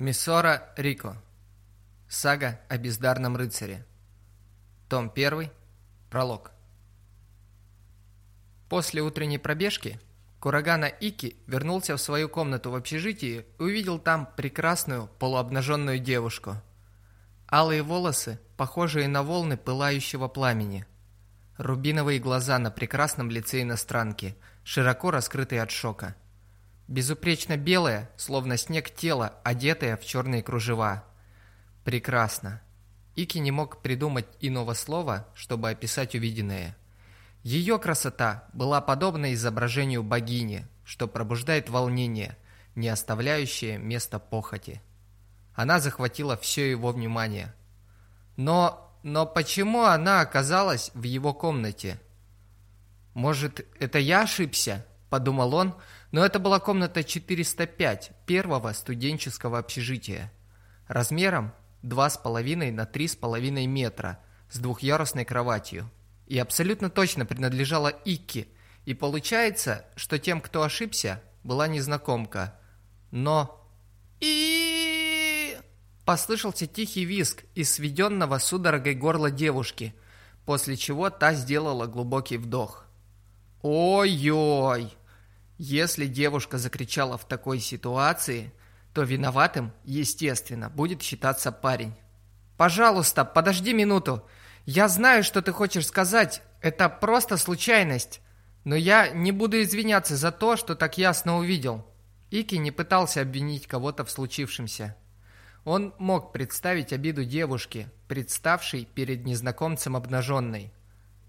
Миссора Рико. Сага о бездарном рыцаре. Том 1. Пролог. После утренней пробежки Курагана Ики вернулся в свою комнату в общежитии и увидел там прекрасную полуобнаженную девушку. Алые волосы, похожие на волны пылающего пламени. Рубиновые глаза на прекрасном лице иностранки, широко раскрытые от шока – Безупречно белое, словно снег тело, одетое в черные кружева. Прекрасно. Ики не мог придумать иного слова, чтобы описать увиденное. Ее красота была подобна изображению богини, что пробуждает волнение, не оставляющее места похоти. Она захватила все его внимание. Но, но почему она оказалась в его комнате? Может, это я ошибся? Подумал он, но это была комната 405 первого студенческого общежития. Размером 2,5 на 3,5 метра с двухъярусной кроватью. И абсолютно точно принадлежала Икки. И получается, что тем, кто ошибся, была незнакомка. Но... и Послышался тихий визг из сведенного судорогой горла девушки, после чего та сделала глубокий вдох. «Ой-ой!» Если девушка закричала в такой ситуации, то виноватым, естественно, будет считаться парень. «Пожалуйста, подожди минуту. Я знаю, что ты хочешь сказать. Это просто случайность. Но я не буду извиняться за то, что так ясно увидел». Ики не пытался обвинить кого-то в случившемся. Он мог представить обиду девушки, представшей перед незнакомцем обнаженной.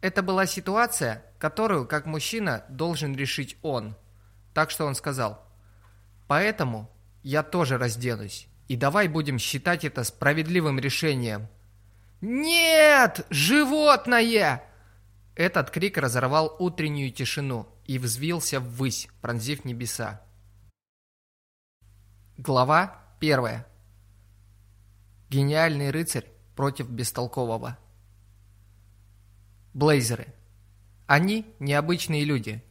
Это была ситуация, которую, как мужчина, должен решить он – так что он сказал, «Поэтому я тоже разденусь, и давай будем считать это справедливым решением». «Нет! Животное!» Этот крик разорвал утреннюю тишину и взвился ввысь, пронзив небеса. Глава первая. Гениальный рыцарь против бестолкового. Блейзеры. Они необычные люди,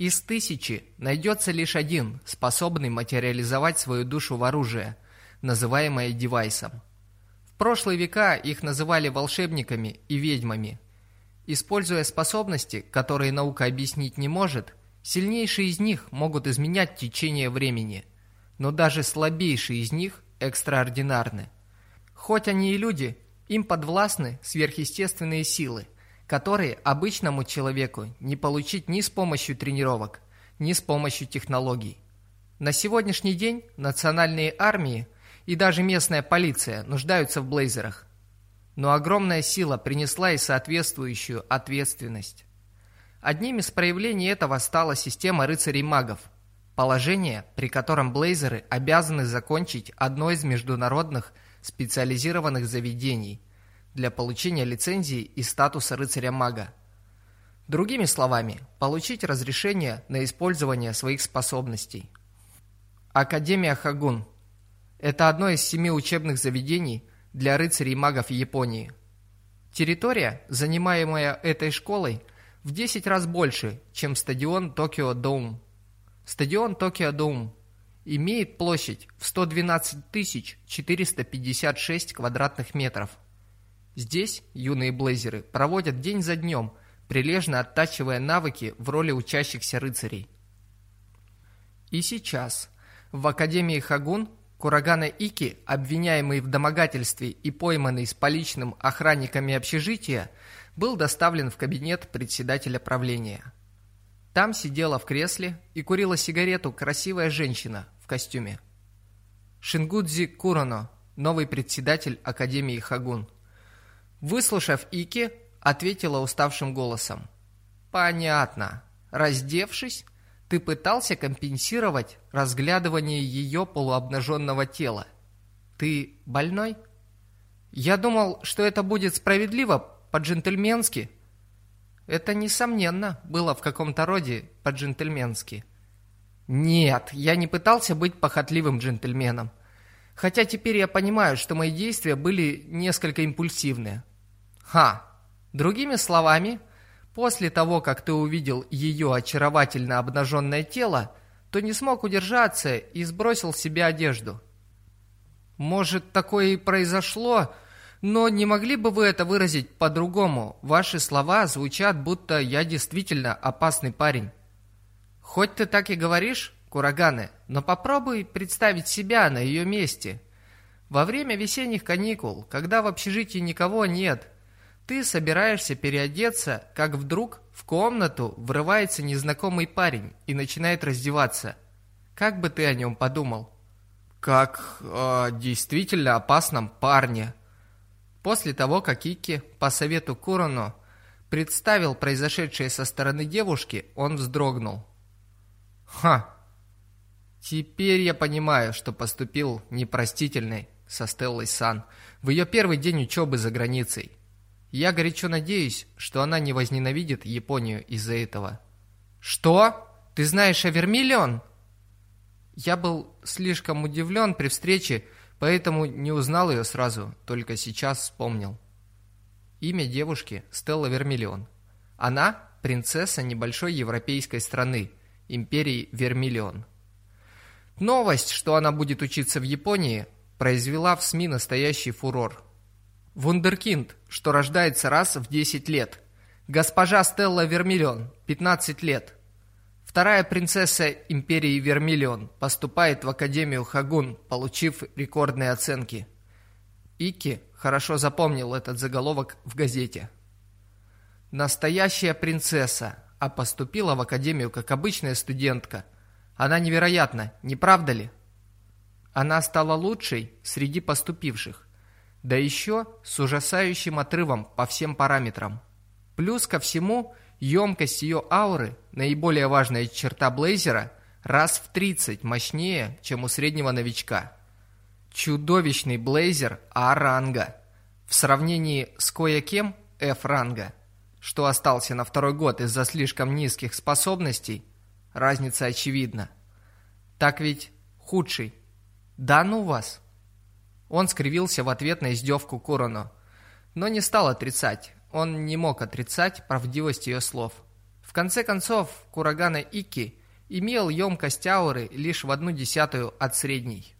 из тысячи найдется лишь один, способный материализовать свою душу в оружие, называемое девайсом. В прошлые века их называли волшебниками и ведьмами. Используя способности, которые наука объяснить не может, сильнейшие из них могут изменять течение времени, но даже слабейшие из них экстраординарны. Хоть они и люди, им подвластны сверхъестественные силы – которые обычному человеку не получить ни с помощью тренировок, ни с помощью технологий. На сегодняшний день национальные армии и даже местная полиция нуждаются в блейзерах. Но огромная сила принесла и соответствующую ответственность. Одним из проявлений этого стала система рыцарей-магов, положение, при котором блейзеры обязаны закончить одно из международных специализированных заведений – для получения лицензии и статуса рыцаря-мага. Другими словами, получить разрешение на использование своих способностей. Академия Хагун – это одно из семи учебных заведений для рыцарей и магов Японии. Территория, занимаемая этой школой, в 10 раз больше, чем стадион Токио Доум. Стадион Токио Доум имеет площадь в 112 456 квадратных метров – Здесь юные блейзеры проводят день за днем, прилежно оттачивая навыки в роли учащихся рыцарей. И сейчас в Академии Хагун Курагана Ики, обвиняемый в домогательстве и пойманный с поличным охранниками общежития, был доставлен в кабинет председателя правления. Там сидела в кресле и курила сигарету красивая женщина в костюме. Шингудзи Куроно, новый председатель Академии Хагун. Выслушав Ики, ответила уставшим голосом. «Понятно. Раздевшись, ты пытался компенсировать разглядывание ее полуобнаженного тела. Ты больной? Я думал, что это будет справедливо, по-джентльменски». Это, несомненно, было в каком-то роде по-джентльменски. Нет, я не пытался быть похотливым джентльменом. Хотя теперь я понимаю, что мои действия были несколько импульсивные. Ха! Другими словами, после того, как ты увидел ее очаровательно обнаженное тело, то не смог удержаться и сбросил с себя одежду. может, такое и произошло, но не могли бы вы это выразить по-другому? Ваши слова звучат, будто я действительно опасный парень. Хоть ты так и говоришь, Кураганы, но попробуй представить себя на ее месте. Во время весенних каникул, когда в общежитии никого нет, ты собираешься переодеться, как вдруг в комнату врывается незнакомый парень и начинает раздеваться. Как бы ты о нем подумал? Как о действительно опасном парне. После того, как Ики, по совету Куроно, представил произошедшее со стороны девушки, он вздрогнул. «Ха! Теперь я понимаю, что поступил непростительный со Стеллой Сан в ее первый день учебы за границей. Я горячо надеюсь, что она не возненавидит Японию из-за этого». «Что? Ты знаешь о Вермиллион?» Я был слишком удивлен при встрече, поэтому не узнал ее сразу, только сейчас вспомнил. Имя девушки Стелла Вермиллион. Она принцесса небольшой европейской страны, империи Вермиллион. Новость, что она будет учиться в Японии, произвела в СМИ настоящий фурор. Вундеркинд, что рождается раз в 10 лет. Госпожа Стелла Вермиллион, 15 лет. Вторая принцесса империи Вермиллион поступает в Академию Хагун, получив рекордные оценки. Ики хорошо запомнил этот заголовок в газете. Настоящая принцесса, а поступила в Академию как обычная студентка. Она невероятна, не правда ли? Она стала лучшей среди поступивших, да еще с ужасающим отрывом по всем параметрам. Плюс ко всему – Емкость ее ауры, наиболее важная черта Блейзера, раз в 30 мощнее, чем у среднего новичка. Чудовищный Блейзер А-ранга. В сравнении с кое-кем F-ранга, что остался на второй год из-за слишком низких способностей, разница очевидна. Так ведь худший. Да ну вас. Он скривился в ответ на издевку Куроно, но не стал отрицать. Он не мог отрицать правдивость ее слов. В конце концов, Курагана Ики имел емкость ауры лишь в одну десятую от средней.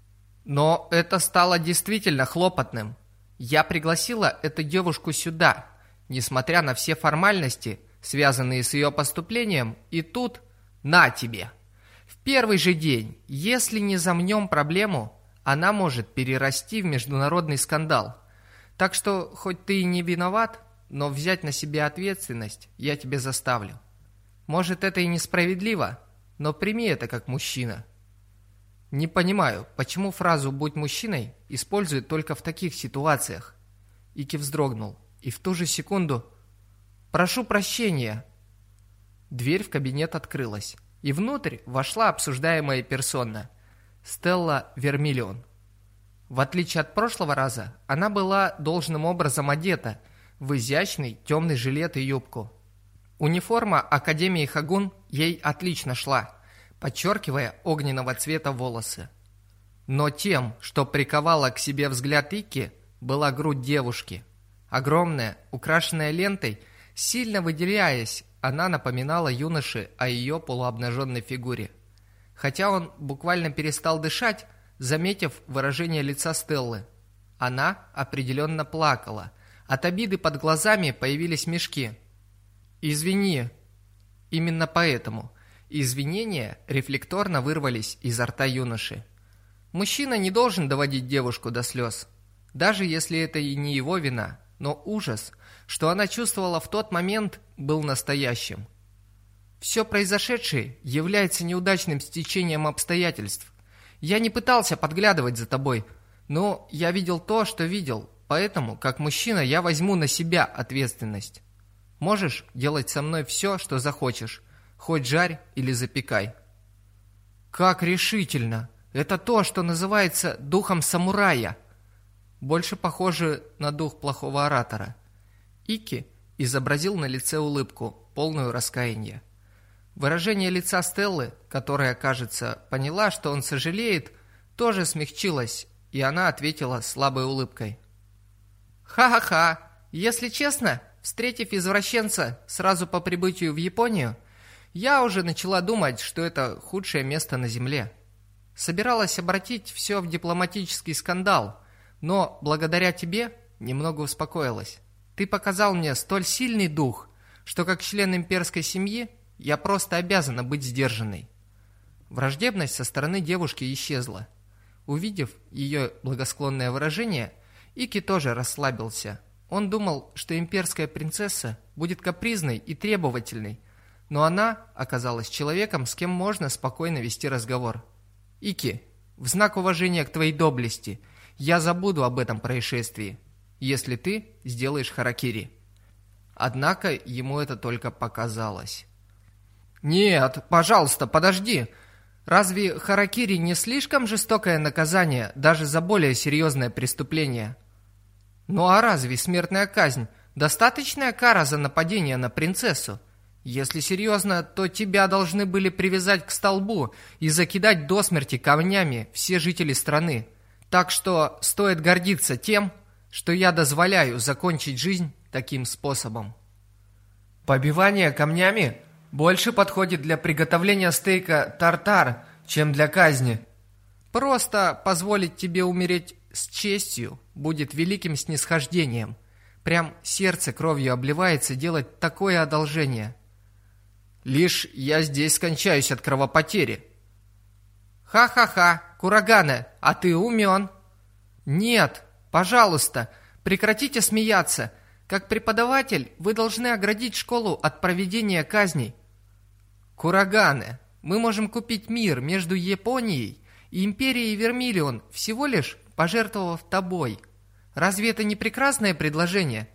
Но это стало действительно хлопотным. Я пригласила эту девушку сюда, несмотря на все формальности, связанные с ее поступлением, и тут на тебе. В первый же день, если не замнем проблему, она может перерасти в международный скандал. Так что, хоть ты и не виноват, но взять на себя ответственность я тебе заставлю. Может, это и несправедливо, но прими это как мужчина. Не понимаю, почему фразу «будь мужчиной» используют только в таких ситуациях. Ики вздрогнул, и в ту же секунду «Прошу прощения!» Дверь в кабинет открылась, и внутрь вошла обсуждаемая персона – Стелла Вермиллион. В отличие от прошлого раза, она была должным образом одета – в изящный темный жилет и юбку. Униформа Академии Хагун ей отлично шла, подчеркивая огненного цвета волосы. Но тем, что приковала к себе взгляд Ики, была грудь девушки. Огромная, украшенная лентой, сильно выделяясь, она напоминала юноше о ее полуобнаженной фигуре. Хотя он буквально перестал дышать, заметив выражение лица Стеллы. Она определенно плакала – от обиды под глазами появились мешки. «Извини». Именно поэтому извинения рефлекторно вырвались изо рта юноши. Мужчина не должен доводить девушку до слез, даже если это и не его вина, но ужас, что она чувствовала в тот момент, был настоящим. Все произошедшее является неудачным стечением обстоятельств. Я не пытался подглядывать за тобой, но я видел то, что видел, Поэтому, как мужчина, я возьму на себя ответственность. Можешь делать со мной все, что захочешь, хоть жарь или запекай. Как решительно! Это то, что называется духом самурая. Больше похоже на дух плохого оратора. Ики изобразил на лице улыбку, полную раскаяния. Выражение лица Стеллы, которая, кажется, поняла, что он сожалеет, тоже смягчилось, и она ответила слабой улыбкой. Ха-ха-ха. Если честно, встретив извращенца сразу по прибытию в Японию, я уже начала думать, что это худшее место на Земле. Собиралась обратить все в дипломатический скандал, но благодаря тебе немного успокоилась. Ты показал мне столь сильный дух, что как член имперской семьи я просто обязана быть сдержанной. Враждебность со стороны девушки исчезла. Увидев ее благосклонное выражение, Ики тоже расслабился. Он думал, что имперская принцесса будет капризной и требовательной, но она оказалась человеком, с кем можно спокойно вести разговор. «Ики, в знак уважения к твоей доблести, я забуду об этом происшествии, если ты сделаешь харакири». Однако ему это только показалось. «Нет, пожалуйста, подожди!» Разве харакири не слишком жестокое наказание даже за более серьезное преступление? Ну а разве смертная казнь достаточная кара за нападение на принцессу? Если серьезно, то тебя должны были привязать к столбу и закидать до смерти камнями все жители страны. Так что стоит гордиться тем, что я дозволяю закончить жизнь таким способом. Побивание камнями больше подходит для приготовления стейка тартар, чем для казни. Просто позволить тебе умереть с честью будет великим снисхождением. Прям сердце кровью обливается делать такое одолжение. Лишь я здесь скончаюсь от кровопотери. Ха-ха-ха, Курагане, а ты умен. Нет, пожалуйста, прекратите смеяться. Как преподаватель вы должны оградить школу от проведения казней. Кураганы, мы можем купить мир между Японией и Империей Вермиллион, всего лишь пожертвовав тобой. Разве это не прекрасное предложение?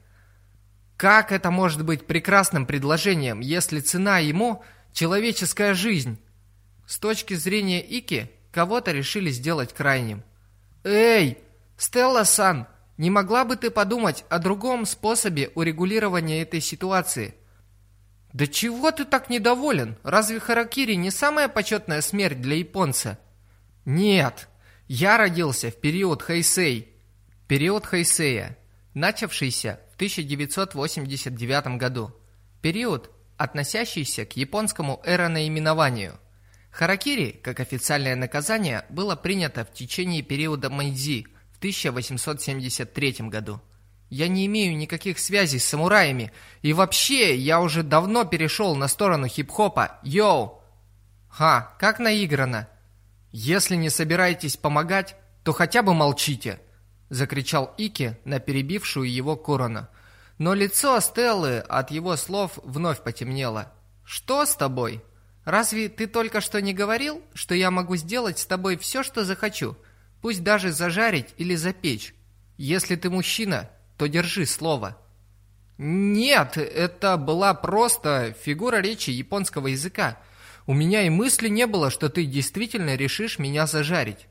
Как это может быть прекрасным предложением, если цена ему – человеческая жизнь? С точки зрения Ики, кого-то решили сделать крайним. Эй, Стелла-сан, не могла бы ты подумать о другом способе урегулирования этой ситуации – «Да чего ты так недоволен? Разве харакири не самая почетная смерть для японца?» «Нет, я родился в период Хэйсэй». Период Хэйсэя, начавшийся в 1989 году. Период, относящийся к японскому эронаименованию. Харакири, как официальное наказание, было принято в течение периода Мэйдзи в 1873 году. Я не имею никаких связей с самураями. И вообще, я уже давно перешел на сторону хип-хопа. Йоу! Ха, как наиграно. Если не собираетесь помогать, то хотя бы молчите. Закричал Ики на перебившую его Курона. Но лицо Стеллы от его слов вновь потемнело. «Что с тобой? Разве ты только что не говорил, что я могу сделать с тобой все, что захочу, пусть даже зажарить или запечь? Если ты мужчина, то держи слово. Нет, это была просто фигура речи японского языка. У меня и мысли не было, что ты действительно решишь меня зажарить.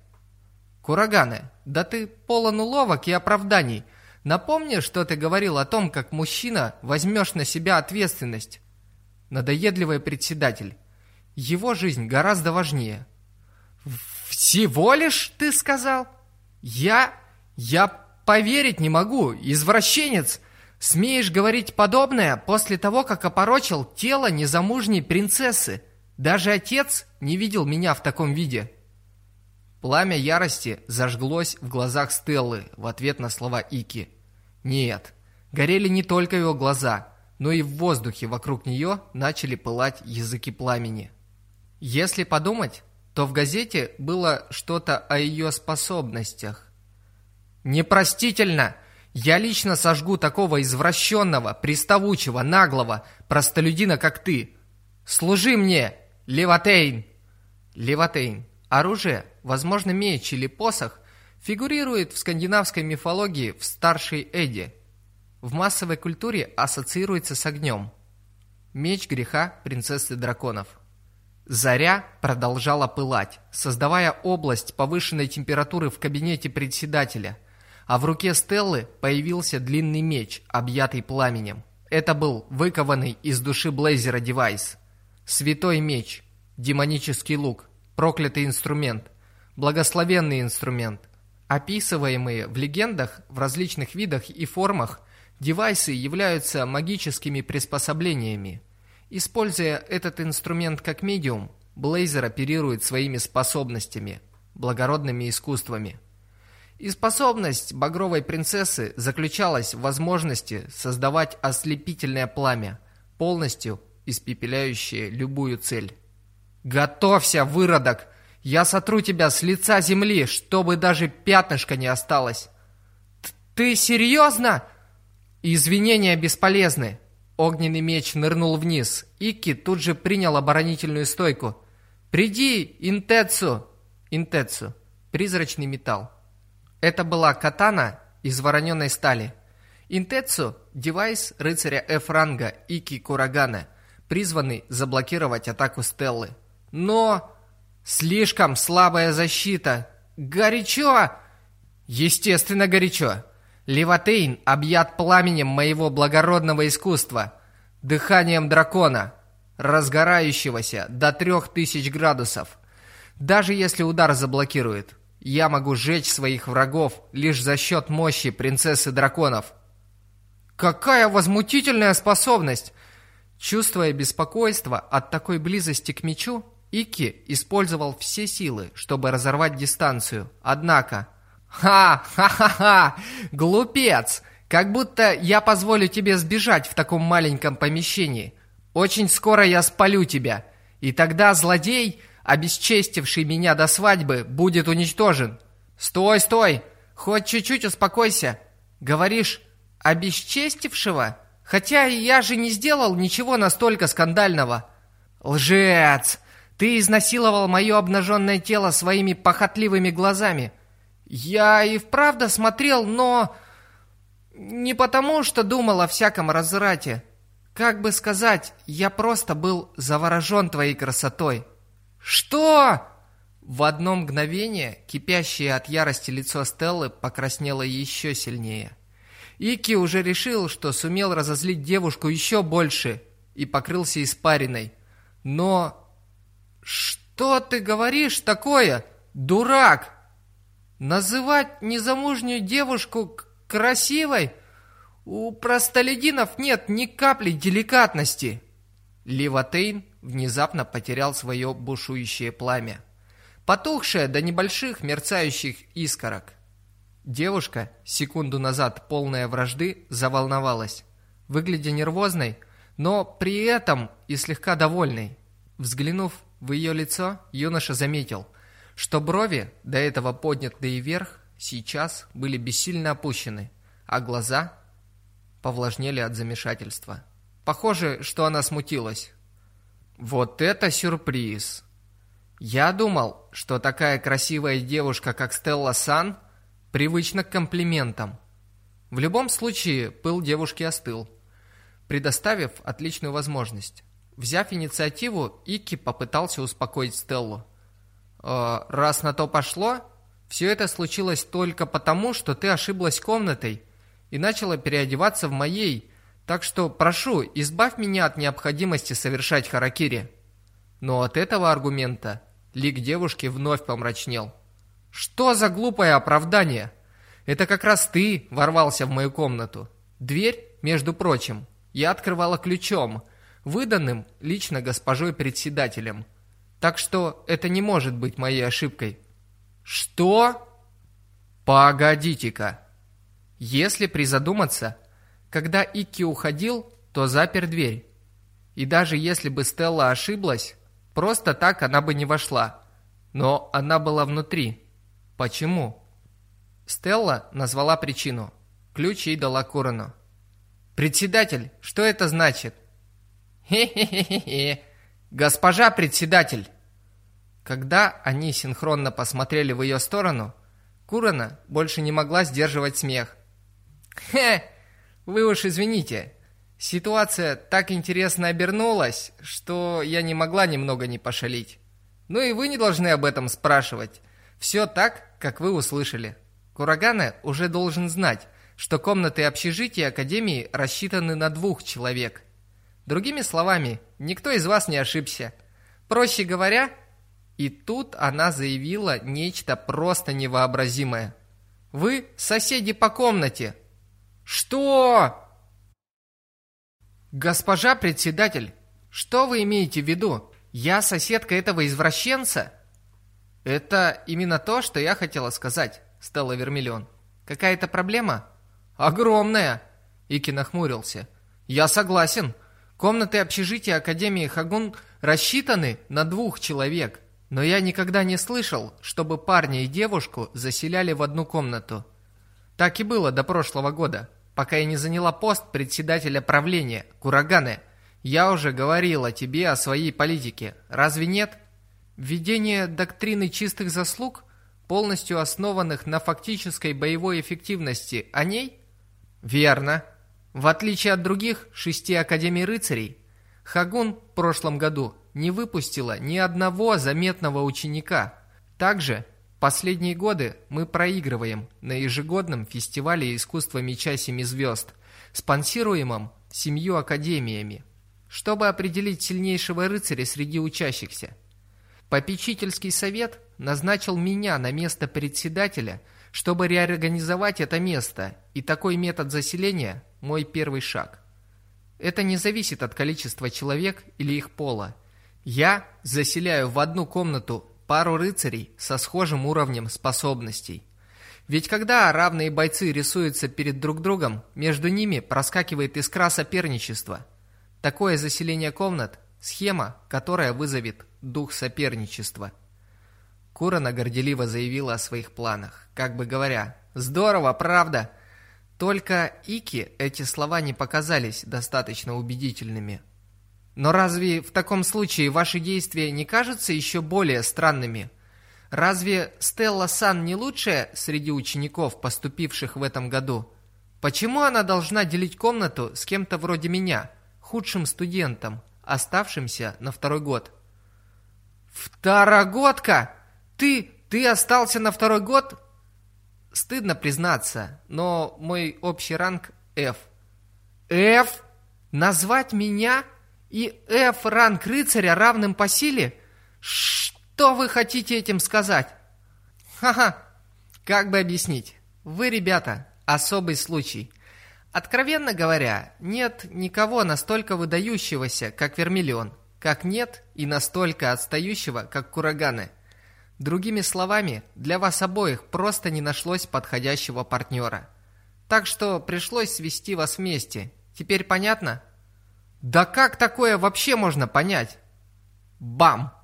Кураганы, да ты полон уловок и оправданий. Напомни, что ты говорил о том, как мужчина возьмешь на себя ответственность. Надоедливый председатель. Его жизнь гораздо важнее. Всего лишь, ты сказал? Я... я Поверить не могу, извращенец! Смеешь говорить подобное после того, как опорочил тело незамужней принцессы? Даже отец не видел меня в таком виде. Пламя ярости зажглось в глазах Стеллы в ответ на слова Ики. Нет, горели не только его глаза, но и в воздухе вокруг нее начали пылать языки пламени. Если подумать, то в газете было что-то о ее способностях. Непростительно! Я лично сожгу такого извращенного, приставучего, наглого, простолюдина, как ты. Служи мне, Леватейн!» Леватейн. Оружие, возможно, меч или посох, фигурирует в скандинавской мифологии в старшей Эдде. В массовой культуре ассоциируется с огнем. Меч греха принцессы драконов. Заря продолжала пылать, создавая область повышенной температуры в кабинете председателя – а в руке Стеллы появился длинный меч, объятый пламенем. Это был выкованный из души Блейзера девайс. Святой меч, демонический лук, проклятый инструмент, благословенный инструмент. Описываемые в легендах в различных видах и формах, девайсы являются магическими приспособлениями. Используя этот инструмент как медиум, Блейзер оперирует своими способностями. благородными искусствами. И способность багровой принцессы заключалась в возможности создавать ослепительное пламя, полностью испепеляющее любую цель. «Готовься, выродок! Я сотру тебя с лица земли, чтобы даже пятнышка не осталось!» «Ты серьезно?» Извинения бесполезны. Огненный меч нырнул вниз. Икки тут же принял оборонительную стойку. «Приди, Интецу!» Интецу. Призрачный металл. Это была катана из вороненой стали. Интецу – девайс рыцаря F-ранга Ики Курагана, призванный заблокировать атаку Стеллы. Но... Слишком слабая защита. Горячо! Естественно, горячо. Леватейн объят пламенем моего благородного искусства, дыханием дракона, разгорающегося до трех тысяч градусов. Даже если удар заблокирует, я могу сжечь своих врагов лишь за счет мощи принцессы драконов. Какая возмутительная способность! Чувствуя беспокойство от такой близости к мечу, Ики использовал все силы, чтобы разорвать дистанцию. Однако «Ха-ха-ха-ха! Глупец! Как будто я позволю тебе сбежать в таком маленьком помещении. Очень скоро я спалю тебя, и тогда злодей, обесчестивший меня до свадьбы, будет уничтожен. Стой, стой! Хоть чуть-чуть успокойся. Говоришь, обесчестившего? Хотя я же не сделал ничего настолько скандального. Лжец! Ты изнасиловал мое обнаженное тело своими похотливыми глазами». Я и вправду смотрел, но... Не потому, что думал о всяком разврате. Как бы сказать, я просто был заворожен твоей красотой. Что? В одно мгновение кипящее от ярости лицо Стеллы покраснело еще сильнее. Ики уже решил, что сумел разозлить девушку еще больше и покрылся испариной. Но... Что ты говоришь такое? Дурак! Называть незамужнюю девушку красивой? У простолюдинов нет ни капли деликатности. Ливатейн внезапно потерял свое бушующее пламя, потухшее до небольших мерцающих искорок. Девушка, секунду назад полная вражды, заволновалась, выглядя нервозной, но при этом и слегка довольной. Взглянув в ее лицо, юноша заметил, что брови, до этого поднятые вверх, сейчас были бессильно опущены, а глаза повлажнели от замешательства. Похоже, что она смутилась. Вот это сюрприз! Я думал, что такая красивая девушка, как Стелла Сан, привычна к комплиментам. В любом случае, пыл девушки остыл, предоставив отличную возможность. Взяв инициативу, Ики попытался успокоить Стеллу. Э, раз на то пошло, все это случилось только потому, что ты ошиблась комнатой и начала переодеваться в моей, так что прошу, избавь меня от необходимости совершать харакири. Но от этого аргумента лик девушки вновь помрачнел. Что за глупое оправдание? Это как раз ты ворвался в мою комнату. Дверь, между прочим, я открывала ключом, выданным лично госпожой председателем. Так что это не может быть моей ошибкой. Что? Погодите-ка. Если призадуматься, когда Икки уходил, то запер дверь. И даже если бы Стелла ошиблась, просто так она бы не вошла. Но она была внутри. Почему? Стелла назвала причину. Ключ ей дала Курану. «Председатель, что это значит?» «Хе-хе-хе-хе! Госпожа председатель!» Когда они синхронно посмотрели в ее сторону, Курана больше не могла сдерживать смех. «Хе! Вы уж извините. Ситуация так интересно обернулась, что я не могла немного не пошалить. Ну и вы не должны об этом спрашивать. Все так, как вы услышали. Курагана уже должен знать, что комнаты общежития Академии рассчитаны на двух человек. Другими словами, никто из вас не ошибся. Проще говоря, и тут она заявила нечто просто невообразимое. «Вы соседи по комнате!» «Что?» «Госпожа председатель, что вы имеете в виду? Я соседка этого извращенца?» Это именно то, что я хотела сказать, Стелла Вермиллион. Какая-то проблема? Огромная! Ики нахмурился. Я согласен. Комнаты общежития Академии Хагун рассчитаны на двух человек. Но я никогда не слышал, чтобы парня и девушку заселяли в одну комнату. Так и было до прошлого года, пока я не заняла пост председателя правления, Кураганы. Я уже говорила тебе о своей политике, разве нет? Введение доктрины чистых заслуг, полностью основанных на фактической боевой эффективности, о ней? Верно. В отличие от других шести Академий рыцарей, Хагун в прошлом году не выпустила ни одного заметного ученика. Также последние годы мы проигрываем на ежегодном фестивале искусства меча Семи Звезд, спонсируемом семью академиями, чтобы определить сильнейшего рыцаря среди учащихся. Попечительский совет назначил меня на место председателя, чтобы реорганизовать это место, и такой метод заселения – мой первый шаг. Это не зависит от количества человек или их пола. Я заселяю в одну комнату пару рыцарей со схожим уровнем способностей. Ведь когда равные бойцы рисуются перед друг другом, между ними проскакивает искра соперничества. Такое заселение комнат – схема, которая вызовет дух соперничества. Курана горделиво заявила о своих планах, как бы говоря, «Здорово, правда?» Только Ики эти слова не показались достаточно убедительными. Но разве в таком случае ваши действия не кажутся еще более странными? Разве Стелла Сан не лучшая среди учеников, поступивших в этом году? Почему она должна делить комнату с кем-то вроде меня, худшим студентом, оставшимся на второй год? Второгодка! Ты, ты остался на второй год? Стыдно признаться, но мой общий ранг F. F? Назвать меня и F ранг рыцаря равным по силе? Что вы хотите этим сказать? Ха-ха, как бы объяснить? Вы, ребята, особый случай. Откровенно говоря, нет никого настолько выдающегося, как Вермиллион, как нет и настолько отстающего, как Кураганы – Другими словами, для вас обоих просто не нашлось подходящего партнера. Так что пришлось свести вас вместе. Теперь понятно? Да как такое вообще можно понять? Бам!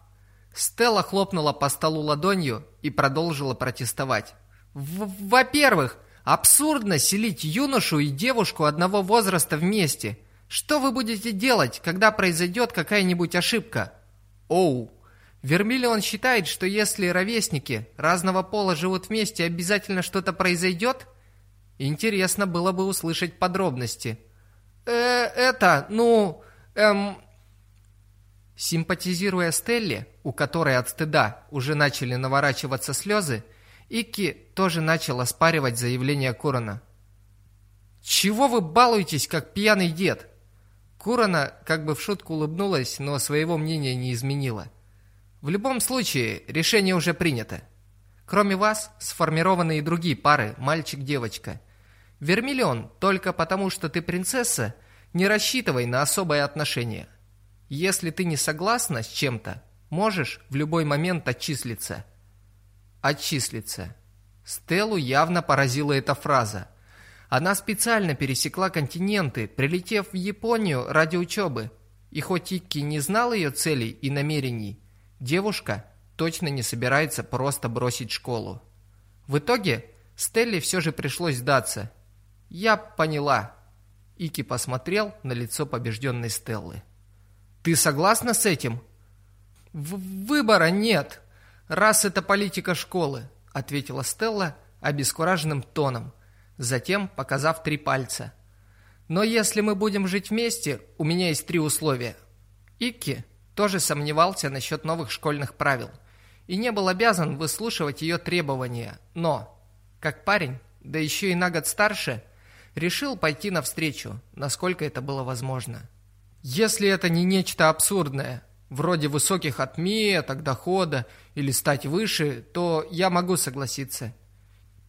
Стелла хлопнула по столу ладонью и продолжила протестовать. Во-первых, абсурдно селить юношу и девушку одного возраста вместе. Что вы будете делать, когда произойдет какая-нибудь ошибка? Оу, Вермиллион считает, что если ровесники разного пола живут вместе, обязательно что-то произойдет? Интересно было бы услышать подробности. Э, это, ну, эм... Симпатизируя Стелле, у которой от стыда уже начали наворачиваться слезы, Икки тоже начал оспаривать заявление Курана. «Чего вы балуетесь, как пьяный дед?» Курана как бы в шутку улыбнулась, но своего мнения не изменила – в любом случае, решение уже принято. Кроме вас, сформированы и другие пары, мальчик-девочка. Вермиллион, только потому что ты принцесса, не рассчитывай на особое отношение. Если ты не согласна с чем-то, можешь в любой момент отчислиться. Отчислиться. Стеллу явно поразила эта фраза. Она специально пересекла континенты, прилетев в Японию ради учебы. И хоть Икки не знал ее целей и намерений, Девушка точно не собирается просто бросить школу. В итоге Стелле все же пришлось сдаться. «Я поняла». Ики посмотрел на лицо побежденной Стеллы. «Ты согласна с этим?» В «Выбора нет, раз это политика школы», ответила Стелла обескураженным тоном, затем показав три пальца. «Но если мы будем жить вместе, у меня есть три условия». Ики тоже сомневался насчет новых школьных правил и не был обязан выслушивать ее требования, но, как парень, да еще и на год старше, решил пойти навстречу, насколько это было возможно. Если это не нечто абсурдное, вроде высоких отметок, дохода или стать выше, то я могу согласиться.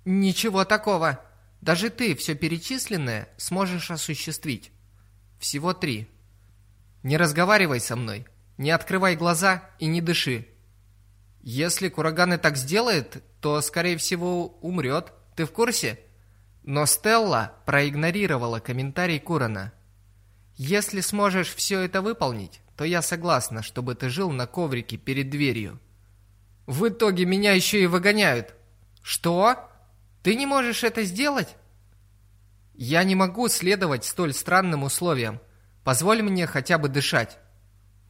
Ничего такого. Даже ты все перечисленное сможешь осуществить. Всего три. Не разговаривай со мной. Не открывай глаза и не дыши. Если Кураганы так сделает, то, скорее всего, умрет. Ты в курсе? Но Стелла проигнорировала комментарий Курана. Если сможешь все это выполнить, то я согласна, чтобы ты жил на коврике перед дверью. В итоге меня еще и выгоняют. Что? Ты не можешь это сделать? Я не могу следовать столь странным условиям. Позволь мне хотя бы дышать.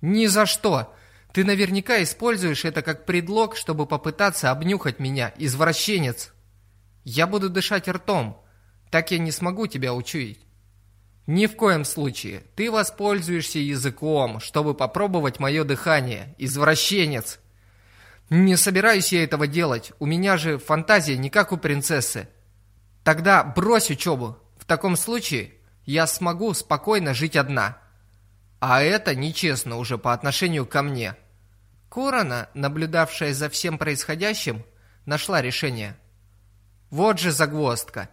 Ни за что. Ты наверняка используешь это как предлог, чтобы попытаться обнюхать меня, извращенец. Я буду дышать ртом. Так я не смогу тебя учуять. Ни в коем случае. Ты воспользуешься языком, чтобы попробовать мое дыхание, извращенец. Не собираюсь я этого делать. У меня же фантазия не как у принцессы. Тогда брось учебу. В таком случае я смогу спокойно жить одна. А это нечестно уже по отношению ко мне. Корона, наблюдавшая за всем происходящим, нашла решение. Вот же загвоздка.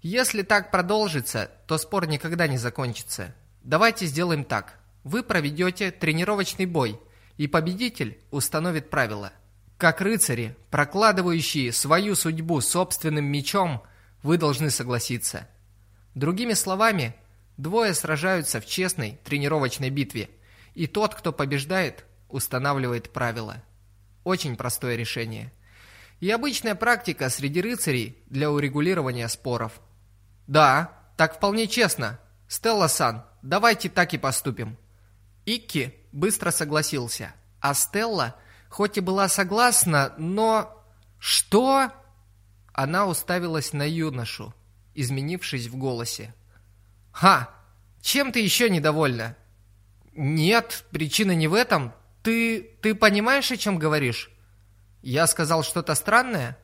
Если так продолжится, то спор никогда не закончится. Давайте сделаем так. Вы проведете тренировочный бой, и победитель установит правила. Как рыцари, прокладывающие свою судьбу собственным мечом, вы должны согласиться. Другими словами, двое сражаются в честной тренировочной битве, и тот, кто побеждает, устанавливает правила. Очень простое решение. И обычная практика среди рыцарей для урегулирования споров. Да, так вполне честно. Стелла-сан, давайте так и поступим. Икки быстро согласился, а Стелла, хоть и была согласна, но... Что? Она уставилась на юношу, изменившись в голосе. «Ха! Чем ты еще недовольна?» «Нет, причина не в этом. Ты... ты понимаешь, о чем говоришь? Я сказал что-то странное?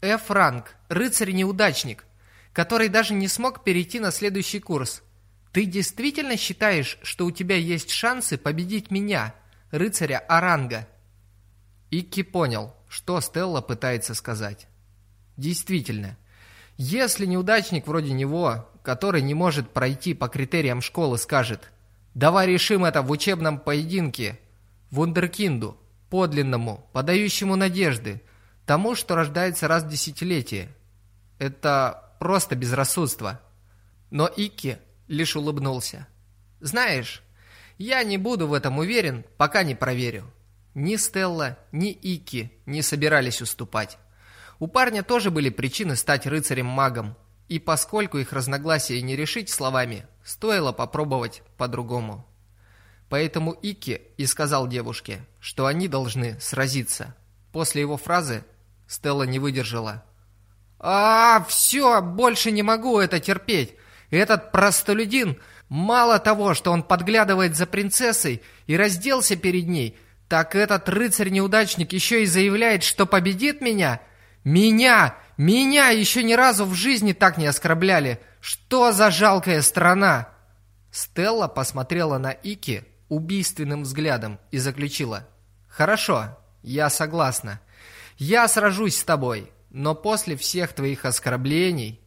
Э. Франк, рыцарь-неудачник, который даже не смог перейти на следующий курс. Ты действительно считаешь, что у тебя есть шансы победить меня, рыцаря Аранга? Икки понял, что Стелла пытается сказать. Действительно, если неудачник вроде него, который не может пройти по критериям школы, скажет «Давай решим это в учебном поединке», вундеркинду, подлинному, подающему надежды, тому, что рождается раз в десятилетие. Это просто безрассудство. Но Икки лишь улыбнулся. Знаешь, я не буду в этом уверен, пока не проверю. Ни Стелла, ни Икки не собирались уступать. У парня тоже были причины стать рыцарем-магом, и поскольку их разногласия не решить словами, стоило попробовать по-другому. Поэтому Ики и сказал девушке, что они должны сразиться. После его фразы Стелла не выдержала. «А, все, больше не могу это терпеть. Этот простолюдин, мало того, что он подглядывает за принцессой и разделся перед ней, так этот рыцарь-неудачник еще и заявляет, что победит меня? Меня! Меня еще ни разу в жизни так не оскорбляли! Что за жалкая страна!» Стелла посмотрела на Ики убийственным взглядом и заключила. «Хорошо, я согласна. Я сражусь с тобой, но после всех твоих оскорблений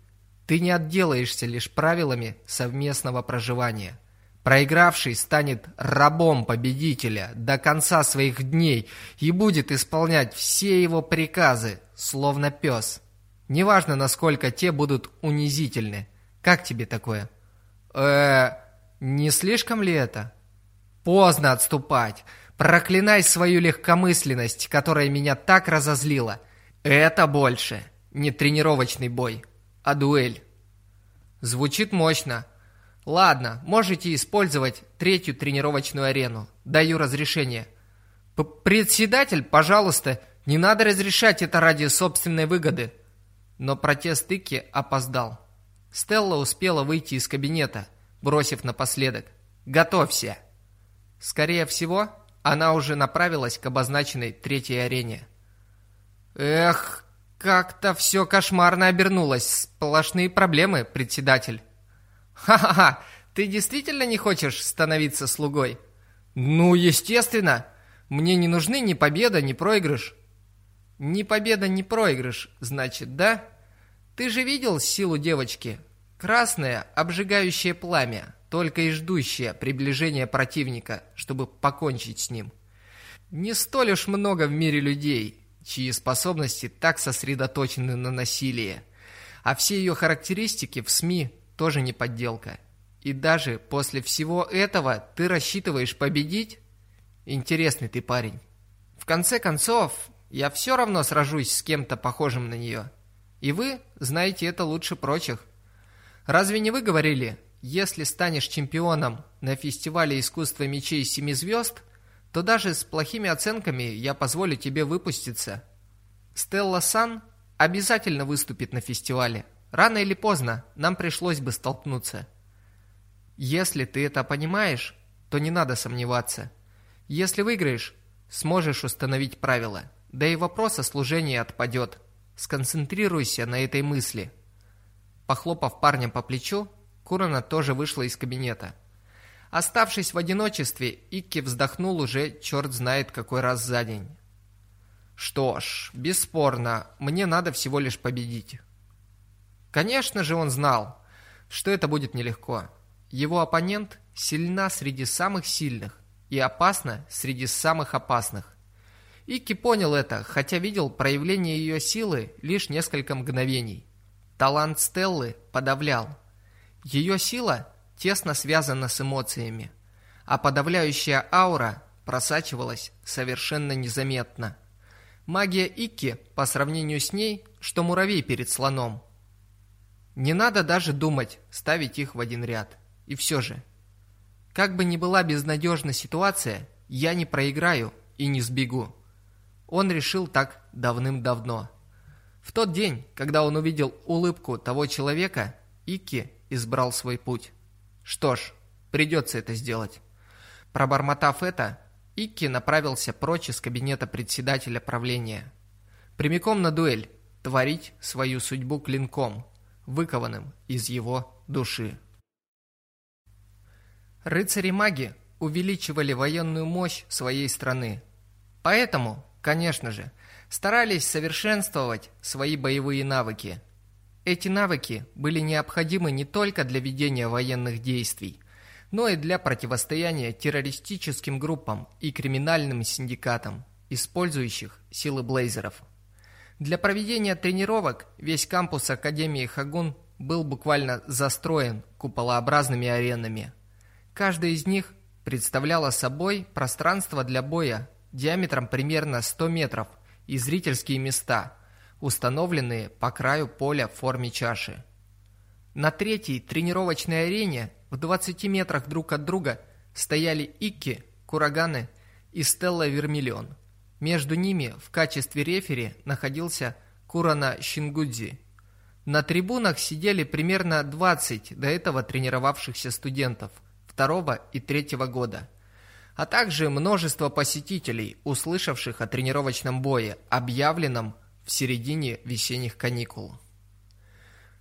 ты не отделаешься лишь правилами совместного проживания. Проигравший станет рабом победителя до конца своих дней и будет исполнять все его приказы, словно пес. Неважно, насколько те будут унизительны. Как тебе такое? э не слишком ли это?» Поздно отступать. Проклинай свою легкомысленность, которая меня так разозлила. Это больше не тренировочный бой, а дуэль. Звучит мощно. Ладно, можете использовать третью тренировочную арену. Даю разрешение. П Председатель, пожалуйста, не надо разрешать это ради собственной выгоды. Но протест Ики опоздал. Стелла успела выйти из кабинета, бросив напоследок. «Готовься!» Скорее всего, она уже направилась к обозначенной третьей арене. Эх, как-то все кошмарно обернулось. Сплошные проблемы, председатель. Ха-ха-ха, ты действительно не хочешь становиться слугой? Ну, естественно. Мне не нужны ни победа, ни проигрыш. Ни победа, ни проигрыш, значит, да? Ты же видел силу девочки? Красное, обжигающее пламя только и ждущая приближения противника, чтобы покончить с ним. Не столь уж много в мире людей, чьи способности так сосредоточены на насилии. А все ее характеристики в СМИ тоже не подделка. И даже после всего этого ты рассчитываешь победить? Интересный ты парень. В конце концов, я все равно сражусь с кем-то похожим на нее. И вы знаете это лучше прочих. Разве не вы говорили, если станешь чемпионом на фестивале искусства мечей семи звезд, то даже с плохими оценками я позволю тебе выпуститься. Стелла Сан обязательно выступит на фестивале. Рано или поздно нам пришлось бы столкнуться. Если ты это понимаешь, то не надо сомневаться. Если выиграешь, сможешь установить правила. Да и вопрос о служении отпадет. Сконцентрируйся на этой мысли. Похлопав парня по плечу, Курана тоже вышла из кабинета. Оставшись в одиночестве, Икки вздохнул уже черт знает какой раз за день. Что ж, бесспорно, мне надо всего лишь победить. Конечно же он знал, что это будет нелегко. Его оппонент сильна среди самых сильных и опасна среди самых опасных. Икки понял это, хотя видел проявление ее силы лишь несколько мгновений. Талант Стеллы подавлял. Ее сила тесно связана с эмоциями, а подавляющая аура просачивалась совершенно незаметно. Магия Икки по сравнению с ней, что муравей перед слоном. Не надо даже думать ставить их в один ряд. И все же, как бы ни была безнадежна ситуация, я не проиграю и не сбегу. Он решил так давным-давно. В тот день, когда он увидел улыбку того человека, Икки избрал свой путь. Что ж, придется это сделать. Пробормотав это, Икки направился прочь из кабинета председателя правления. Прямиком на дуэль, творить свою судьбу клинком, выкованным из его души. Рыцари-маги увеличивали военную мощь своей страны. Поэтому, конечно же, старались совершенствовать свои боевые навыки – эти навыки были необходимы не только для ведения военных действий, но и для противостояния террористическим группам и криминальным синдикатам, использующих силы блейзеров. Для проведения тренировок весь кампус Академии Хагун был буквально застроен куполообразными аренами. Каждая из них представляла собой пространство для боя диаметром примерно 100 метров и зрительские места – установленные по краю поля в форме чаши. На третьей тренировочной арене в 20 метрах друг от друга стояли Икки, Кураганы и Стелла Вермиллион. Между ними в качестве рефери находился Курана Шингудзи. На трибунах сидели примерно 20 до этого тренировавшихся студентов второго и третьего года, а также множество посетителей, услышавших о тренировочном бое, объявленном в середине весенних каникул.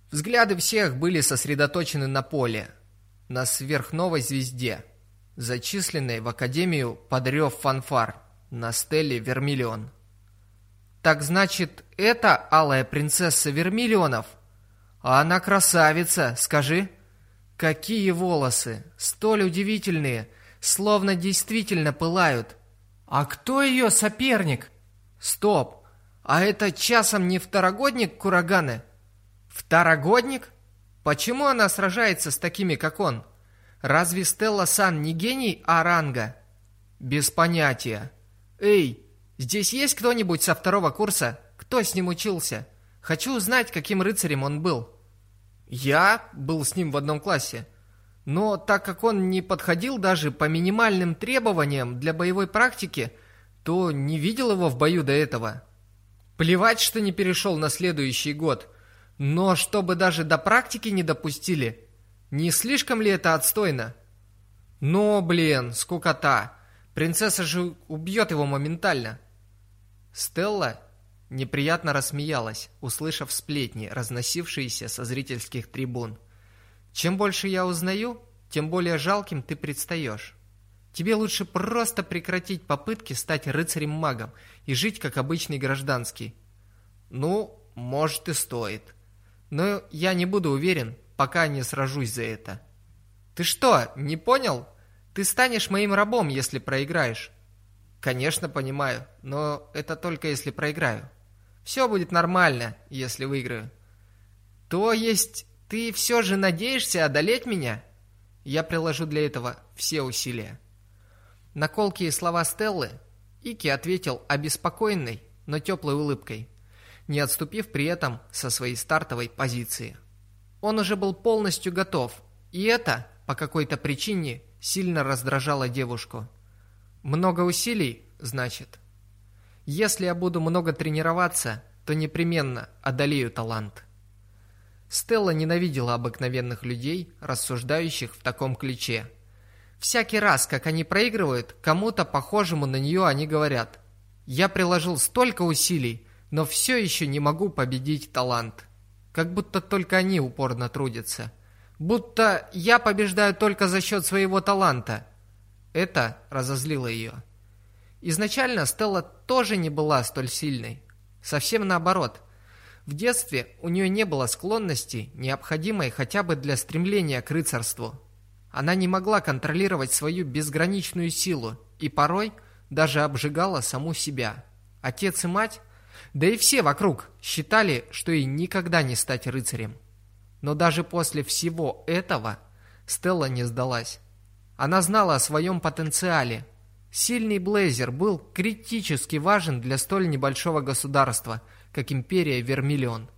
Взгляды всех были сосредоточены на поле, на сверхновой звезде, зачисленной в Академию под рев фанфар, на стеле Вермиллион. «Так значит, это алая принцесса Вермиллионов? А она красавица, скажи!» Какие волосы, столь удивительные, словно действительно пылают. А кто ее соперник? Стоп, а это часом не второгодник Кураганы? Второгодник? Почему она сражается с такими, как он? Разве Стелла Сан не гений Аранга? Без понятия. Эй, здесь есть кто-нибудь со второго курса? Кто с ним учился? Хочу узнать, каким рыцарем он был. Я был с ним в одном классе. Но так как он не подходил даже по минимальным требованиям для боевой практики, то не видел его в бою до этого. Плевать, что не перешел на следующий год. Но чтобы даже до практики не допустили. Не слишком ли это отстойно? Но, блин, скукота. Принцесса же убьет его моментально. Стелла неприятно рассмеялась, услышав сплетни, разносившиеся со зрительских трибун. Чем больше я узнаю, тем более жалким ты предстаешь. Тебе лучше просто прекратить попытки стать рыцарем-магом и жить как обычный гражданский. Ну, может и стоит. Но я не буду уверен, пока не сражусь за это. Ты что, не понял? Ты станешь моим рабом, если проиграешь. Конечно, понимаю, но это только если проиграю. Все будет нормально, если выиграю. То есть ты все же надеешься одолеть меня? Я приложу для этого все усилия. На колкие слова Стеллы Ики ответил обеспокоенной, но теплой улыбкой, не отступив при этом со своей стартовой позиции. Он уже был полностью готов, и это, по какой-то причине, сильно раздражало девушку. Много усилий, значит. Если я буду много тренироваться, то непременно одолею талант. Стелла ненавидела обыкновенных людей, рассуждающих в таком ключе. Всякий раз, как они проигрывают, кому-то похожему на нее они говорят «Я приложил столько усилий, но все еще не могу победить талант». Как будто только они упорно трудятся. Будто я побеждаю только за счет своего таланта. Это разозлило ее. Изначально Стелла тоже не была столь сильной. Совсем наоборот. В детстве у нее не было склонности, необходимой хотя бы для стремления к рыцарству. Она не могла контролировать свою безграничную силу и порой даже обжигала саму себя. Отец и мать, да и все вокруг, считали, что ей никогда не стать рыцарем. Но даже после всего этого Стелла не сдалась. Она знала о своем потенциале. Сильный Блейзер был критически важен для столь небольшого государства, как империя Вермиллион.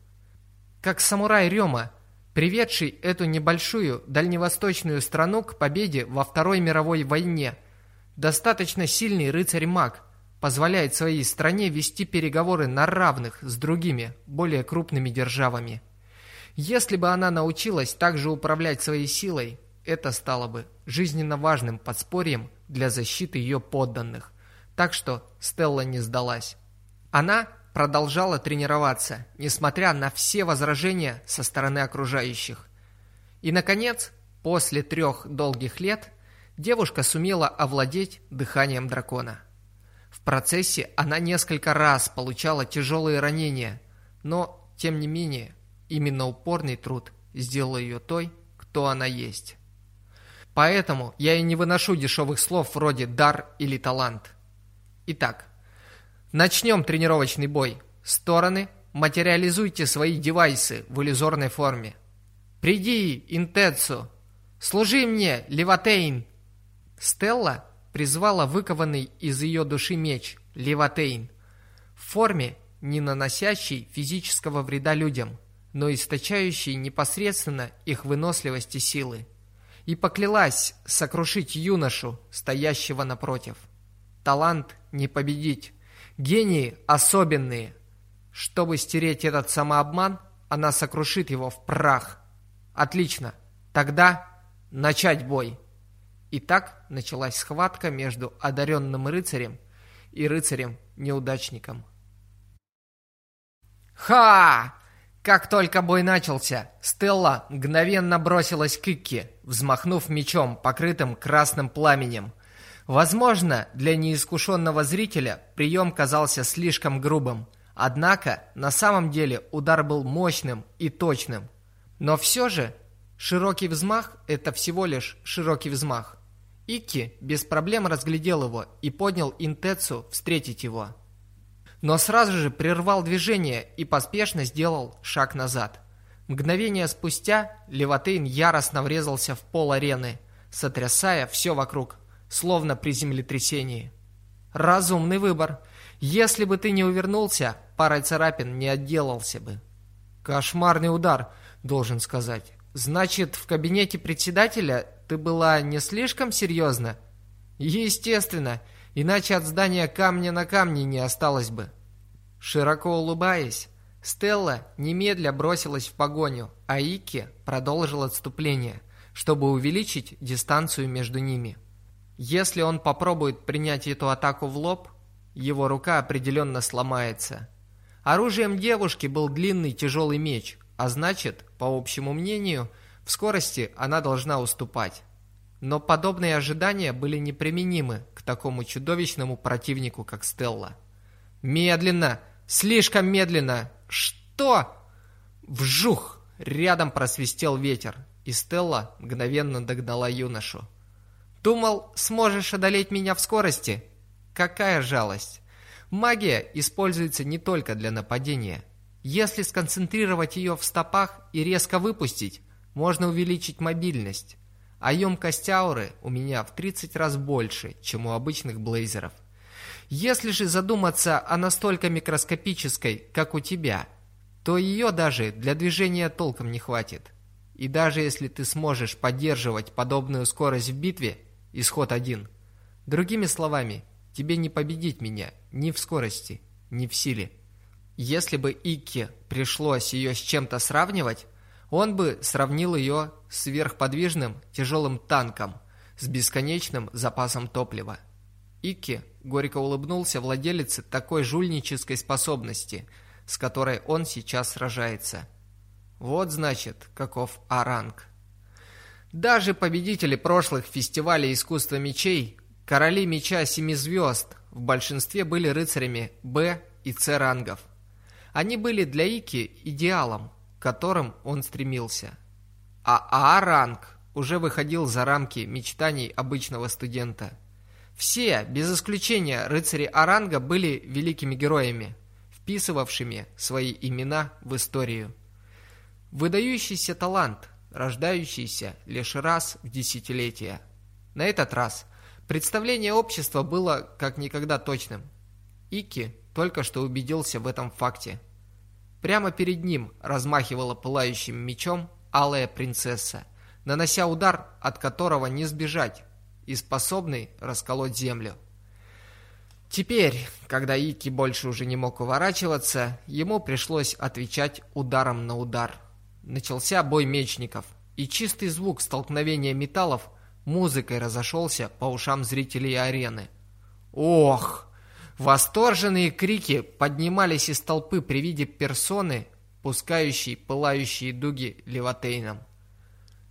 Как самурай Рёма, приведший эту небольшую дальневосточную страну к победе во Второй мировой войне, достаточно сильный рыцарь-маг позволяет своей стране вести переговоры на равных с другими, более крупными державами. Если бы она научилась также управлять своей силой, это стало бы жизненно важным подспорьем для защиты ее подданных. Так что Стелла не сдалась. Она продолжала тренироваться, несмотря на все возражения со стороны окружающих. И, наконец, после трех долгих лет, девушка сумела овладеть дыханием дракона. В процессе она несколько раз получала тяжелые ранения, но, тем не менее, именно упорный труд сделал ее той, кто она есть. Поэтому я и не выношу дешевых слов вроде «дар» или «талант». Итак, начнем тренировочный бой. Стороны, материализуйте свои девайсы в иллюзорной форме. «Приди, Интецу! Служи мне, Леватейн!» Стелла призвала выкованный из ее души меч, Леватейн, в форме, не наносящий физического вреда людям, но источающий непосредственно их выносливость и силы и поклялась сокрушить юношу, стоящего напротив. Талант не победить. Гении особенные. Чтобы стереть этот самообман, она сокрушит его в прах. Отлично. Тогда начать бой. И так началась схватка между одаренным рыцарем и рыцарем-неудачником. «Ха! Как только бой начался, Стелла мгновенно бросилась к Икке, взмахнув мечом, покрытым красным пламенем. Возможно, для неискушенного зрителя прием казался слишком грубым, однако на самом деле удар был мощным и точным. Но все же широкий взмах – это всего лишь широкий взмах. Икки без проблем разглядел его и поднял Интецу встретить его – но сразу же прервал движение и поспешно сделал шаг назад. Мгновение спустя Леватейн яростно врезался в пол арены, сотрясая все вокруг, словно при землетрясении. Разумный выбор. Если бы ты не увернулся, парой царапин не отделался бы. Кошмарный удар, должен сказать. Значит, в кабинете председателя ты была не слишком серьезна? Естественно, иначе от здания камня на камне не осталось бы. Широко улыбаясь, Стелла немедля бросилась в погоню, а Ики продолжил отступление, чтобы увеличить дистанцию между ними. Если он попробует принять эту атаку в лоб, его рука определенно сломается. Оружием девушки был длинный тяжелый меч, а значит, по общему мнению, в скорости она должна уступать. Но подобные ожидания были неприменимы к такому чудовищному противнику, как Стелла. «Медленно! Слишком медленно! Что?» Вжух! Рядом просвистел ветер, и Стелла мгновенно догнала юношу. «Думал, сможешь одолеть меня в скорости?» Какая жалость! Магия используется не только для нападения. Если сконцентрировать ее в стопах и резко выпустить, можно увеличить мобильность. А емкость ауры у меня в 30 раз больше, чем у обычных блейзеров. Если же задуматься о настолько микроскопической, как у тебя, то ее даже для движения толком не хватит. И даже если ты сможешь поддерживать подобную скорость в битве, исход один. Другими словами, тебе не победить меня ни в скорости, ни в силе. Если бы Икке пришлось ее с чем-то сравнивать, он бы сравнил ее с сверхподвижным тяжелым танком с бесконечным запасом топлива. Икки горько улыбнулся владелице такой жульнической способности, с которой он сейчас сражается. Вот значит, каков Аранг. Даже победители прошлых фестивалей искусства мечей, короли меча семи звезд, в большинстве были рыцарями Б и С рангов. Они были для Ики идеалом, к которым он стремился. А А-ранг уже выходил за рамки мечтаний обычного студента – все, без исключения, рыцари Аранга были великими героями, вписывавшими свои имена в историю. Выдающийся талант, рождающийся лишь раз в десятилетие. На этот раз представление общества было как никогда точным. Ики только что убедился в этом факте. Прямо перед ним размахивала пылающим мечом алая принцесса, нанося удар, от которого не сбежать, и способный расколоть землю. Теперь, когда Ики больше уже не мог уворачиваться, ему пришлось отвечать ударом на удар. Начался бой мечников, и чистый звук столкновения металлов музыкой разошелся по ушам зрителей арены. Ох! Восторженные крики поднимались из толпы при виде персоны, пускающей пылающие дуги Леватейном.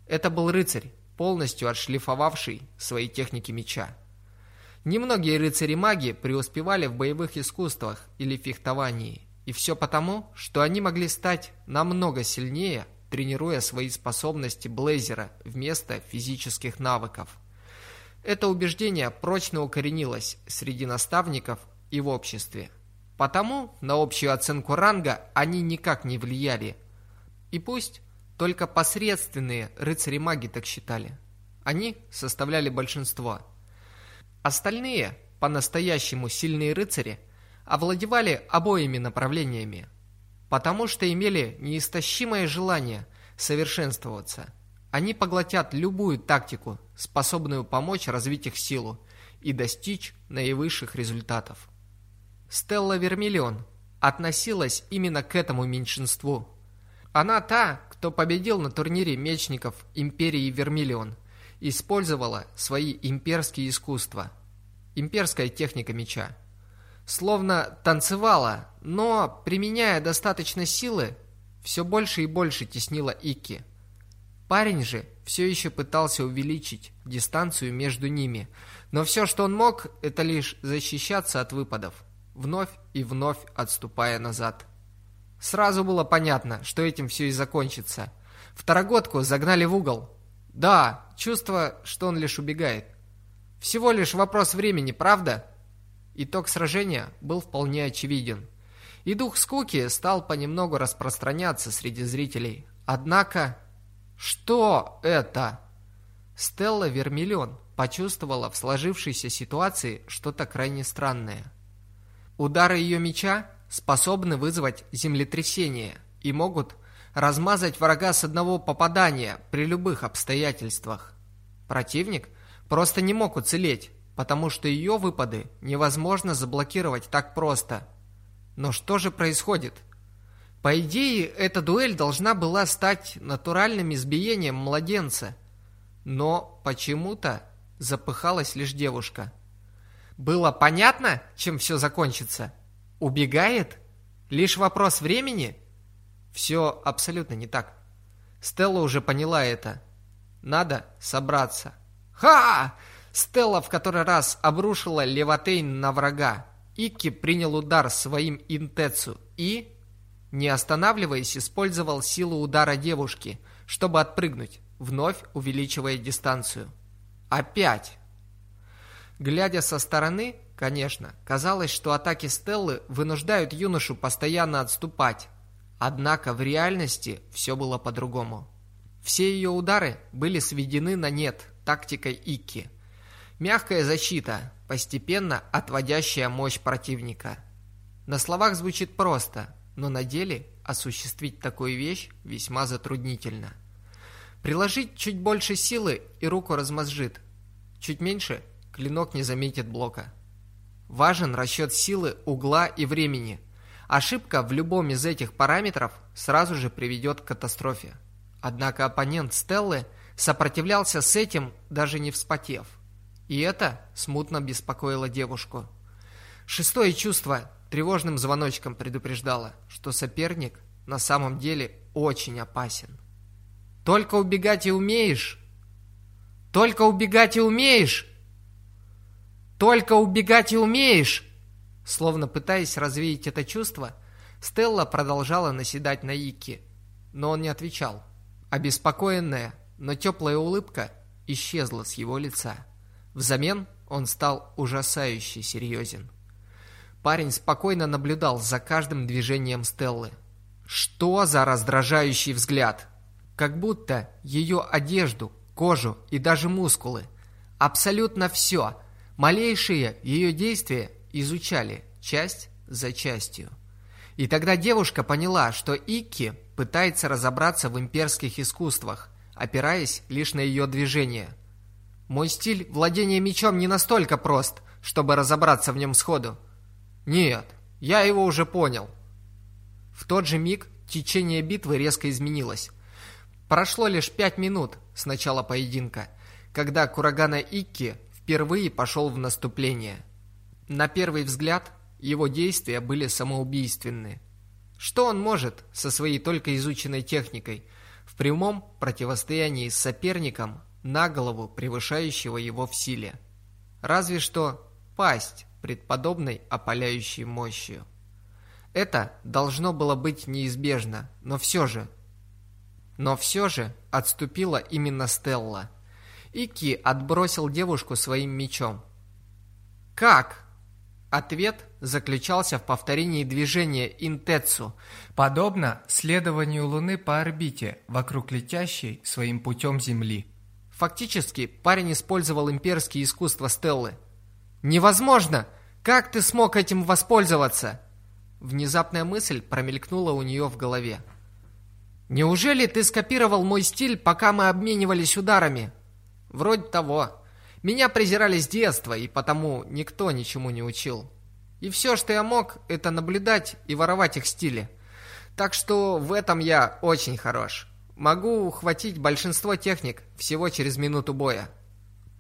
Это был рыцарь, полностью отшлифовавший свои техники меча. Немногие рыцари-маги преуспевали в боевых искусствах или фехтовании, и все потому, что они могли стать намного сильнее, тренируя свои способности блейзера вместо физических навыков. Это убеждение прочно укоренилось среди наставников и в обществе. Потому на общую оценку ранга они никак не влияли. И пусть только посредственные рыцари-маги так считали. Они составляли большинство. Остальные, по-настоящему сильные рыцари, овладевали обоими направлениями, потому что имели неистощимое желание совершенствоваться. Они поглотят любую тактику, способную помочь развить их силу и достичь наивысших результатов. Стелла Вермиллион относилась именно к этому меньшинству. Она та, кто победил на турнире мечников Империи Вермиллион, использовала свои имперские искусства. Имперская техника меча. Словно танцевала, но, применяя достаточно силы, все больше и больше теснила Ики. Парень же все еще пытался увеличить дистанцию между ними, но все, что он мог, это лишь защищаться от выпадов, вновь и вновь отступая назад. Сразу было понятно, что этим все и закончится. Второгодку загнали в угол. Да, чувство, что он лишь убегает. Всего лишь вопрос времени, правда? Итог сражения был вполне очевиден. И дух скуки стал понемногу распространяться среди зрителей. Однако, что это? Стелла Вермиллион почувствовала в сложившейся ситуации что-то крайне странное. Удары ее меча способны вызвать землетрясение и могут размазать врага с одного попадания при любых обстоятельствах. Противник просто не мог уцелеть, потому что ее выпады невозможно заблокировать так просто. Но что же происходит? По идее, эта дуэль должна была стать натуральным избиением младенца. Но почему-то запыхалась лишь девушка. Было понятно, чем все закончится? Убегает? Лишь вопрос времени? Все абсолютно не так. Стелла уже поняла это. Надо собраться. Ха! Стелла в который раз обрушила Леватейн на врага. Икки принял удар своим интецу и, не останавливаясь, использовал силу удара девушки, чтобы отпрыгнуть, вновь увеличивая дистанцию. Опять! Глядя со стороны, Конечно, казалось, что атаки Стеллы вынуждают юношу постоянно отступать. Однако в реальности все было по-другому. Все ее удары были сведены на нет тактикой Икки. Мягкая защита, постепенно отводящая мощь противника. На словах звучит просто, но на деле осуществить такую вещь весьма затруднительно. Приложить чуть больше силы и руку размозжит. Чуть меньше клинок не заметит блока. Важен расчет силы, угла и времени. Ошибка в любом из этих параметров сразу же приведет к катастрофе. Однако оппонент Стеллы сопротивлялся с этим, даже не вспотев. И это смутно беспокоило девушку. Шестое чувство тревожным звоночком предупреждало, что соперник на самом деле очень опасен. «Только убегать и умеешь!» «Только убегать и умеешь!» «Только убегать и умеешь!» Словно пытаясь развеять это чувство, Стелла продолжала наседать на Ики, но он не отвечал. Обеспокоенная, но теплая улыбка исчезла с его лица. Взамен он стал ужасающе серьезен. Парень спокойно наблюдал за каждым движением Стеллы. Что за раздражающий взгляд! Как будто ее одежду, кожу и даже мускулы, абсолютно все, малейшие ее действия изучали часть за частью. И тогда девушка поняла, что Икки пытается разобраться в имперских искусствах, опираясь лишь на ее движения – мой стиль владения мечом не настолько прост, чтобы разобраться в нем сходу. Нет, я его уже понял. В тот же миг течение битвы резко изменилось. Прошло лишь пять минут с начала поединка, когда Курагана Икки впервые пошел в наступление. На первый взгляд его действия были самоубийственны. Что он может со своей только изученной техникой в прямом противостоянии с соперником, на голову превышающего его в силе. Разве что пасть пред подобной опаляющей мощью. Это должно было быть неизбежно, но все же... Но все же отступила именно Стелла. Ики отбросил девушку своим мечом. «Как?» Ответ заключался в повторении движения интецу, подобно следованию Луны по орбите вокруг летящей своим путем Земли. Фактически, парень использовал имперские искусства Стеллы. «Невозможно! Как ты смог этим воспользоваться?» Внезапная мысль промелькнула у нее в голове. «Неужели ты скопировал мой стиль, пока мы обменивались ударами?» «Вроде того. Меня презирали с детства, и потому никто ничему не учил. И все, что я мог, это наблюдать и воровать их стили. Так что в этом я очень хорош». Могу ухватить большинство техник всего через минуту боя.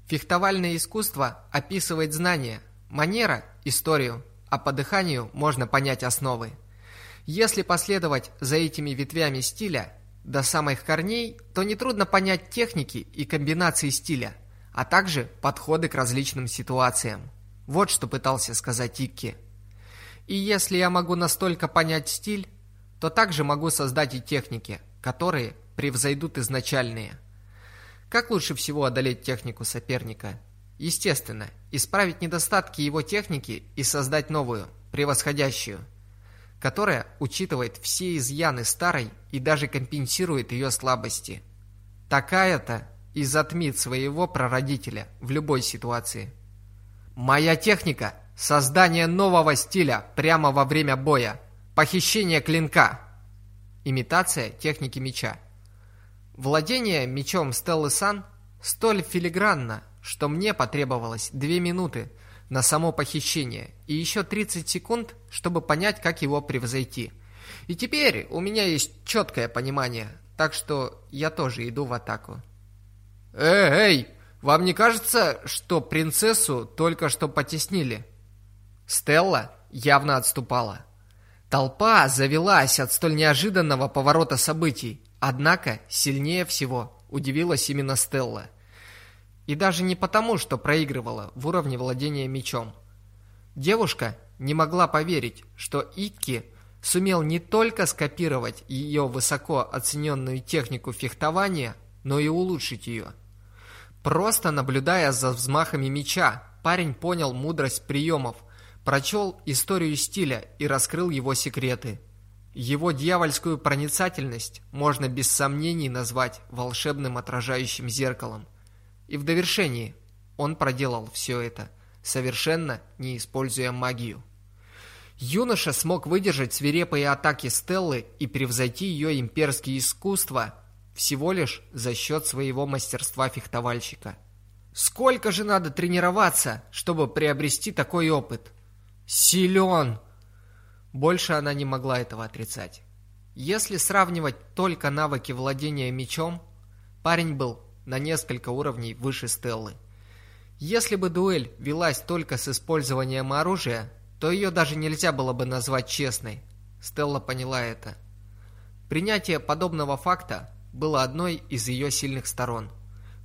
Фехтовальное искусство описывает знания, манера – историю, а по дыханию можно понять основы. Если последовать за этими ветвями стиля до самых корней, то нетрудно понять техники и комбинации стиля, а также подходы к различным ситуациям. Вот что пытался сказать Икки. И если я могу настолько понять стиль, то также могу создать и техники, которые превзойдут изначальные. Как лучше всего одолеть технику соперника? Естественно, исправить недостатки его техники и создать новую, превосходящую, которая учитывает все изъяны старой и даже компенсирует ее слабости. Такая-то и затмит своего прародителя в любой ситуации. Моя техника – создание нового стиля прямо во время боя, похищение клинка. Имитация техники меча. Владение мечом Стеллы Сан столь филигранно, что мне потребовалось две минуты на само похищение и еще 30 секунд, чтобы понять, как его превзойти. И теперь у меня есть четкое понимание, так что я тоже иду в атаку. Эй, эй, вам не кажется, что принцессу только что потеснили? Стелла явно отступала. Толпа завелась от столь неожиданного поворота событий. Однако сильнее всего удивилась именно Стелла. И даже не потому, что проигрывала в уровне владения мечом. Девушка не могла поверить, что Икки сумел не только скопировать ее высоко оцененную технику фехтования, но и улучшить ее. Просто наблюдая за взмахами меча, парень понял мудрость приемов, прочел историю стиля и раскрыл его секреты. Его дьявольскую проницательность можно без сомнений назвать волшебным отражающим зеркалом. И в довершении он проделал все это, совершенно не используя магию. Юноша смог выдержать свирепые атаки Стеллы и превзойти ее имперские искусства всего лишь за счет своего мастерства фехтовальщика. Сколько же надо тренироваться, чтобы приобрести такой опыт? Силен! Больше она не могла этого отрицать. Если сравнивать только навыки владения мечом, парень был на несколько уровней выше Стеллы. Если бы дуэль велась только с использованием оружия, то ее даже нельзя было бы назвать честной. Стелла поняла это. Принятие подобного факта было одной из ее сильных сторон.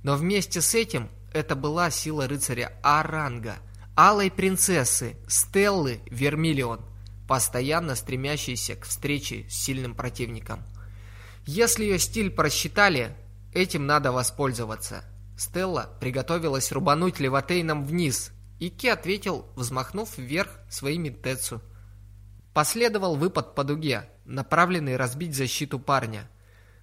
Но вместе с этим это была сила рыцаря Аранга, алой принцессы Стеллы Вермиллион, постоянно стремящейся к встрече с сильным противником. Если ее стиль просчитали, этим надо воспользоваться – Стелла приготовилась рубануть Леватейном вниз. Ики ответил, взмахнув вверх своими Тецу. Последовал выпад по дуге, направленный разбить защиту парня.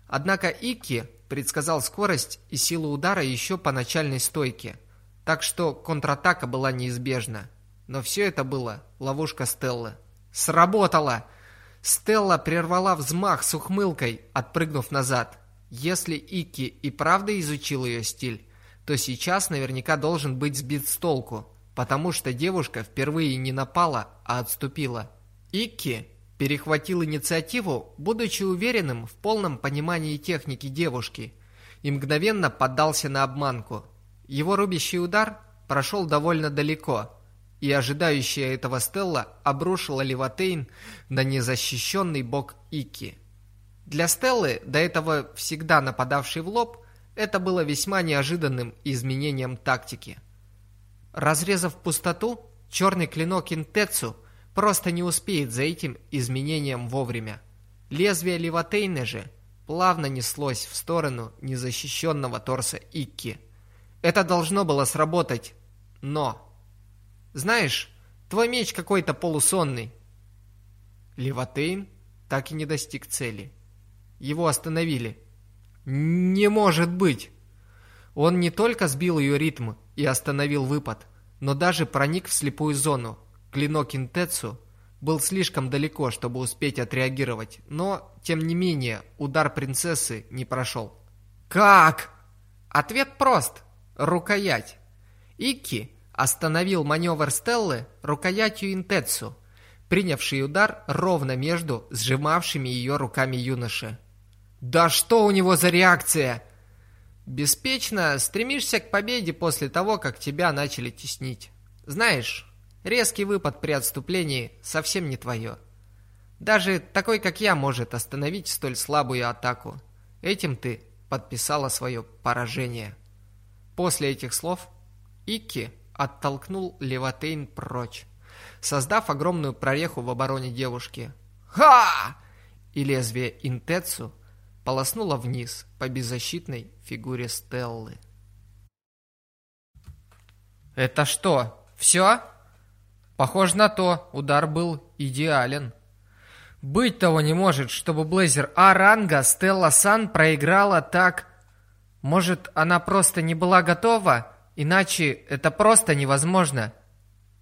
Однако Ики предсказал скорость и силу удара еще по начальной стойке, так что контратака была неизбежна. Но все это было ловушка Стеллы. Сработало! Стелла прервала взмах с ухмылкой, отпрыгнув назад. Если Ики и правда изучил ее стиль, то сейчас наверняка должен быть сбит с толку, потому что девушка впервые не напала, а отступила. Ики перехватил инициативу, будучи уверенным в полном понимании техники девушки, и мгновенно поддался на обманку. Его рубящий удар прошел довольно далеко, и ожидающая этого Стелла обрушила Леватейн на незащищенный бок Ики. Для Стеллы, до этого всегда нападавшей в лоб, это было весьма неожиданным изменением тактики. Разрезав пустоту, черный клинок Интецу просто не успеет за этим изменением вовремя. Лезвие Леватейны же плавно неслось в сторону незащищенного торса Икки. Это должно было сработать, но... Знаешь, твой меч какой-то полусонный. Леватейн так и не достиг цели. Его остановили. Не может быть! Он не только сбил ее ритм и остановил выпад, но даже проник в слепую зону. Клинок Интецу был слишком далеко, чтобы успеть отреагировать, но, тем не менее, удар принцессы не прошел. «Как?» Ответ прост. Рукоять. Икки остановил маневр Стеллы рукоятью Интецу, принявший удар ровно между сжимавшими ее руками юноши. Да что у него за реакция? Беспечно стремишься к победе после того, как тебя начали теснить. Знаешь, резкий выпад при отступлении совсем не твое. Даже такой, как я, может остановить столь слабую атаку. Этим ты подписала свое поражение. После этих слов Икки оттолкнул Леватейн прочь, создав огромную прореху в обороне девушки. «Ха!» И лезвие Интецу полоснула вниз по беззащитной фигуре Стеллы. «Это что, все?» «Похоже на то, удар был идеален». «Быть того не может, чтобы Блейзер А-ранга Стелла Сан проиграла так...» «Может, она просто не была готова? Иначе это просто невозможно».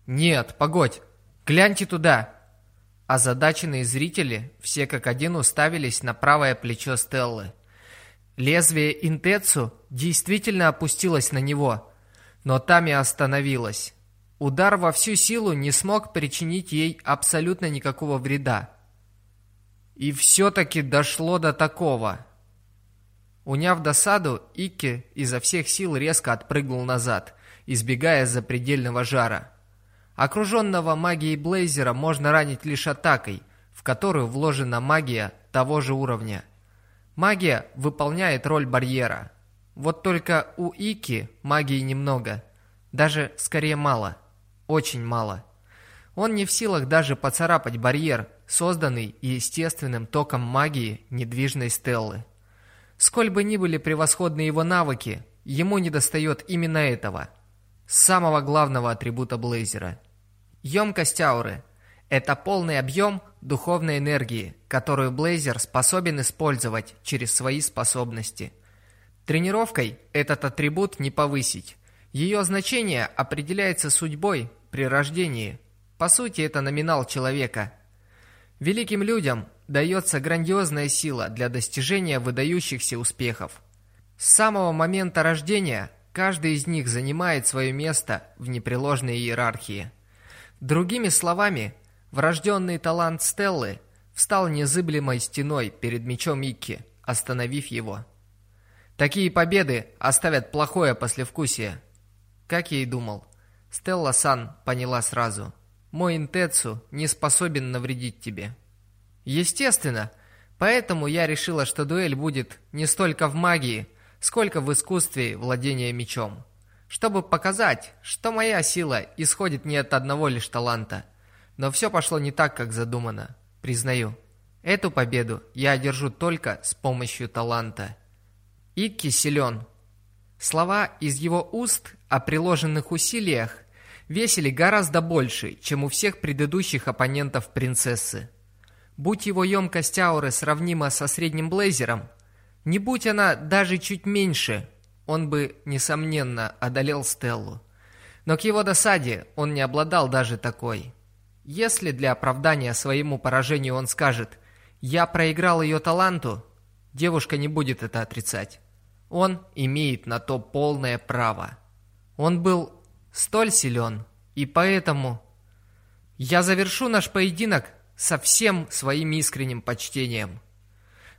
«Нет, погодь, гляньте туда!» Озадаченные зрители все как один уставились на правое плечо Стеллы. Лезвие Интецу действительно опустилось на него, но там и остановилось. Удар во всю силу не смог причинить ей абсолютно никакого вреда. И все-таки дошло до такого. Уняв досаду, Икки изо всех сил резко отпрыгнул назад, избегая запредельного жара. Окруженного магией Блейзера можно ранить лишь атакой, в которую вложена магия того же уровня. Магия выполняет роль барьера. Вот только у Ики магии немного. Даже скорее мало. Очень мало. Он не в силах даже поцарапать барьер, созданный естественным током магии недвижной Стеллы. Сколь бы ни были превосходны его навыки, ему недостает именно этого – самого главного атрибута Блейзера. Емкость ауры – это полный объем духовной энергии, которую Блейзер способен использовать через свои способности. Тренировкой этот атрибут не повысить. Ее значение определяется судьбой при рождении. По сути, это номинал человека. Великим людям дается грандиозная сила для достижения выдающихся успехов. С самого момента рождения каждый из них занимает свое место в непреложной иерархии. Другими словами, врожденный талант Стеллы встал незыблемой стеной перед мечом Икки, остановив его. Такие победы оставят плохое послевкусие. Как я и думал, Стелла Сан поняла сразу. Мой интецу не способен навредить тебе. Естественно, поэтому я решила, что дуэль будет не столько в магии, сколько в искусстве владения мечом. Чтобы показать, что моя сила исходит не от одного лишь таланта. Но все пошло не так, как задумано. Признаю, эту победу я одержу только с помощью таланта. Икки силен. Слова из его уст о приложенных усилиях весили гораздо больше, чем у всех предыдущих оппонентов принцессы. Будь его емкость ауры сравнима со средним блейзером, не будь она даже чуть меньше, он бы, несомненно, одолел Стеллу. Но к его досаде он не обладал даже такой. Если для оправдания своему поражению он скажет «я проиграл ее таланту», девушка не будет это отрицать. Он имеет на то полное право. Он был столь силен, и поэтому... Я завершу наш поединок со всем своим искренним почтением.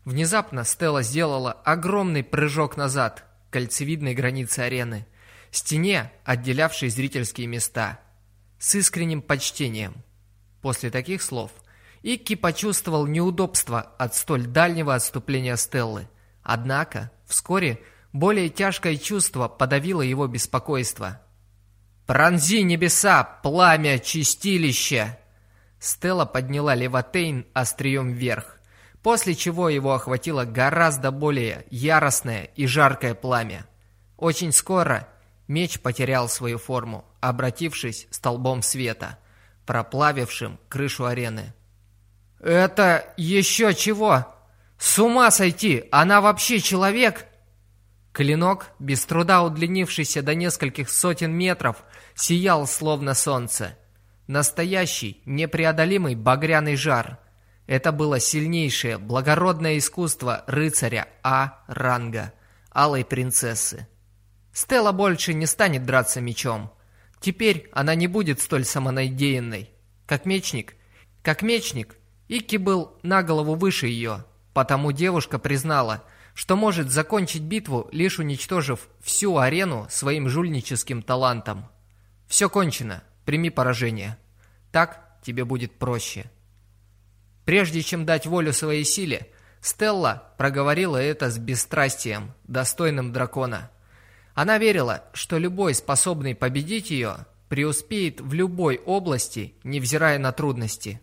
Внезапно Стелла сделала огромный прыжок назад к кольцевидной границе арены, стене, отделявшей зрительские места, с искренним почтением. После таких слов Икки почувствовал неудобство от столь дальнего отступления Стеллы. Однако, вскоре, более тяжкое чувство подавило его беспокойство. «Пронзи небеса, пламя чистилища!» Стелла подняла Леватейн острием вверх после чего его охватило гораздо более яростное и жаркое пламя. Очень скоро меч потерял свою форму, обратившись столбом света, проплавившим крышу арены. «Это еще чего? С ума сойти! Она вообще человек?» Клинок, без труда удлинившийся до нескольких сотен метров, сиял словно солнце. Настоящий, непреодолимый багряный жар – это было сильнейшее, благородное искусство рыцаря А-ранга, алой принцессы. Стелла больше не станет драться мечом. Теперь она не будет столь самонадеянной. Как мечник, как мечник, Икки был на голову выше ее, потому девушка признала, что может закончить битву, лишь уничтожив всю арену своим жульническим талантом. Все кончено, прими поражение. Так тебе будет проще. Прежде чем дать волю своей силе, Стелла проговорила это с бесстрастием, достойным дракона. Она верила, что любой, способный победить ее, преуспеет в любой области, невзирая на трудности.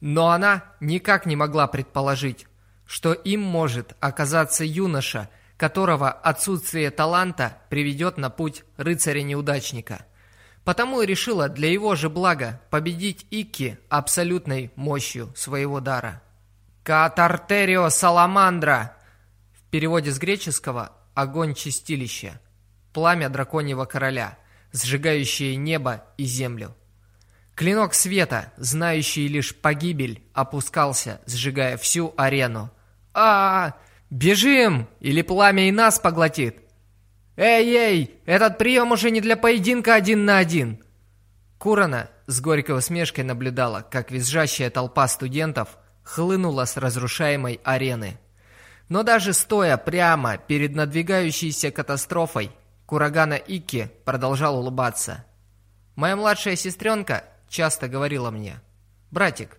Но она никак не могла предположить, что им может оказаться юноша, которого отсутствие таланта приведет на путь рыцаря-неудачника – Потому и решила для его же блага победить Икки абсолютной мощью своего дара. «Катартерио Саламандра!» В переводе с греческого «огонь чистилища», «пламя драконьего короля», сжигающее небо и землю. Клинок света, знающий лишь погибель, опускался, сжигая всю арену. а, -а, -а Бежим! Или пламя и нас поглотит!» «Эй-эй, этот прием уже не для поединка один на один!» Курана с горькой усмешкой наблюдала, как визжащая толпа студентов хлынула с разрушаемой арены. Но даже стоя прямо перед надвигающейся катастрофой, Курагана Ики продолжал улыбаться. «Моя младшая сестренка часто говорила мне, «Братик,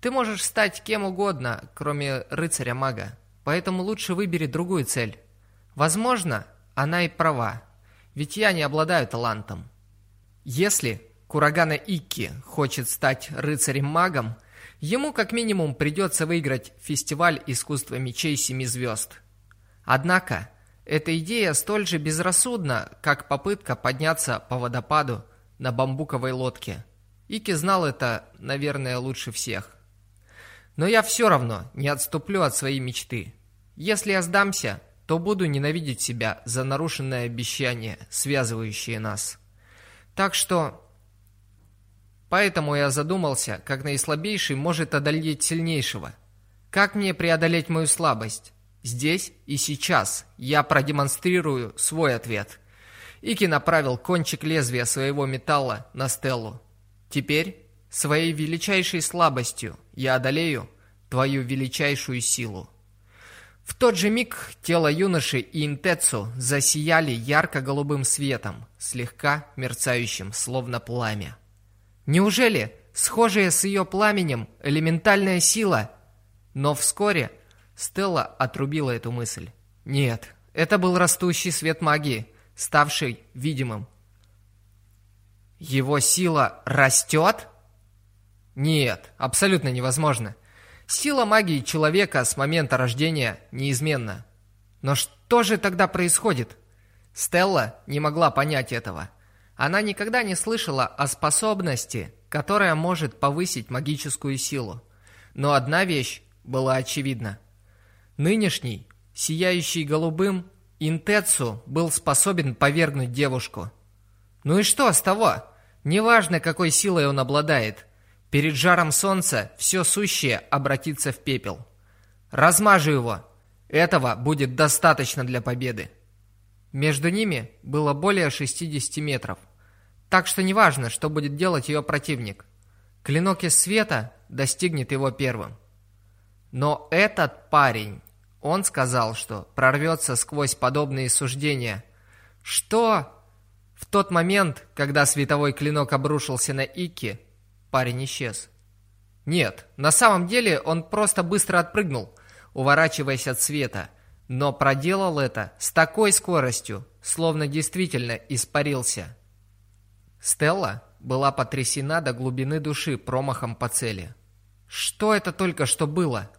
ты можешь стать кем угодно, кроме рыцаря-мага, поэтому лучше выбери другую цель. Возможно, она и права, ведь я не обладаю талантом. Если Курагана Икки хочет стать рыцарем-магом, ему как минимум придется выиграть фестиваль искусства мечей семи звезд. Однако, эта идея столь же безрассудна, как попытка подняться по водопаду на бамбуковой лодке. Ики знал это, наверное, лучше всех. Но я все равно не отступлю от своей мечты. Если я сдамся, то буду ненавидеть себя за нарушенное обещание, связывающее нас. Так что... Поэтому я задумался, как наислабейший может одолеть сильнейшего. Как мне преодолеть мою слабость? Здесь и сейчас я продемонстрирую свой ответ. Ики направил кончик лезвия своего металла на Стеллу. Теперь своей величайшей слабостью я одолею твою величайшую силу. В тот же миг тело юноши и Интецу засияли ярко-голубым светом, слегка мерцающим, словно пламя. Неужели схожая с ее пламенем элементальная сила? Но вскоре Стелла отрубила эту мысль. Нет, это был растущий свет магии, ставший видимым. Его сила растет? Нет, абсолютно невозможно. Сила магии человека с момента рождения неизменна. Но что же тогда происходит? Стелла не могла понять этого. Она никогда не слышала о способности, которая может повысить магическую силу. Но одна вещь была очевидна. Нынешний, сияющий голубым, Интецу был способен повергнуть девушку. Ну и что с того? Неважно, какой силой он обладает – Перед жаром солнца все сущее обратится в пепел. Размажу его. Этого будет достаточно для победы. Между ними было более 60 метров. Так что неважно, что будет делать ее противник. Клинок из света достигнет его первым. Но этот парень, он сказал, что прорвется сквозь подобные суждения. Что? В тот момент, когда световой клинок обрушился на Ики, Парень исчез. Нет, на самом деле он просто быстро отпрыгнул, уворачиваясь от света, но проделал это с такой скоростью, словно действительно испарился. Стелла была потрясена до глубины души промахом по цели. Что это только что было?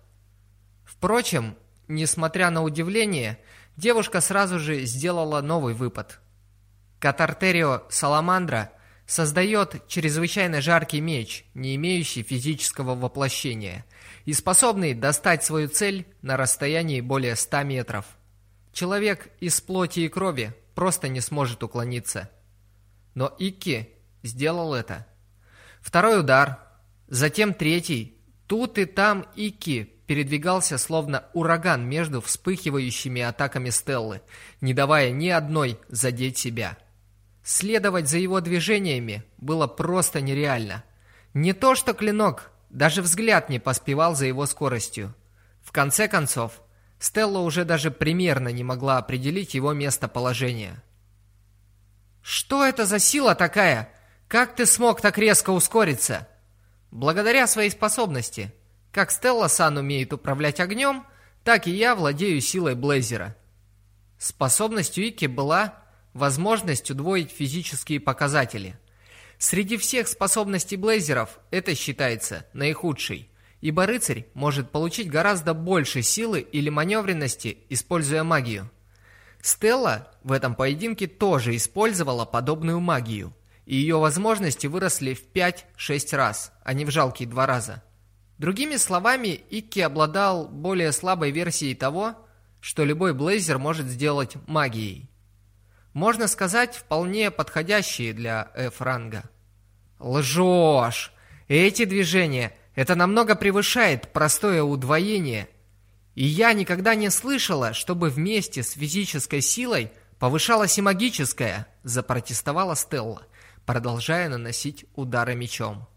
Впрочем, несмотря на удивление, девушка сразу же сделала новый выпад. Катартерио Саламандра – создает чрезвычайно жаркий меч, не имеющий физического воплощения, и способный достать свою цель на расстоянии более 100 метров. Человек из плоти и крови просто не сможет уклониться. Но Икки сделал это. Второй удар, затем третий. Тут и там Икки передвигался словно ураган между вспыхивающими атаками Стеллы, не давая ни одной задеть себя. Следовать за его движениями было просто нереально. Не то что клинок, даже взгляд не поспевал за его скоростью. В конце концов, Стелла уже даже примерно не могла определить его местоположение. «Что это за сила такая? Как ты смог так резко ускориться?» «Благодаря своей способности. Как Стелла Сан умеет управлять огнем, так и я владею силой Блейзера». Способностью Ики была возможность удвоить физические показатели. Среди всех способностей блейзеров это считается наихудшей, ибо рыцарь может получить гораздо больше силы или маневренности, используя магию. Стелла в этом поединке тоже использовала подобную магию, и ее возможности выросли в 5-6 раз, а не в жалкие два раза. Другими словами, Икки обладал более слабой версией того, что любой блейзер может сделать магией можно сказать, вполне подходящие для F-ранга. Лжешь! Эти движения, это намного превышает простое удвоение. И я никогда не слышала, чтобы вместе с физической силой повышалась и магическая, запротестовала Стелла, продолжая наносить удары мечом.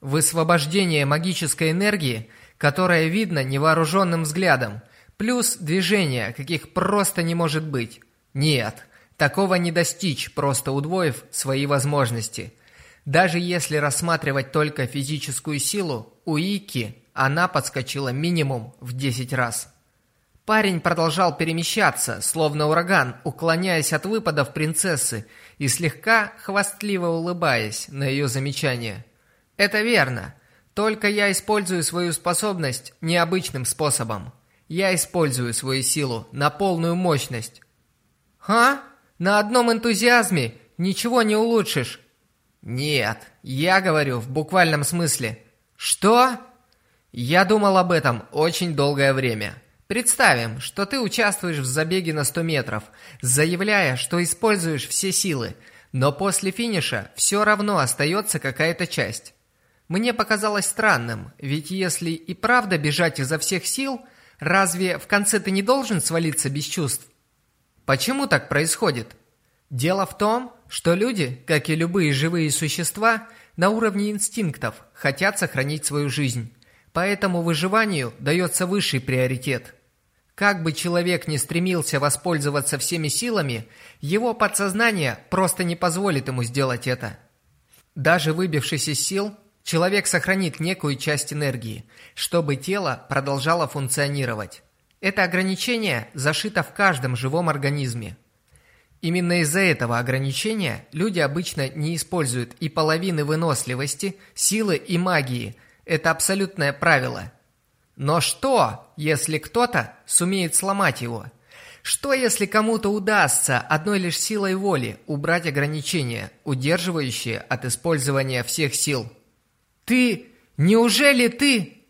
Высвобождение магической энергии, которое видно невооруженным взглядом, плюс движения, каких просто не может быть. Нет, Такого не достичь, просто удвоив свои возможности. Даже если рассматривать только физическую силу, у Ики она подскочила минимум в 10 раз. Парень продолжал перемещаться, словно ураган, уклоняясь от выпадов принцессы и слегка хвастливо улыбаясь на ее замечание. «Это верно. Только я использую свою способность необычным способом. Я использую свою силу на полную мощность, «А? На одном энтузиазме ничего не улучшишь». «Нет, я говорю в буквальном смысле». «Что?» «Я думал об этом очень долгое время». Представим, что ты участвуешь в забеге на 100 метров, заявляя, что используешь все силы, но после финиша все равно остается какая-то часть. Мне показалось странным, ведь если и правда бежать изо всех сил, разве в конце ты не должен свалиться без чувств? Почему так происходит? Дело в том, что люди, как и любые живые существа, на уровне инстинктов хотят сохранить свою жизнь. Поэтому выживанию дается высший приоритет. Как бы человек ни стремился воспользоваться всеми силами, его подсознание просто не позволит ему сделать это. Даже выбившись из сил, человек сохранит некую часть энергии, чтобы тело продолжало функционировать. Это ограничение зашито в каждом живом организме. Именно из-за этого ограничения люди обычно не используют и половины выносливости, силы и магии, это абсолютное правило. Но что, если кто-то сумеет сломать его? Что, если кому-то удастся одной лишь силой воли убрать ограничения, удерживающие от использования всех сил? Ты... Неужели ты...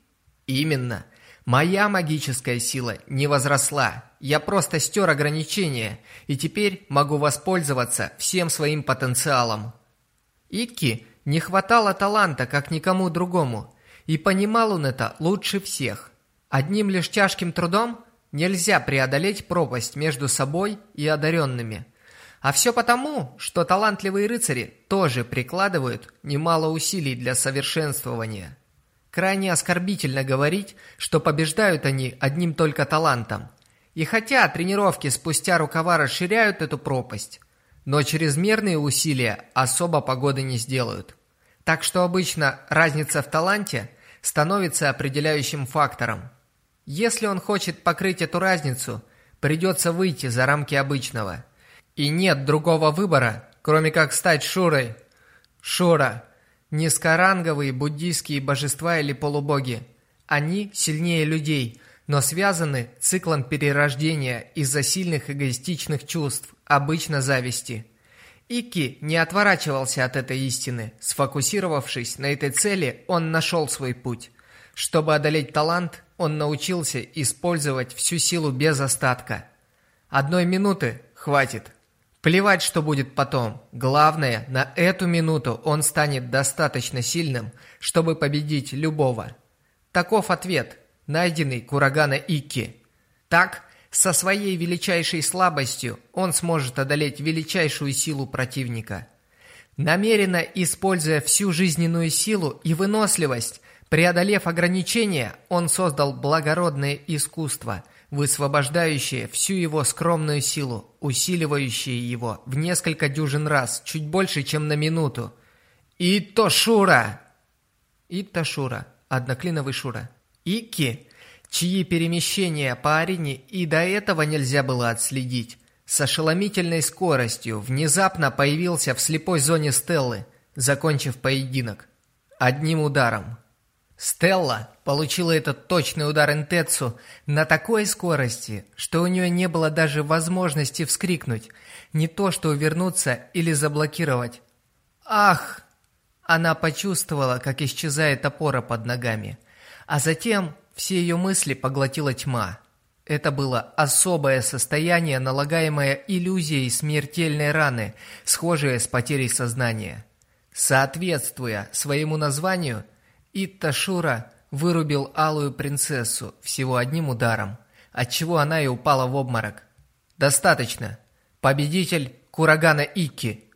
Именно. Моя магическая сила не возросла. Я просто стер ограничения, и теперь могу воспользоваться всем своим потенциалом. Икки не хватало таланта, как никому другому. И понимал он это лучше всех. Одним лишь тяжким трудом нельзя преодолеть пропасть между собой и одаренными. А все потому, что талантливые рыцари тоже прикладывают немало усилий для совершенствования. Крайне оскорбительно говорить, что побеждают они одним только талантом. И хотя тренировки спустя рукава расширяют эту пропасть, но чрезмерные усилия особо погоды не сделают. Так что обычно разница в таланте становится определяющим фактором. Если он хочет покрыть эту разницу, придется выйти за рамки обычного. И нет другого выбора, кроме как стать Шурой. Шура – низкоранговые буддийские божества или полубоги. Они сильнее людей, но связаны циклом перерождения из-за сильных эгоистичных чувств, обычно зависти – Ики не отворачивался от этой истины. Сфокусировавшись на этой цели, он нашел свой путь. Чтобы одолеть талант, он научился использовать всю силу без остатка. Одной минуты хватит. Плевать, что будет потом. Главное, на эту минуту он станет достаточно сильным, чтобы победить любого. Таков ответ, найденный Курагана Икки. Так, со своей величайшей слабостью он сможет одолеть величайшую силу противника. Намеренно используя всю жизненную силу и выносливость, преодолев ограничения, он создал благородное искусство, высвобождающее всю его скромную силу, усиливающее его в несколько дюжин раз, чуть больше, чем на минуту. Итошура! Итошура, одноклиновый Шура. Ики чьи перемещения по арене и до этого нельзя было отследить, с ошеломительной скоростью внезапно появился в слепой зоне Стеллы, закончив поединок. Одним ударом. Стелла получила этот точный удар Интецу на такой скорости, что у нее не было даже возможности вскрикнуть, не то что увернуться или заблокировать. «Ах!» Она почувствовала, как исчезает опора под ногами, а затем все ее мысли поглотила тьма. Это было особое состояние, налагаемое иллюзией смертельной раны, схожее с потерей сознания. Соответствуя своему названию, Итташура вырубил алую принцессу всего одним ударом, отчего она и упала в обморок. Достаточно. Победитель Курагана Икки.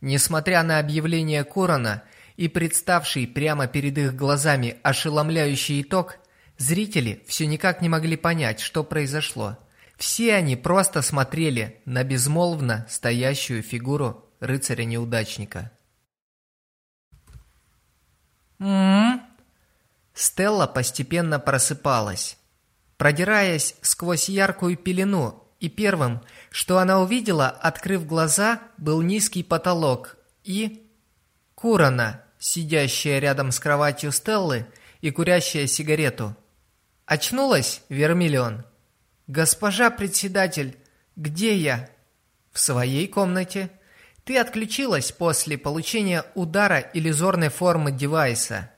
Несмотря на объявление Курана и представший прямо перед их глазами ошеломляющий итог, Зрители все никак не могли понять, что произошло. Все они просто смотрели на безмолвно стоящую фигуру рыцаря-неудачника. «М-м-м?» Стелла постепенно просыпалась, продираясь сквозь яркую пелену, и первым, что она увидела, открыв глаза, был низкий потолок и... Курана, сидящая рядом с кроватью Стеллы и курящая сигарету. Очнулась, Вермиллион? Госпожа председатель, где я? В своей комнате. Ты отключилась после получения удара иллюзорной формы девайса.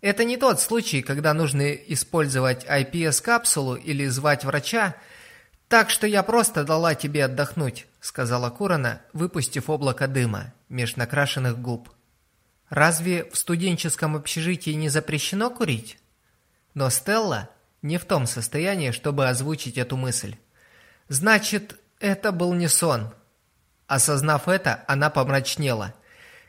Это не тот случай, когда нужно использовать IPS-капсулу или звать врача, так что я просто дала тебе отдохнуть, сказала Курана, выпустив облако дыма меж накрашенных губ. Разве в студенческом общежитии не запрещено курить? Но Стелла не в том состоянии, чтобы озвучить эту мысль. Значит, это был не сон. Осознав это, она помрачнела.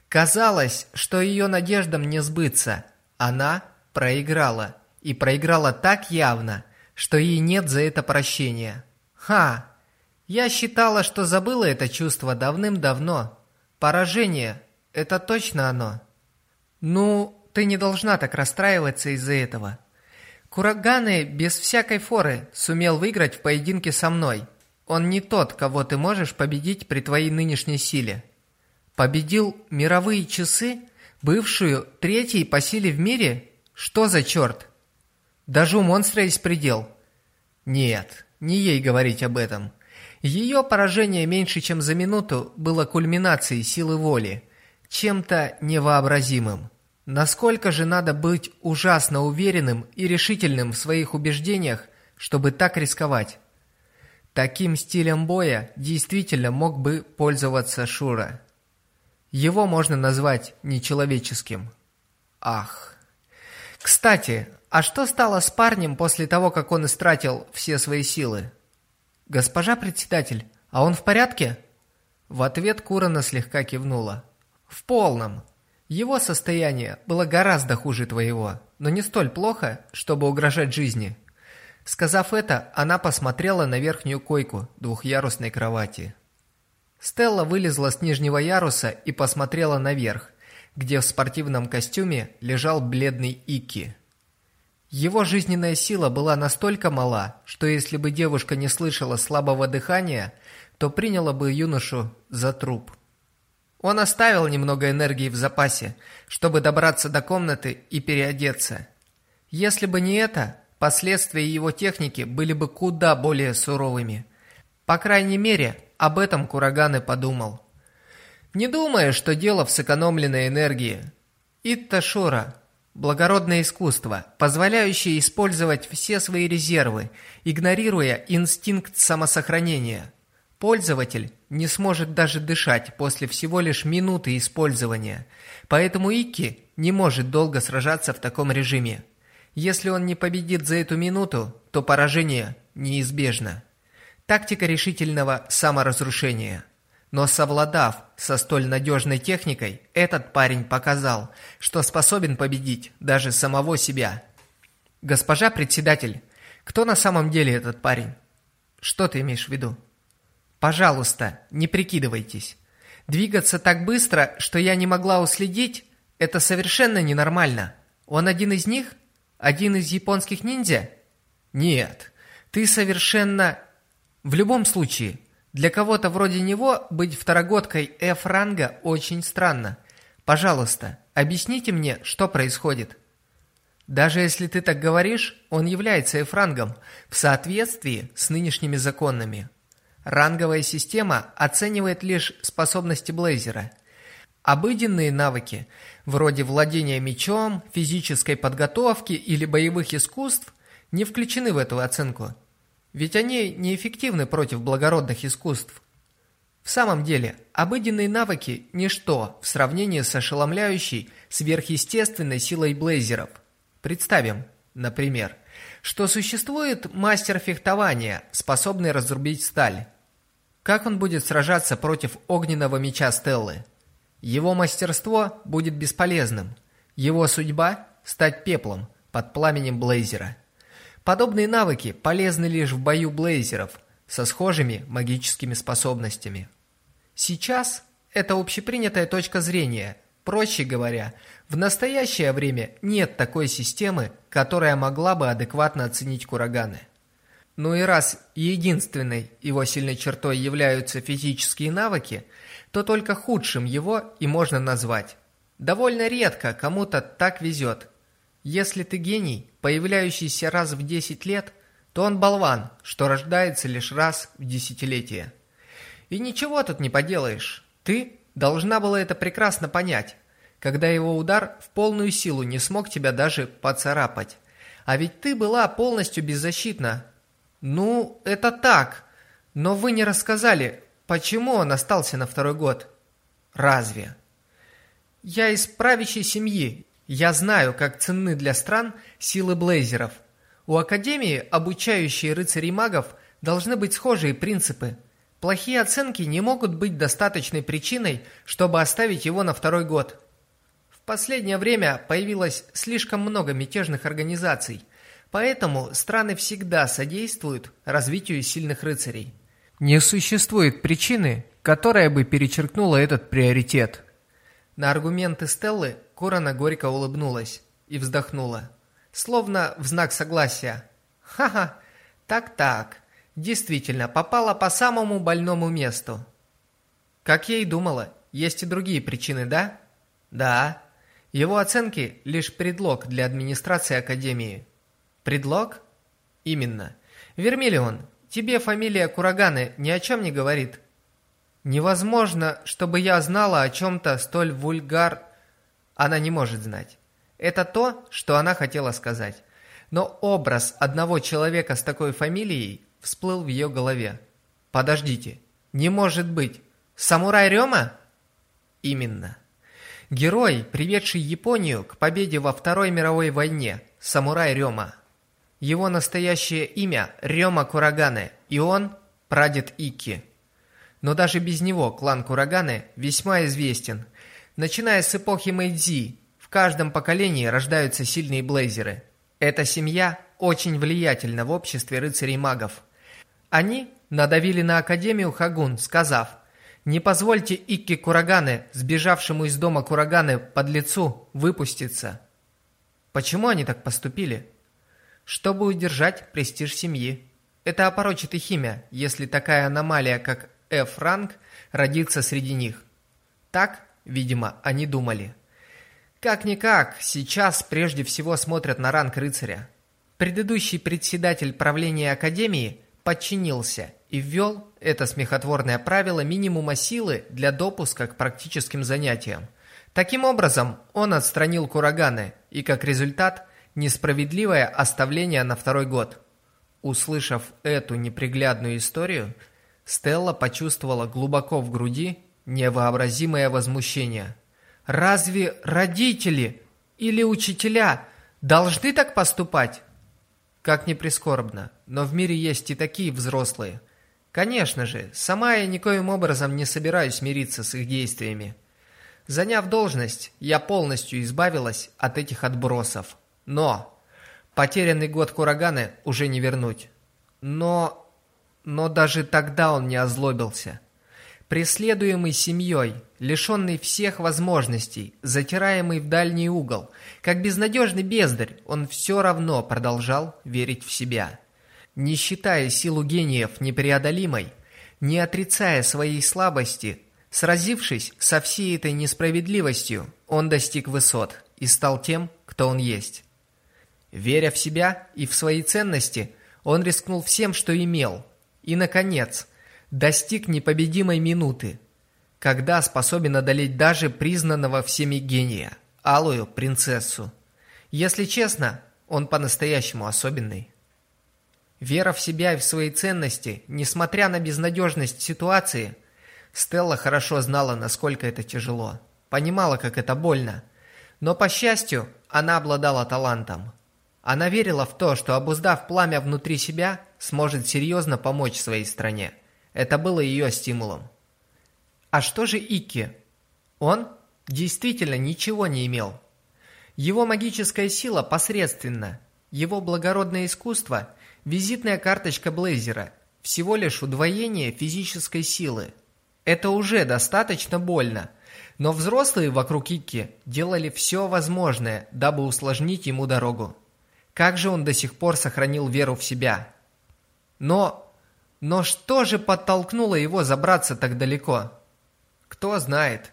Казалось, что ее надеждам не сбыться. Она проиграла. И проиграла так явно, что ей нет за это прощения. Ха! Я считала, что забыла это чувство давным-давно. Поражение – это точно оно. Ну, ты не должна так расстраиваться из-за этого. Кураганы без всякой форы сумел выиграть в поединке со мной – он не тот, кого ты можешь победить при твоей нынешней силе. Победил мировые часы, бывшую третьей по силе в мире? Что за черт? Даже у монстра есть предел. Нет, не ей говорить об этом. Ее поражение меньше, чем за минуту, было кульминацией силы воли, чем-то невообразимым. Насколько же надо быть ужасно уверенным и решительным в своих убеждениях, чтобы так рисковать? Таким стилем боя действительно мог бы пользоваться Шура. Его можно назвать нечеловеческим. Ах. Кстати, а что стало с парнем после того, как он истратил все свои силы? Госпожа председатель, а он в порядке? В ответ Курана слегка кивнула. В полном. Его состояние было гораздо хуже твоего, но не столь плохо, чтобы угрожать жизни. Сказав это, она посмотрела на верхнюю койку двухъярусной кровати. Стелла вылезла с нижнего яруса и посмотрела наверх, где в спортивном костюме лежал бледный Ики. Его жизненная сила была настолько мала, что если бы девушка не слышала слабого дыхания, то приняла бы юношу за труп. Он оставил немного энергии в запасе, чтобы добраться до комнаты и переодеться. Если бы не это, последствия его техники были бы куда более суровыми. По крайней мере, об этом Кураган и подумал. Не думая, что дело в сэкономленной энергии. Итташура – благородное искусство, позволяющее использовать все свои резервы, игнорируя инстинкт самосохранения. Пользователь не сможет даже дышать после всего лишь минуты использования, поэтому Икки не может долго сражаться в таком режиме. Если он не победит за эту минуту, то поражение неизбежно. Тактика решительного саморазрушения. Но совладав со столь надежной техникой, этот парень показал, что способен победить даже самого себя. Госпожа председатель, кто на самом деле этот парень? Что ты имеешь в виду? Пожалуйста, не прикидывайтесь. Двигаться так быстро, что я не могла уследить, это совершенно ненормально. Он один из них? Один из японских ниндзя? Нет, ты совершенно... В любом случае, для кого-то вроде него быть второгодкой F-ранга очень странно. Пожалуйста, объясните мне, что происходит. Даже если ты так говоришь, он является F-рангом в соответствии с нынешними законами. Ранговая система оценивает лишь способности Блейзера – Обыденные навыки, вроде владения мечом, физической подготовки или боевых искусств, не включены в эту оценку. Ведь они неэффективны против благородных искусств. В самом деле, обыденные навыки – ничто в сравнении с ошеломляющей, сверхъестественной силой блейзеров. Представим, например, что существует мастер фехтования, способный разрубить сталь. Как он будет сражаться против огненного меча Стеллы? Его мастерство будет бесполезным. Его судьба – стать пеплом под пламенем Блейзера. Подобные навыки полезны лишь в бою Блейзеров со схожими магическими способностями. Сейчас это общепринятая точка зрения. Проще говоря, в настоящее время нет такой системы, которая могла бы адекватно оценить кураганы. Ну и раз единственной его сильной чертой являются физические навыки – то только худшим его и можно назвать. Довольно редко кому-то так везет. Если ты гений, появляющийся раз в 10 лет, то он болван, что рождается лишь раз в десятилетие. И ничего тут не поделаешь. Ты должна была это прекрасно понять, когда его удар в полную силу не смог тебя даже поцарапать. А ведь ты была полностью беззащитна. Ну, это так. Но вы не рассказали, почему он остался на второй год. Разве? Я из правящей семьи. Я знаю, как ценны для стран силы блейзеров. У Академии, обучающие рыцарей магов, должны быть схожие принципы. Плохие оценки не могут быть достаточной причиной, чтобы оставить его на второй год. В последнее время появилось слишком много мятежных организаций, поэтому страны всегда содействуют развитию сильных рыцарей. Не существует причины, которая бы перечеркнула этот приоритет. На аргументы Стеллы Корона горько улыбнулась и вздохнула, словно в знак согласия. «Ха-ха, так-так, действительно, попала по самому больному месту». Как я и думала, есть и другие причины, да? Да. Его оценки – лишь предлог для администрации Академии. Предлог? Именно. Вермиллион, тебе фамилия Кураганы ни о чем не говорит. Невозможно, чтобы я знала о чем-то столь вульгар... Она не может знать. Это то, что она хотела сказать. Но образ одного человека с такой фамилией всплыл в ее голове. Подождите, не может быть. Самурай Рёма? Именно. Герой, приведший Японию к победе во Второй мировой войне, самурай Рёма. Его настоящее имя Рёма Курагане, и он прадед Ики. Но даже без него клан Кураганы весьма известен. Начиная с эпохи Мэйдзи, в каждом поколении рождаются сильные блейзеры. Эта семья очень влиятельна в обществе рыцарей-магов. Они надавили на Академию Хагун, сказав, «Не позвольте Икки Кураганы, сбежавшему из дома Кураганы под лицу, выпуститься». Почему они так поступили? Чтобы удержать престиж семьи. Это опорочит их имя, если такая аномалия, как F-ранг родится среди них. Так, видимо, они думали. Как-никак, сейчас прежде всего смотрят на ранг рыцаря. Предыдущий председатель правления Академии подчинился и ввел это смехотворное правило минимума силы для допуска к практическим занятиям. Таким образом, он отстранил Кураганы и, как результат, несправедливое оставление на второй год. Услышав эту неприглядную историю, Стелла почувствовала глубоко в груди невообразимое возмущение. «Разве родители или учителя должны так поступать?» Как ни прискорбно, но в мире есть и такие взрослые. Конечно же, сама я никоим образом не собираюсь мириться с их действиями. Заняв должность, я полностью избавилась от этих отбросов. Но потерянный год Кураганы уже не вернуть. Но но даже тогда он не озлобился. Преследуемый семьей, лишенный всех возможностей, затираемый в дальний угол, как безнадежный бездарь, он все равно продолжал верить в себя. Не считая силу гениев непреодолимой, не отрицая своей слабости, сразившись со всей этой несправедливостью, он достиг высот и стал тем, кто он есть. Веря в себя и в свои ценности, он рискнул всем, что имел – и, наконец, достиг непобедимой минуты, когда способен одолеть даже признанного всеми гения, алую принцессу. Если честно, он по-настоящему особенный. Вера в себя и в свои ценности, несмотря на безнадежность ситуации, Стелла хорошо знала, насколько это тяжело, понимала, как это больно. Но, по счастью, она обладала талантом. Она верила в то, что, обуздав пламя внутри себя, сможет серьезно помочь своей стране. Это было ее стимулом. А что же Икки? Он действительно ничего не имел. Его магическая сила посредственна. Его благородное искусство – визитная карточка Блейзера, всего лишь удвоение физической силы. Это уже достаточно больно, но взрослые вокруг Икки делали все возможное, дабы усложнить ему дорогу. Как же он до сих пор сохранил веру в себя? Но... Но что же подтолкнуло его забраться так далеко? Кто знает.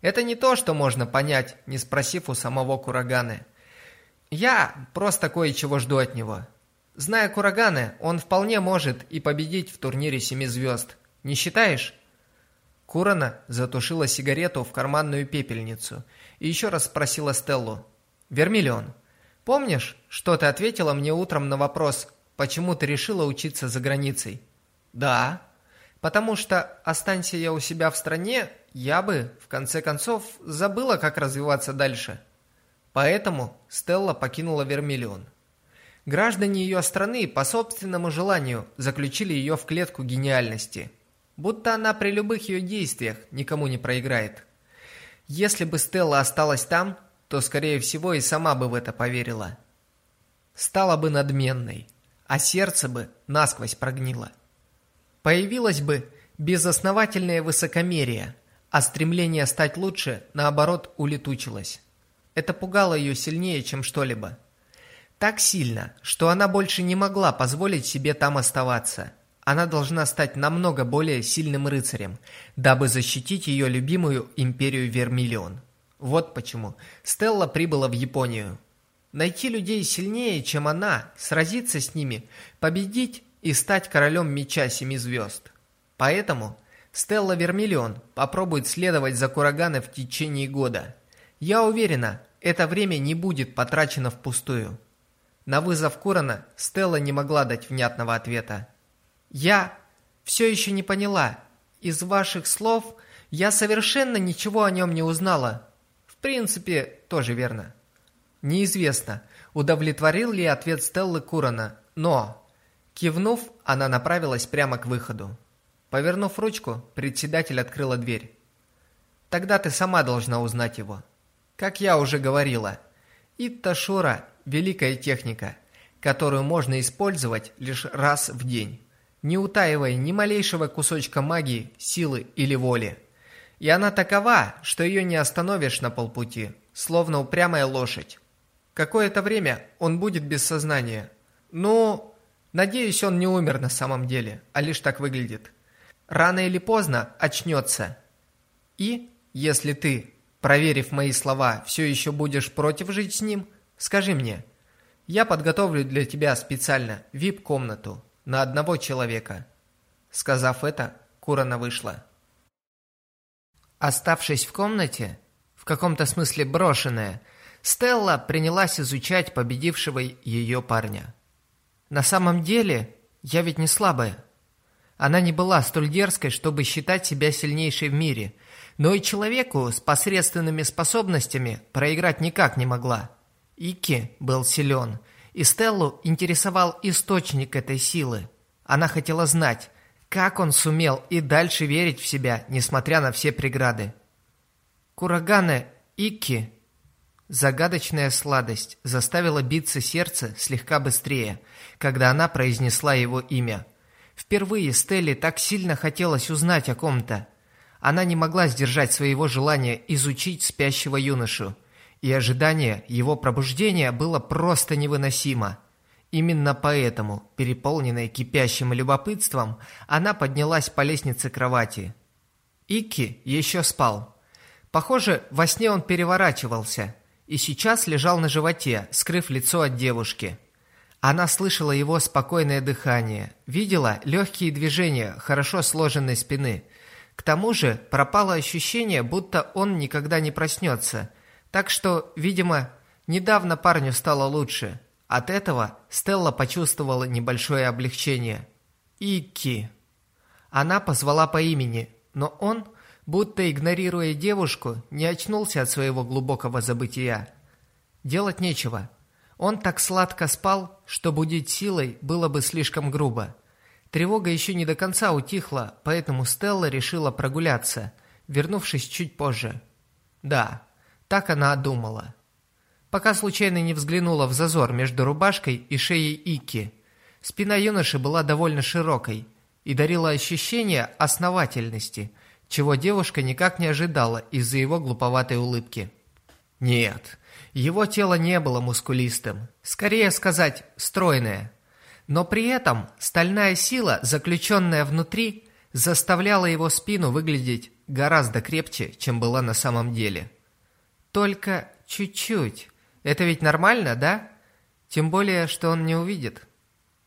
Это не то, что можно понять, не спросив у самого Кураганы. Я просто кое-чего жду от него. Зная Кураганы, он вполне может и победить в турнире семи звезд. Не считаешь? Курана затушила сигарету в карманную пепельницу и еще раз спросила Стеллу. «Вермиллион, помнишь, что ты ответила мне утром на вопрос, почему ты решила учиться за границей?» «Да, потому что, останься я у себя в стране, я бы, в конце концов, забыла, как развиваться дальше». Поэтому Стелла покинула Вермиллион. Граждане ее страны по собственному желанию заключили ее в клетку гениальности. Будто она при любых ее действиях никому не проиграет. Если бы Стелла осталась там, то, скорее всего, и сама бы в это поверила. Стала бы надменной, а сердце бы насквозь прогнило. Появилось бы безосновательное высокомерие, а стремление стать лучше, наоборот, улетучилось. Это пугало ее сильнее, чем что-либо. Так сильно, что она больше не могла позволить себе там оставаться. Она должна стать намного более сильным рыцарем, дабы защитить ее любимую империю Вермиллион. Вот почему Стелла прибыла в Японию. Найти людей сильнее, чем она, сразиться с ними, победить и стать королем меча семи звезд. Поэтому Стелла Вермиллион попробует следовать за Кураганы в течение года. Я уверена, это время не будет потрачено впустую. На вызов Курана Стелла не могла дать внятного ответа. «Я все еще не поняла. Из ваших слов я совершенно ничего о нем не узнала». Принципе, тоже верно. Неизвестно, удовлетворил ли ответ Стеллы Курана, но, кивнув, она направилась прямо к выходу. Повернув ручку, председатель открыла дверь. «Тогда ты сама должна узнать его». Как я уже говорила, Итташура великая техника, которую можно использовать лишь раз в день, не утаивая ни малейшего кусочка магии, силы или воли. И она такова, что ее не остановишь на полпути, словно упрямая лошадь. Какое-то время он будет без сознания. Ну, надеюсь, он не умер на самом деле, а лишь так выглядит. Рано или поздно очнется. И, если ты, проверив мои слова, все еще будешь против жить с ним – Скажи мне, я подготовлю для тебя специально вип-комнату на одного человека». Сказав это, Курана вышла. Оставшись в комнате, в каком-то смысле брошенная, Стелла принялась изучать победившего ее парня. На самом деле, я ведь не слабая. Она не была столь дерзкой, чтобы считать себя сильнейшей в мире, но и человеку с посредственными способностями проиграть никак не могла. Ики был силен, и Стеллу интересовал источник этой силы. Она хотела знать, как он сумел и дальше верить в себя, несмотря на все преграды. Курагане Ики Загадочная сладость заставила биться сердце слегка быстрее, когда она произнесла его имя. Впервые Стелле так сильно хотелось узнать о ком-то. Она не могла сдержать своего желания изучить спящего юношу – и ожидание его пробуждения было просто невыносимо. Именно поэтому, переполненная кипящим любопытством, она поднялась по лестнице кровати. Икки еще спал. Похоже, во сне он переворачивался и сейчас лежал на животе, скрыв лицо от девушки. Она слышала его спокойное дыхание, видела легкие движения хорошо сложенной спины. К тому же пропало ощущение, будто он никогда не проснется – так что, видимо, недавно парню стало лучше. От этого Стелла почувствовала небольшое облегчение. Ики. Она позвала по имени, но он, будто игнорируя девушку, не очнулся от своего глубокого забытия. Делать нечего. Он так сладко спал, что будить силой было бы слишком грубо. Тревога еще не до конца утихла, поэтому Стелла решила прогуляться, вернувшись чуть позже. Да, так она думала. Пока случайно не взглянула в зазор между рубашкой и шеей Ики. Спина юноши была довольно широкой и дарила ощущение основательности, чего девушка никак не ожидала из-за его глуповатой улыбки. Нет, его тело не было мускулистым, скорее сказать, стройное. Но при этом стальная сила, заключенная внутри, заставляла его спину выглядеть гораздо крепче, чем была на самом деле. Только чуть-чуть. Это ведь нормально, да? Тем более, что он не увидит.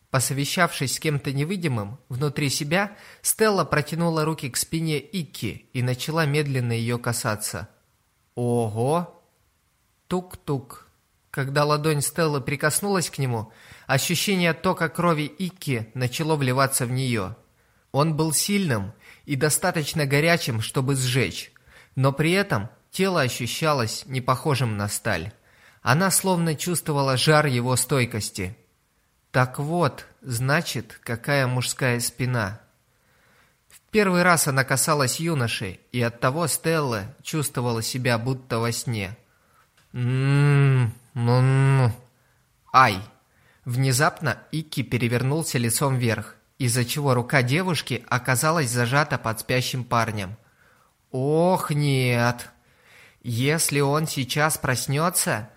Посовещавшись с кем-то невидимым, внутри себя, Стелла протянула руки к спине Икки и начала медленно ее касаться. Ого! Тук-тук. Когда ладонь Стеллы прикоснулась к нему, ощущение тока крови Икки начало вливаться в нее. Он был сильным и достаточно горячим, чтобы сжечь, но при этом тело ощущалось не похожим на сталь. Она словно чувствовала жар его стойкости. Так вот, значит, какая мужская спина. В первый раз она касалась юноши, и оттого Стелла чувствовала себя будто во сне. Ммм, ну, ай. Внезапно Икки перевернулся лицом вверх, из-за чего рука девушки оказалась зажата под спящим парнем. Ох, нет. Если он сейчас проснется,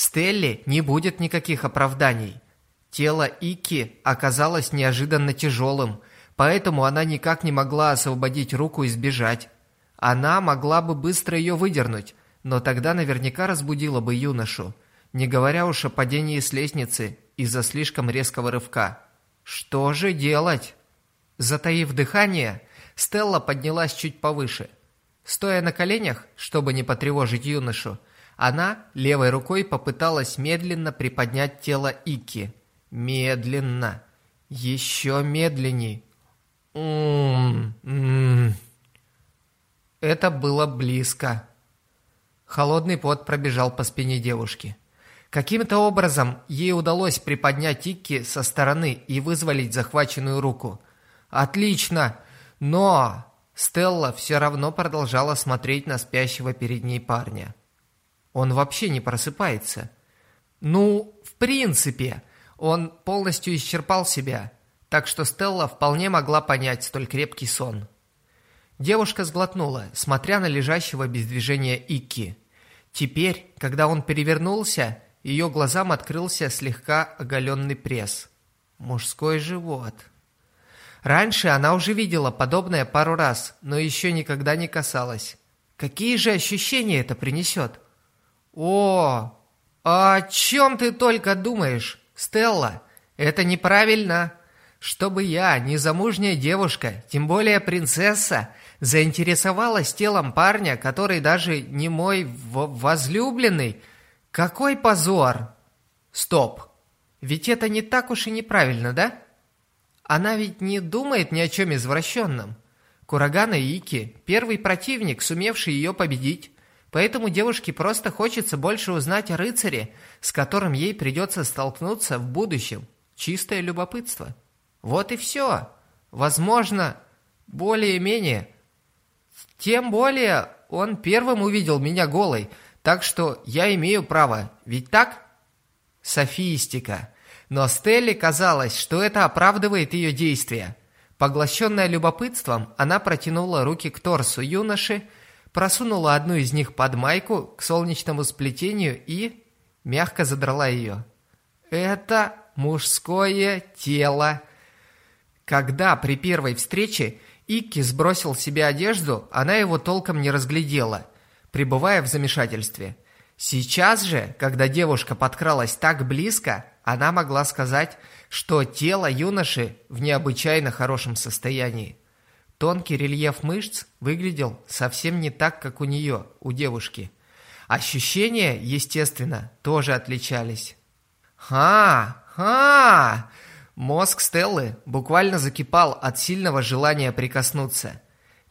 Стелле не будет никаких оправданий. Тело Ики оказалось неожиданно тяжелым, поэтому она никак не могла освободить руку и сбежать. Она могла бы быстро ее выдернуть, но тогда наверняка разбудила бы юношу, не говоря уж о падении с лестницы из-за слишком резкого рывка. Что же делать? Затаив дыхание, Стелла поднялась чуть повыше. Стоя на коленях, чтобы не потревожить юношу, она левой рукой попыталась медленно приподнять тело Ики. Медленно. Еще медленней. М. Это было близко. Холодный пот пробежал по спине девушки. Каким-то образом ей удалось приподнять Икки со стороны и вызволить захваченную руку. Отлично! Но Стелла все равно продолжала смотреть на спящего перед ней парня. Он вообще не просыпается. Ну, в принципе, он полностью исчерпал себя, так что Стелла вполне могла понять столь крепкий сон. Девушка сглотнула, смотря на лежащего без движения Икки. Теперь, когда он перевернулся, ее глазам открылся слегка оголенный пресс. Мужской живот. Раньше она уже видела подобное пару раз, но еще никогда не касалась. Какие же ощущения это принесет? О, а о чем ты только думаешь, Стелла? Это неправильно. Чтобы я, незамужняя девушка, тем более принцесса, заинтересовалась телом парня, который даже не мой возлюбленный. Какой позор! Стоп! Ведь это не так уж и неправильно, да? Она ведь не думает ни о чем извращенном. Курагана Ики – первый противник, сумевший ее победить. Поэтому девушке просто хочется больше узнать о рыцаре, с которым ей придется столкнуться в будущем. Чистое любопытство. Вот и все. Возможно, более-менее – тем более он первым увидел меня голой, так что я имею право, ведь так? Софистика. Но Стелле казалось, что это оправдывает ее действия. Поглощенная любопытством, она протянула руки к торсу юноши, просунула одну из них под майку к солнечному сплетению и мягко задрала ее. Это мужское тело. Когда при первой встрече Икки сбросил с себя одежду, она его толком не разглядела, пребывая в замешательстве. Сейчас же, когда девушка подкралась так близко, она могла сказать, что тело юноши в необычайно хорошем состоянии. Тонкий рельеф мышц выглядел совсем не так, как у нее, у девушки. Ощущения, естественно, тоже отличались. «Ха! Ха!» Мозг Стеллы буквально закипал от сильного желания прикоснуться.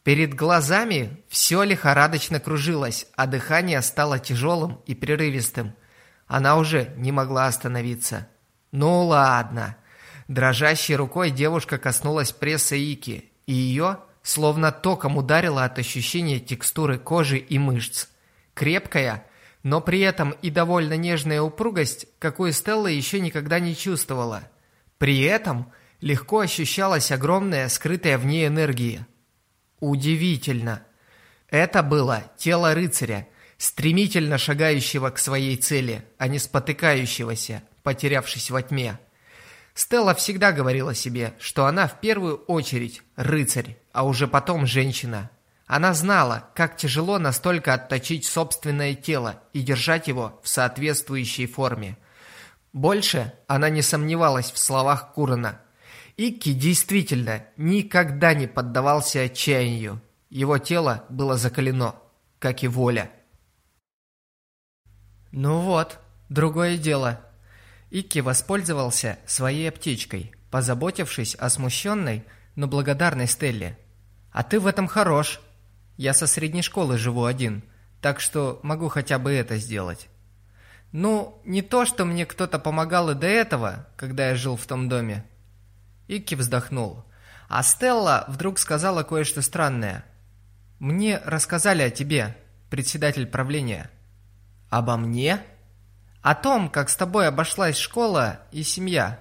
Перед глазами все лихорадочно кружилось, а дыхание стало тяжелым и прерывистым. Она уже не могла остановиться. «Ну ладно». Дрожащей рукой девушка коснулась пресса Ики, и ее словно током ударило от ощущения текстуры кожи и мышц. Крепкая, но при этом и довольно нежная упругость, какую Стелла еще никогда не чувствовала – при этом легко ощущалась огромная скрытая в ней энергия. Удивительно. Это было тело рыцаря, стремительно шагающего к своей цели, а не спотыкающегося, потерявшись во тьме. Стелла всегда говорила себе, что она в первую очередь рыцарь, а уже потом женщина. Она знала, как тяжело настолько отточить собственное тело и держать его в соответствующей форме – Больше она не сомневалась в словах Курана. Икки действительно никогда не поддавался отчаянию. Его тело было закалено, как и воля. Ну вот, другое дело. Икки воспользовался своей аптечкой, позаботившись о смущенной, но благодарной Стелле. А ты в этом хорош. Я со средней школы живу один, так что могу хотя бы это сделать. Ну, не то, что мне кто-то помогал и до этого, когда я жил в том доме. Икки вздохнул. А Стелла вдруг сказала кое-что странное. Мне рассказали о тебе, председатель правления. Обо мне? О том, как с тобой обошлась школа и семья.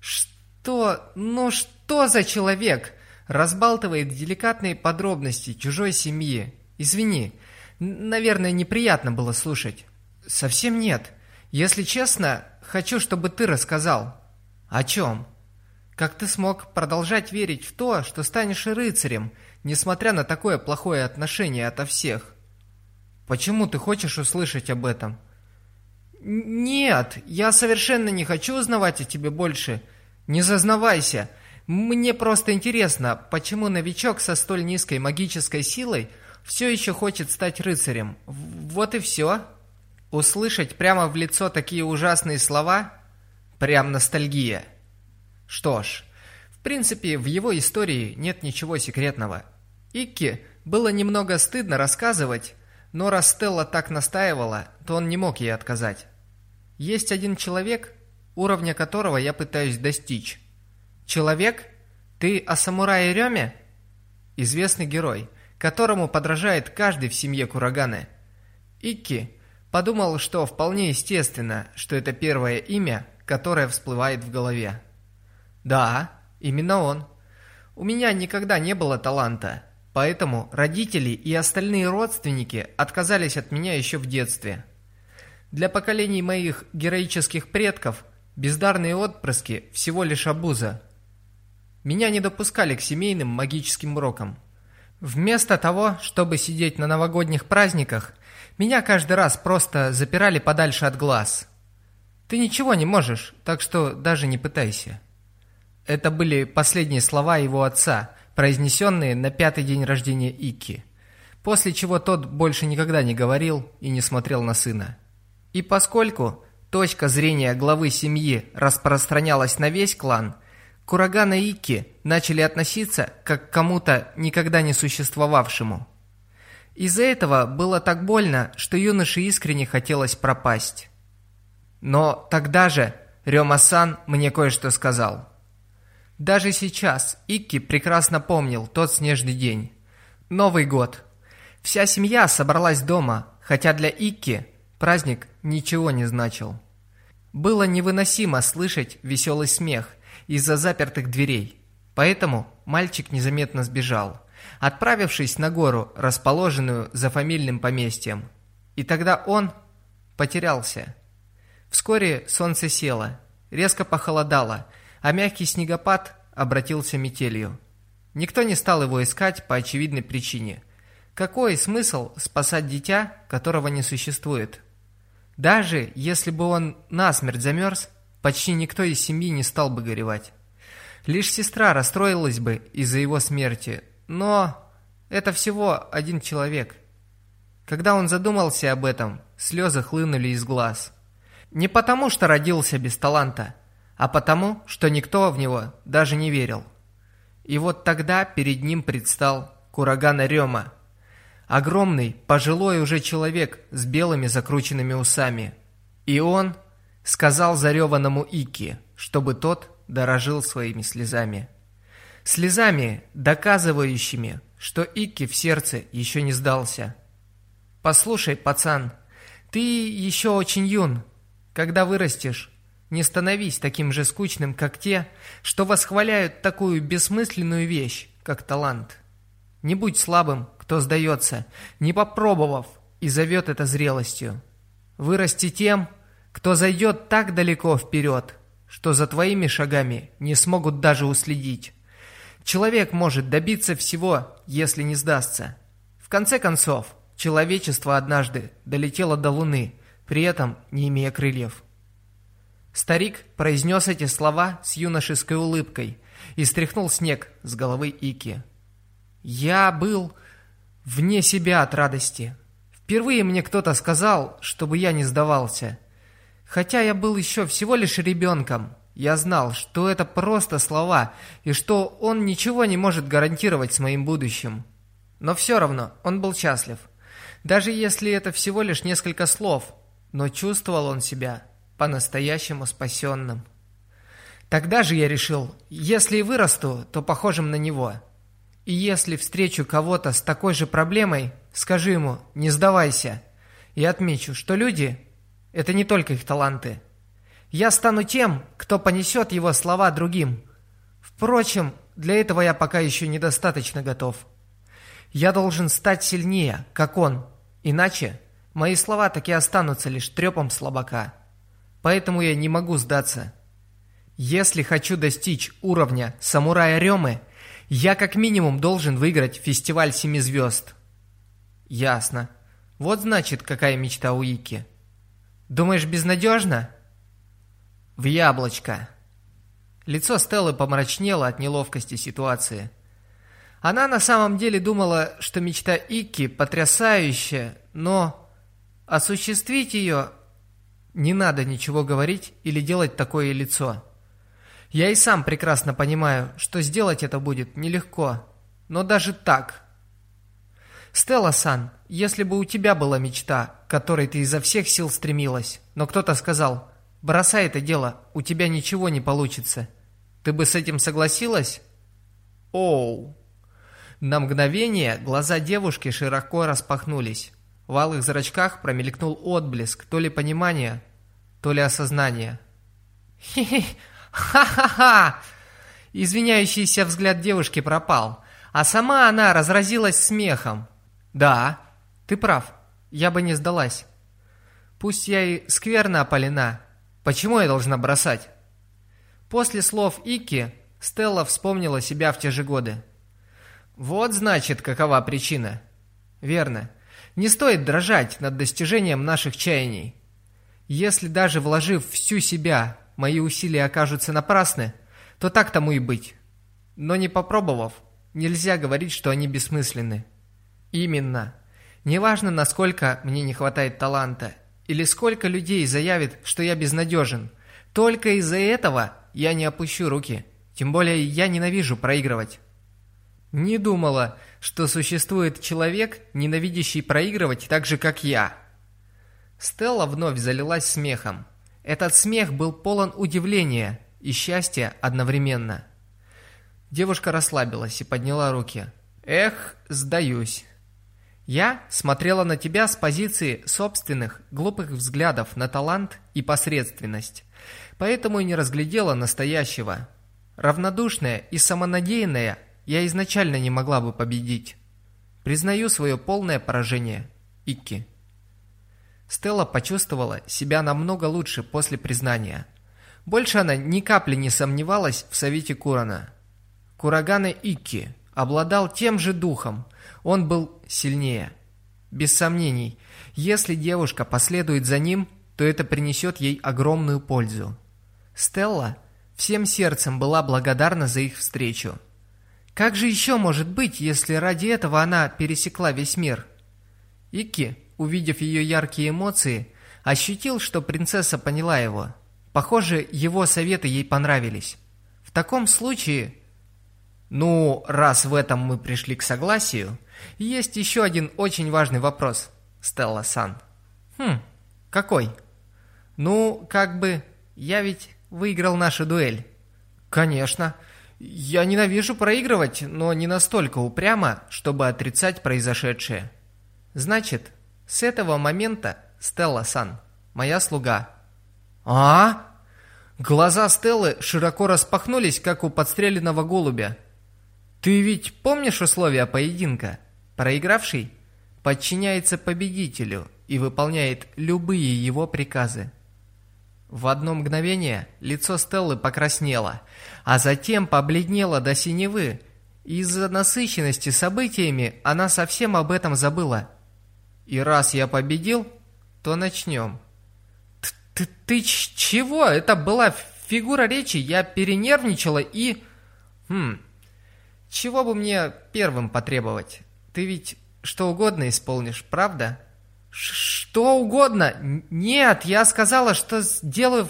Что? Ну что за человек? Разбалтывает деликатные подробности чужой семьи. Извини, наверное, неприятно было слушать. Совсем нет. Если честно, хочу, чтобы ты рассказал. О чем? Как ты смог продолжать верить в то, что станешь рыцарем, несмотря на такое плохое отношение ото всех? Почему ты хочешь услышать об этом? «Нет, я совершенно не хочу узнавать о тебе больше. Не зазнавайся. Мне просто интересно, почему новичок со столь низкой магической силой все еще хочет стать рыцарем. Вот и все». Услышать прямо в лицо такие ужасные слова – прям ностальгия. Что ж, в принципе, в его истории нет ничего секретного. Икки было немного стыдно рассказывать, но раз Стелла так настаивала, то он не мог ей отказать. Есть один человек, уровня которого я пытаюсь достичь. Человек? Ты о самурае Рёме? Известный герой, которому подражает каждый в семье Кураганы. Икки подумал, что вполне естественно, что это первое имя, которое всплывает в голове. Да, именно он. У меня никогда не было таланта, поэтому родители и остальные родственники отказались от меня еще в детстве – для поколений моих героических предков бездарные отпрыски всего лишь обуза. Меня не допускали к семейным магическим урокам. Вместо того, чтобы сидеть на новогодних праздниках, меня каждый раз просто запирали подальше от глаз. Ты ничего не можешь, так что даже не пытайся. Это были последние слова его отца, произнесенные на пятый день рождения Ики, после чего тот больше никогда не говорил и не смотрел на сына. И поскольку точка зрения главы семьи распространялась на весь клан, Курагана и Икки начали относиться как к кому-то никогда не существовавшему. Из-за этого было так больно, что юноше искренне хотелось пропасть. Но тогда же Рёма-сан мне кое-что сказал. Даже сейчас Икки прекрасно помнил тот снежный день. Новый год. Вся семья собралась дома, хотя для Икки Праздник ничего не значил. Было невыносимо слышать веселый смех из-за запертых дверей. Поэтому мальчик незаметно сбежал, отправившись на гору, расположенную за фамильным поместьем. И тогда он потерялся. Вскоре солнце село, резко похолодало, а мягкий снегопад обратился метелью. Никто не стал его искать по очевидной причине. Какой смысл спасать дитя, которого не существует? Даже если бы он насмерть замерз, почти никто из семьи не стал бы горевать. Лишь сестра расстроилась бы из-за его смерти, но это всего один человек. Когда он задумался об этом, слезы хлынули из глаз. Не потому, что родился без таланта, а потому, что никто в него даже не верил. И вот тогда перед ним предстал Курагана Рема, Огромный, пожилой уже человек с белыми закрученными усами. И он сказал зареванному Ики, чтобы тот дорожил своими слезами. Слезами, доказывающими, что Ики в сердце еще не сдался. «Послушай, пацан, ты еще очень юн. Когда вырастешь, не становись таким же скучным, как те, что восхваляют такую бессмысленную вещь, как талант. Не будь слабым, кто сдается, не попробовав, и зовет это зрелостью. Вырасти тем, кто зайдет так далеко вперед, что за твоими шагами не смогут даже уследить. Человек может добиться всего, если не сдастся. В конце концов, человечество однажды долетело до Луны, при этом не имея крыльев. Старик произнес эти слова с юношеской улыбкой и стряхнул снег с головы Ики. Я был вне себя от радости. Впервые мне кто-то сказал, чтобы я не сдавался. Хотя я был еще всего лишь ребенком, я знал, что это просто слова, и что он ничего не может гарантировать с моим будущим. Но все равно он был счастлив. Даже если это всего лишь несколько слов, но чувствовал он себя по-настоящему спасенным. Тогда же я решил, если и вырасту, то похожим на него. И если встречу кого-то с такой же проблемой, скажи ему «не сдавайся». И отмечу, что люди – это не только их таланты. Я стану тем, кто понесет его слова другим. Впрочем, для этого я пока еще недостаточно готов. Я должен стать сильнее, как он, иначе мои слова таки останутся лишь трепом слабака. Поэтому я не могу сдаться. Если хочу достичь уровня самурая Ремы, я как минимум должен выиграть фестиваль семи звезд. Ясно. Вот значит, какая мечта у Ики. Думаешь, безнадежно? В яблочко. Лицо Стеллы помрачнело от неловкости ситуации. Она на самом деле думала, что мечта Ики потрясающая, но осуществить ее не надо ничего говорить или делать такое лицо. Я и сам прекрасно понимаю, что сделать это будет нелегко. Но даже так... Стелла-сан, если бы у тебя была мечта, к которой ты изо всех сил стремилась, но кто-то сказал, бросай это дело, у тебя ничего не получится, ты бы с этим согласилась? Оу. На мгновение глаза девушки широко распахнулись. В алых зрачках промелькнул отблеск, то ли понимания, то ли осознания. «Хе-хе, «Ха-ха-ха!» Извиняющийся взгляд девушки пропал, а сама она разразилась смехом. «Да, ты прав, я бы не сдалась. Пусть я и скверно опалена, почему я должна бросать?» После слов Ики Стелла вспомнила себя в те же годы. «Вот, значит, какова причина». «Верно. Не стоит дрожать над достижением наших чаяний. Если даже вложив всю себя мои усилия окажутся напрасны, то так тому и быть. Но не попробовав, нельзя говорить, что они бессмысленны. Именно. Неважно, насколько мне не хватает таланта, или сколько людей заявит, что я безнадежен, только из-за этого я не опущу руки. Тем более я ненавижу проигрывать. Не думала, что существует человек, ненавидящий проигрывать так же, как я. Стелла вновь залилась смехом. Этот смех был полон удивления и счастья одновременно. Девушка расслабилась и подняла руки. «Эх, сдаюсь». Я смотрела на тебя с позиции собственных глупых взглядов на талант и посредственность, поэтому и не разглядела настоящего. Равнодушная и самонадеянная я изначально не могла бы победить. Признаю свое полное поражение. Икки. Стелла почувствовала себя намного лучше после признания. Больше она ни капли не сомневалась в совете Курана. Курагана Икки обладал тем же духом, он был сильнее. Без сомнений, если девушка последует за ним, то это принесет ей огромную пользу. Стелла всем сердцем была благодарна за их встречу. Как же еще может быть, если ради этого она пересекла весь мир? Икки увидев ее яркие эмоции, ощутил, что принцесса поняла его. Похоже, его советы ей понравились. В таком случае... Ну, раз в этом мы пришли к согласию, есть еще один очень важный вопрос, Стелла-сан. Хм, какой? Ну, как бы, я ведь выиграл нашу дуэль. Конечно. Я ненавижу проигрывать, но не настолько упрямо, чтобы отрицать произошедшее. Значит, с этого момента Стелла-сан, моя слуга. А? Глаза Стеллы широко распахнулись, как у подстреленного голубя. Ты ведь помнишь условия поединка? Проигравший подчиняется победителю и выполняет любые его приказы. В одно мгновение лицо Стеллы покраснело, а затем побледнело до синевы. Из-за насыщенности событиями она совсем об этом забыла. И раз я победил, то начнем. Ты, ты чего? Это была фигура речи, я перенервничала и... Хм, чего бы мне первым потребовать? Ты ведь что угодно исполнишь, правда? Ш что угодно? Нет, я сказала, что сделаю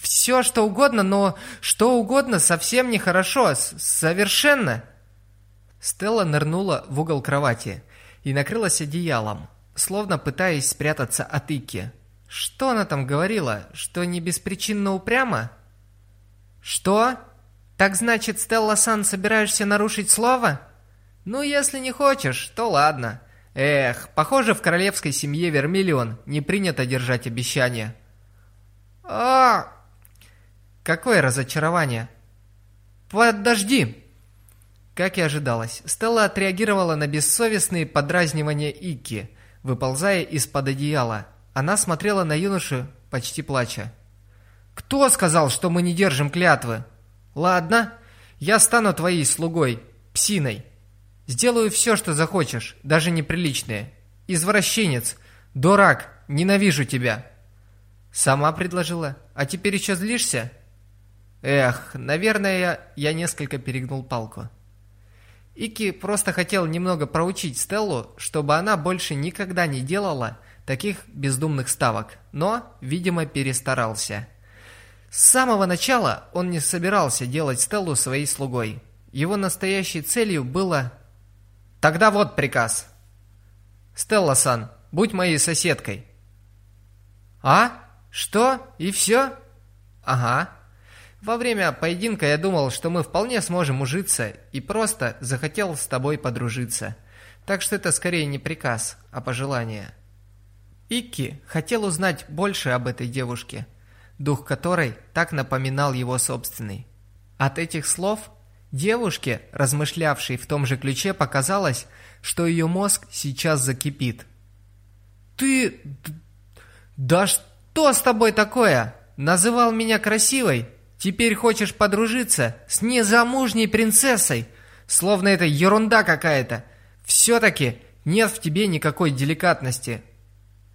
все, что угодно, но что угодно совсем нехорошо, совершенно. Стелла нырнула в угол кровати и накрылась одеялом, словно пытаясь спрятаться от Ики. Что она там говорила? Что не беспричинно упрямо? Что? Так значит, Стелла-сан, собираешься нарушить слово? Ну, если не хочешь, то ладно. Эх, похоже, в королевской семье Вермиллион не принято держать обещания. А, какое разочарование. Подожди. Как и ожидалось, Стелла отреагировала на бессовестные подразнивания Ики, выползая из-под одеяла. Она смотрела на юношу, почти плача. «Кто сказал, что мы не держим клятвы?» «Ладно, я стану твоей слугой, псиной. Сделаю все, что захочешь, даже неприличное. Извращенец, дурак, ненавижу тебя». «Сама предложила, а теперь еще злишься?» «Эх, наверное, я несколько перегнул палку». Ики просто хотел немного проучить Стеллу, чтобы она больше никогда не делала таких бездумных ставок, но, видимо, перестарался. С самого начала он не собирался делать Стеллу своей слугой. Его настоящей целью было... Тогда вот приказ. Стелла-сан, будь моей соседкой. А? Что? И все? Ага. Во время поединка я думал, что мы вполне сможем ужиться, и просто захотел с тобой подружиться. Так что это скорее не приказ, а пожелание. Икки хотел узнать больше об этой девушке, дух которой так напоминал его собственный. От этих слов девушке, размышлявшей в том же ключе, показалось, что ее мозг сейчас закипит. «Ты... да что с тобой такое? Называл меня красивой?» Теперь хочешь подружиться с незамужней принцессой? Словно это ерунда какая-то. Все-таки нет в тебе никакой деликатности.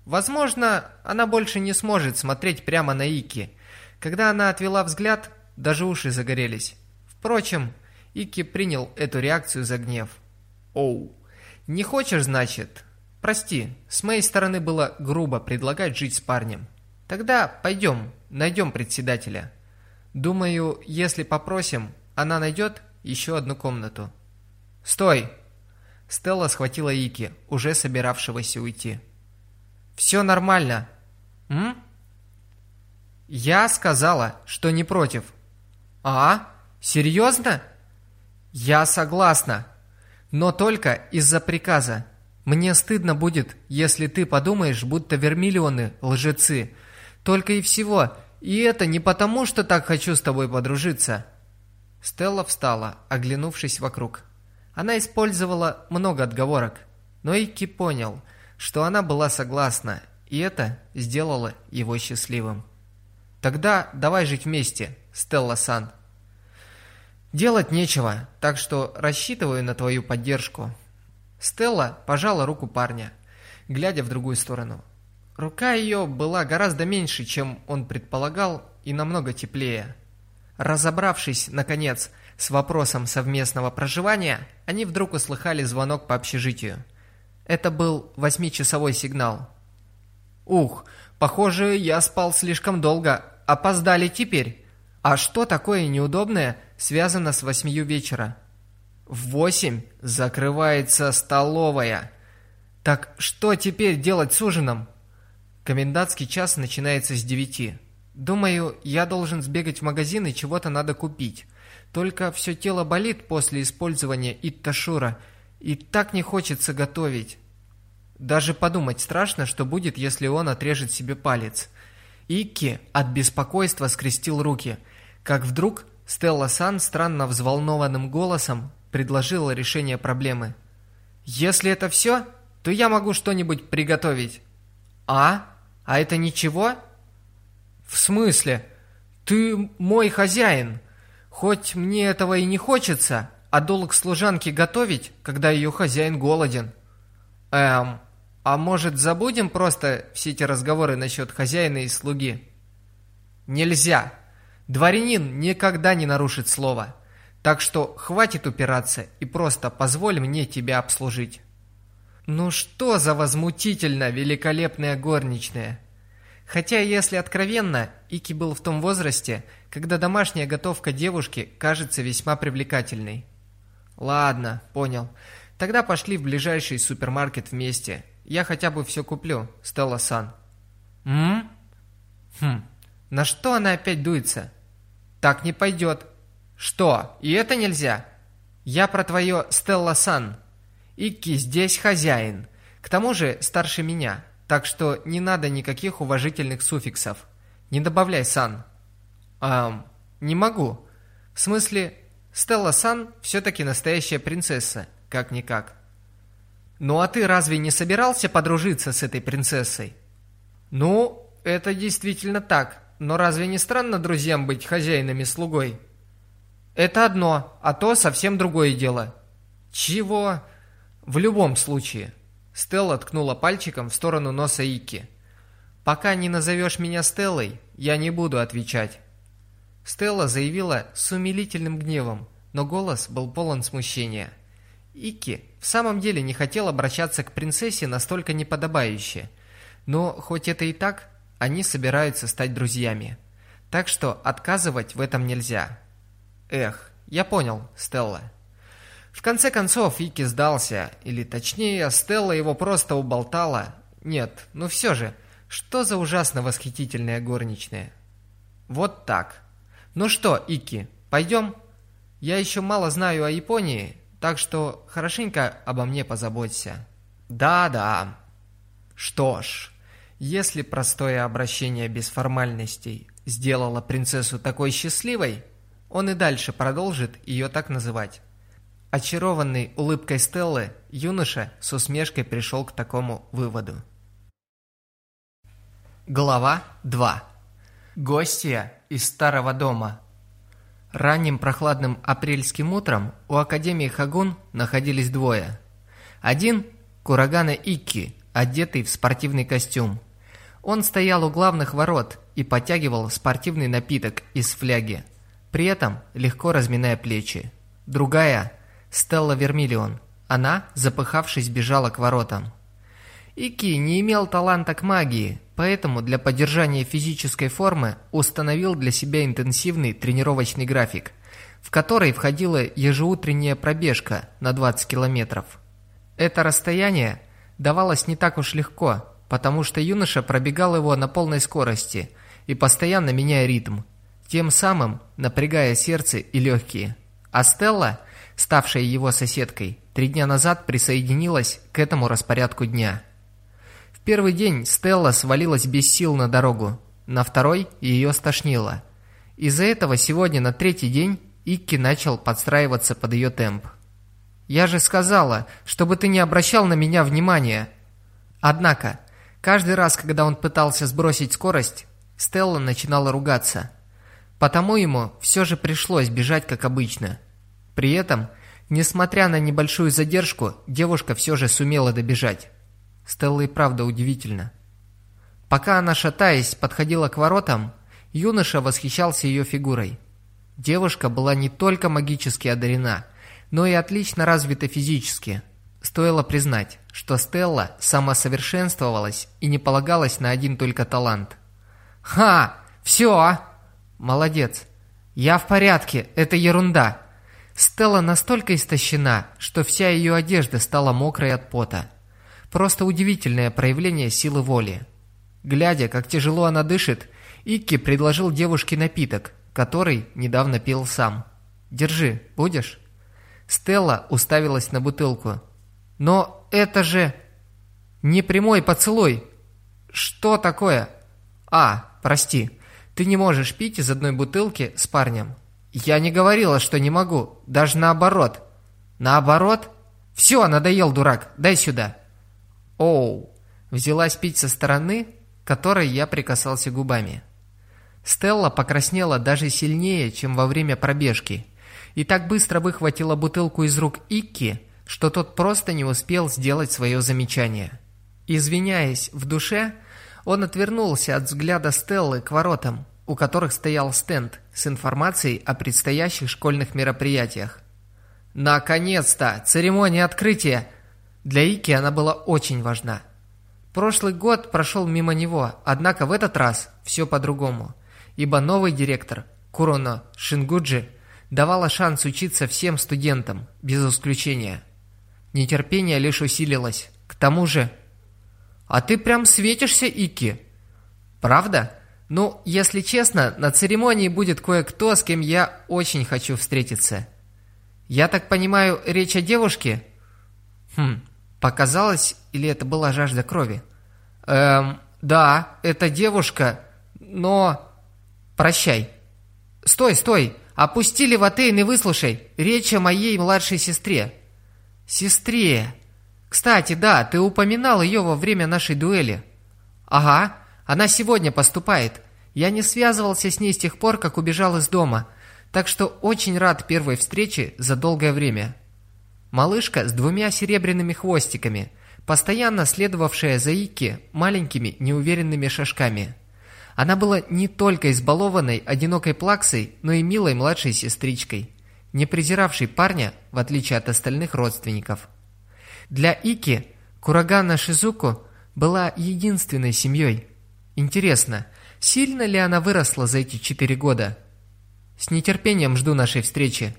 Возможно, она больше не сможет смотреть прямо на Ики. Когда она отвела взгляд, даже уши загорелись. Впрочем, Ики принял эту реакцию за гнев. «Оу, не хочешь, значит? Прости, с моей стороны было грубо предлагать жить с парнем. Тогда пойдем, найдем председателя». Думаю, если попросим, она найдет еще одну комнату. Стой! Стелла схватила Ики, уже собиравшегося уйти. Все нормально. М? Я сказала, что не против. А? Серьезно? Я согласна. Но только из-за приказа. Мне стыдно будет, если ты подумаешь, будто вермиллионы лжецы. Только и всего, и это не потому, что так хочу с тобой подружиться. Стелла встала, оглянувшись вокруг. Она использовала много отговорок, но Ики понял, что она была согласна, и это сделало его счастливым. Тогда давай жить вместе, Стелла-сан. Делать нечего, так что рассчитываю на твою поддержку. Стелла пожала руку парня, глядя в другую сторону. Рука ее была гораздо меньше, чем он предполагал, и намного теплее. Разобравшись, наконец, с вопросом совместного проживания, они вдруг услыхали звонок по общежитию. Это был восьмичасовой сигнал. «Ух, похоже, я спал слишком долго. Опоздали теперь. А что такое неудобное связано с восьмию вечера?» «В восемь закрывается столовая. Так что теперь делать с ужином?» Комендантский час начинается с девяти. Думаю, я должен сбегать в магазин и чего-то надо купить. Только все тело болит после использования Итташура, и так не хочется готовить. Даже подумать страшно, что будет, если он отрежет себе палец. Икки от беспокойства скрестил руки, как вдруг Стелла Сан странно взволнованным голосом предложила решение проблемы. «Если это все, то я могу что-нибудь приготовить». «А? А это ничего?» «В смысле? Ты мой хозяин. Хоть мне этого и не хочется, а долг служанки готовить, когда ее хозяин голоден». «Эм, А может, забудем просто все эти разговоры насчет хозяина и слуги? Нельзя. Дворянин никогда не нарушит слова. Так что хватит упираться и просто позволь мне тебя обслужить. Ну что за возмутительно великолепная горничная. Хотя, если откровенно, Ики был в том возрасте, когда домашняя готовка девушки кажется весьма привлекательной. Ладно, понял. Тогда пошли в ближайший супермаркет вместе. Я хотя бы все куплю, Стелла Сан. М? Хм. На что она опять дуется? Так не пойдет. Что, и это нельзя? Я про твое Стелла Сан. Икки здесь хозяин. К тому же старше меня, так что не надо никаких уважительных суффиксов. Не добавляй Сан. Эм, не могу. В смысле, Стелла Сан все-таки настоящая принцесса, как-никак. Ну а ты разве не собирался подружиться с этой принцессой? Ну, это действительно так. Но разве не странно друзьям быть хозяинами слугой? Это одно, а то совсем другое дело. Чего? В любом случае. Стелла ткнула пальчиком в сторону носа Ики. Пока не назовешь меня Стеллой, я не буду отвечать. Стелла заявила с умилительным гневом, но голос был полон смущения. Ики в самом деле не хотел обращаться к принцессе настолько неподобающе, но хоть это и так, они собираются стать друзьями. Так что отказывать в этом нельзя. Эх, я понял, Стелла. В конце концов, Ики сдался, или точнее, Стелла его просто уболтала. Нет, ну все же, что за ужасно восхитительная горничная. Вот так. Ну что, Ики, пойдем? Я еще мало знаю о Японии, так что хорошенько обо мне позаботься. Да-да. Что ж, если простое обращение без формальностей сделало принцессу такой счастливой, он и дальше продолжит ее так называть. Очарованный улыбкой Стеллы, юноша с усмешкой пришел к такому выводу. Глава 2. Гостья из старого дома. Ранним прохладным апрельским утром у Академии Хагун находились двое. Один – Курагана Икки, одетый в спортивный костюм. Он стоял у главных ворот и подтягивал спортивный напиток из фляги, при этом легко разминая плечи. Другая – Стелла Вермиллион. Она, запыхавшись, бежала к воротам. Ики не имел таланта к магии, поэтому для поддержания физической формы установил для себя интенсивный тренировочный график, в который входила ежеутренняя пробежка на 20 километров. Это расстояние давалось не так уж легко, потому что юноша пробегал его на полной скорости и постоянно меняя ритм, тем самым напрягая сердце и легкие. А Стелла, ставшая его соседкой, три дня назад присоединилась к этому распорядку дня – первый день Стелла свалилась без сил на дорогу, на второй ее стошнило. Из-за этого сегодня на третий день Икки начал подстраиваться под ее темп. «Я же сказала, чтобы ты не обращал на меня внимания!» Однако, каждый раз, когда он пытался сбросить скорость, Стелла начинала ругаться. Потому ему все же пришлось бежать, как обычно. При этом, несмотря на небольшую задержку, девушка все же сумела добежать. Стелла и правда удивительно. Пока она, шатаясь, подходила к воротам, юноша восхищался ее фигурой. Девушка была не только магически одарена, но и отлично развита физически. Стоило признать, что Стелла самосовершенствовалась и не полагалась на один только талант. «Ха! Все!» «Молодец! Я в порядке, это ерунда!» Стелла настолько истощена, что вся ее одежда стала мокрой от пота. Просто удивительное проявление силы воли. Глядя, как тяжело она дышит, Икки предложил девушке напиток, который недавно пил сам. «Держи, будешь?» Стелла уставилась на бутылку. «Но это же...» «Не прямой поцелуй!» «Что такое?» «А, прости, ты не можешь пить из одной бутылки с парнем». «Я не говорила, что не могу, даже наоборот». «Наоборот?» «Все, надоел, дурак, дай сюда». Оу, взялась пить со стороны, которой я прикасался губами. Стелла покраснела даже сильнее, чем во время пробежки, и так быстро выхватила бутылку из рук Икки, что тот просто не успел сделать свое замечание. Извиняясь в душе, он отвернулся от взгляда Стеллы к воротам, у которых стоял стенд с информацией о предстоящих школьных мероприятиях. Наконец-то! Церемония открытия! Для Ики она была очень важна. Прошлый год прошел мимо него, однако в этот раз все по-другому, ибо новый директор Куроно Шингуджи давала шанс учиться всем студентам, без исключения. Нетерпение лишь усилилось. К тому же... «А ты прям светишься, Ики!» «Правда?» «Ну, если честно, на церемонии будет кое-кто, с кем я очень хочу встретиться». «Я так понимаю, речь о девушке?» «Хм, показалось, или это была жажда крови?» «Эм, да, это девушка, но...» «Прощай». «Стой, стой! Опусти левотейн и выслушай. Речь о моей младшей сестре». «Сестре!» «Кстати, да, ты упоминал ее во время нашей дуэли». «Ага, она сегодня поступает. Я не связывался с ней с тех пор, как убежал из дома, так что очень рад первой встрече за долгое время». Малышка с двумя серебряными хвостиками, постоянно следовавшая за Ики маленькими неуверенными шажками – она была не только избалованной, одинокой плаксой, но и милой младшей сестричкой, не презиравшей парня, в отличие от остальных родственников. Для Ики Курагана Шизуку была единственной семьей. Интересно, сильно ли она выросла за эти четыре года? С нетерпением жду нашей встречи.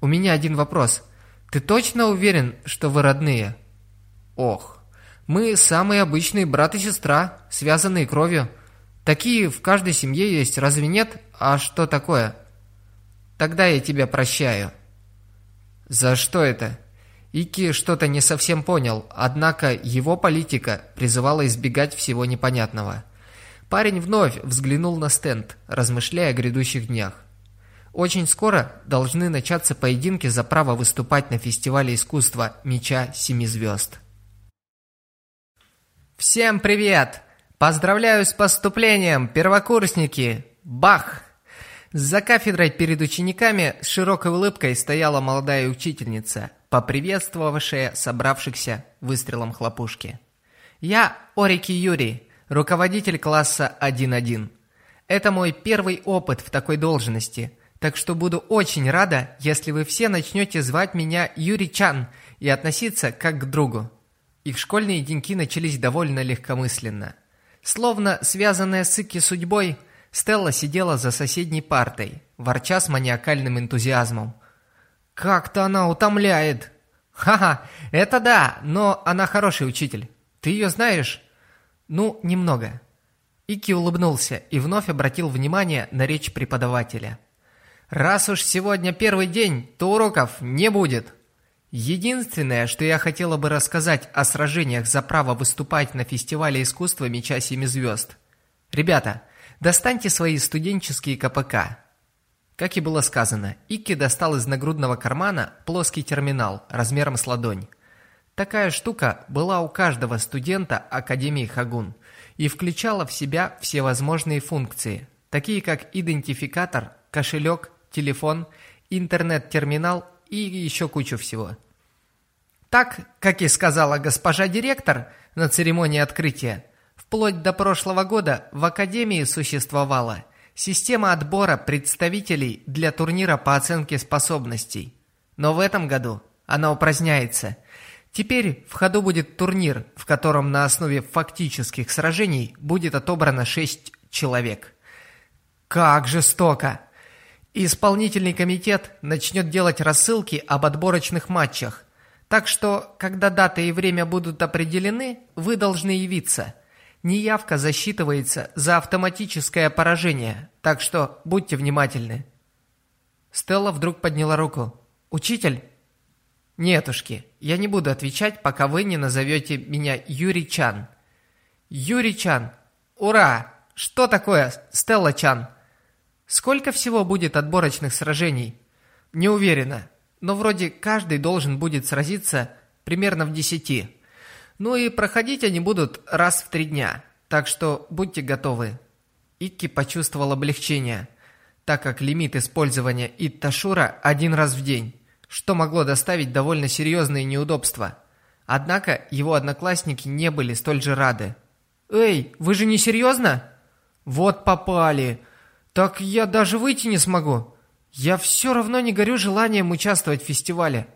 У меня один вопрос. Ты точно уверен, что вы родные? Ох, мы самые обычные брат и сестра, связанные кровью. Такие в каждой семье есть, разве нет? А что такое? Тогда я тебя прощаю. За что это? Ики что-то не совсем понял, однако его политика призывала избегать всего непонятного. Парень вновь взглянул на стенд, размышляя о грядущих днях. Очень скоро должны начаться поединки за право выступать на фестивале искусства «Меча Семи Звезд». Всем привет! Поздравляю с поступлением, первокурсники! Бах! За кафедрой перед учениками с широкой улыбкой стояла молодая учительница, поприветствовавшая собравшихся выстрелом хлопушки. Я Орики Юрий, руководитель класса 1.1. Это мой первый опыт в такой должности, так что буду очень рада, если вы все начнете звать меня Юрий Чан и относиться как к другу. Их школьные деньки начались довольно легкомысленно – Словно связанная с Ики судьбой, Стелла сидела за соседней партой, ворча с маниакальным энтузиазмом. «Как-то она утомляет!» «Ха-ха, это да, но она хороший учитель. Ты ее знаешь?» «Ну, немного». Ики улыбнулся и вновь обратил внимание на речь преподавателя. «Раз уж сегодня первый день, то уроков не будет!» Единственное, что я хотела бы рассказать о сражениях за право выступать на фестивале искусства Меча Семи Звезд. Ребята, достаньте свои студенческие КПК. Как и было сказано, Икки достал из нагрудного кармана плоский терминал размером с ладонь. Такая штука была у каждого студента Академии Хагун и включала в себя все возможные функции, такие как идентификатор, кошелек, телефон, интернет-терминал и еще кучу всего. Так, как и сказала госпожа директор на церемонии открытия, вплоть до прошлого года в Академии существовала система отбора представителей для турнира по оценке способностей. Но в этом году она упраздняется. Теперь в ходу будет турнир, в котором на основе фактических сражений будет отобрано 6 человек. Как жестоко! исполнительный комитет начнет делать рассылки об отборочных матчах. Так что, когда дата и время будут определены, вы должны явиться. Неявка засчитывается за автоматическое поражение, так что будьте внимательны. Стелла вдруг подняла руку. «Учитель?» «Нетушки, я не буду отвечать, пока вы не назовете меня Юрий Чан». «Юрий Чан! Ура! Что такое Стелла Чан?» Сколько всего будет отборочных сражений? Не уверена, но вроде каждый должен будет сразиться примерно в десяти. Ну и проходить они будут раз в три дня, так что будьте готовы. Икки почувствовал облегчение, так как лимит использования Итташура один раз в день, что могло доставить довольно серьезные неудобства. Однако его одноклассники не были столь же рады. «Эй, вы же не серьезно?» «Вот попали! Так я даже выйти не смогу! Я все равно не горю желанием участвовать в фестивале!»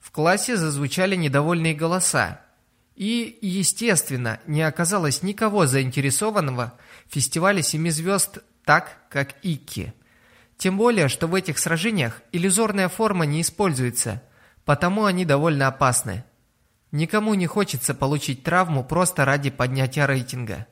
В классе зазвучали недовольные голоса. И, естественно, не оказалось никого заинтересованного в фестивале «Семи звезд» так, как Икки. Тем более, что в этих сражениях иллюзорная форма не используется, потому они довольно опасны. Никому не хочется получить травму просто ради поднятия рейтинга.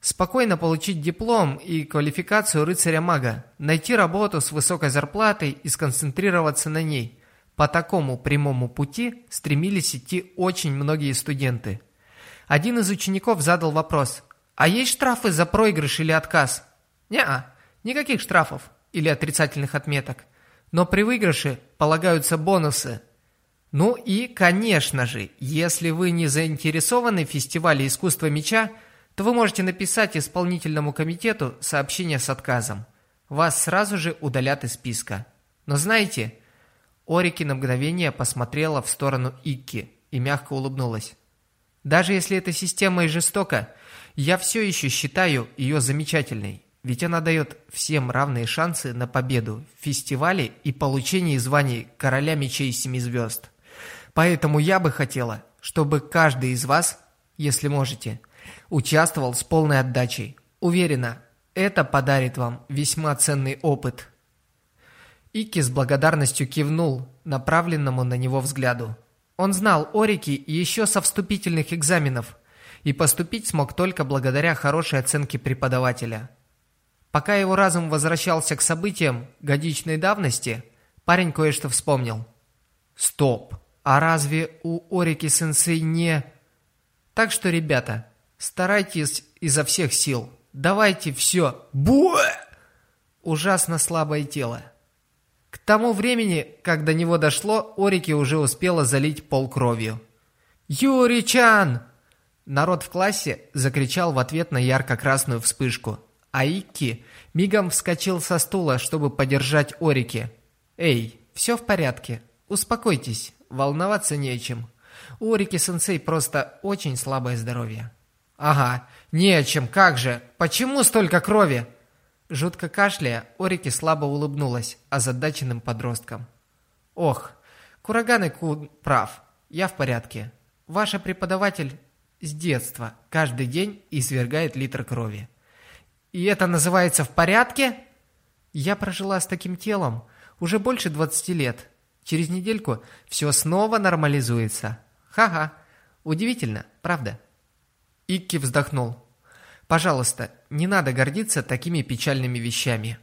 Спокойно получить диплом и квалификацию рыцаря-мага, найти работу с высокой зарплатой и сконцентрироваться на ней – по такому прямому пути стремились идти очень многие студенты. Один из учеников задал вопрос, а есть штрафы за проигрыш или отказ? Неа, никаких штрафов или отрицательных отметок. Но при выигрыше полагаются бонусы. Ну и, конечно же, если вы не заинтересованы в фестивале искусства меча, то вы можете написать исполнительному комитету сообщение с отказом. Вас сразу же удалят из списка. Но знаете, Орики на мгновение посмотрела в сторону Икки и мягко улыбнулась. «Даже если эта система и жестока, я все еще считаю ее замечательной, ведь она дает всем равные шансы на победу в фестивале и получение званий Короля Мечей Семи Звезд. Поэтому я бы хотела, чтобы каждый из вас, если можете, участвовал с полной отдачей. Уверена, это подарит вам весьма ценный опыт». Ики с благодарностью кивнул направленному на него взгляду. Он знал Орики еще со вступительных экзаменов и поступить смог только благодаря хорошей оценке преподавателя. Пока его разум возвращался к событиям годичной давности, парень кое-что вспомнил. Стоп, а разве у Орики-сенсей не... Так что, ребята, старайтесь изо всех сил. Давайте все. Буэ! Ужасно слабое тело. К тому времени, как до него дошло, Орики уже успела залить пол кровью. «Юрий-чан!» Народ в классе закричал в ответ на ярко-красную вспышку. А Икки мигом вскочил со стула, чтобы поддержать Орики. «Эй, все в порядке. Успокойтесь, волноваться не о чем. У Орики-сенсей просто очень слабое здоровье». «Ага, не о чем, как же? Почему столько крови?» Жутко кашляя, Орики слабо улыбнулась озадаченным подросткам. «Ох, Кураганы Кун прав. Я в порядке. Ваша преподаватель с детства каждый день извергает литр крови. И это называется в порядке? Я прожила с таким телом уже больше 20 лет. Через недельку все снова нормализуется. Ха-ха. Удивительно, правда?» Икки вздохнул. Пожалуйста, не надо гордиться такими печальными вещами.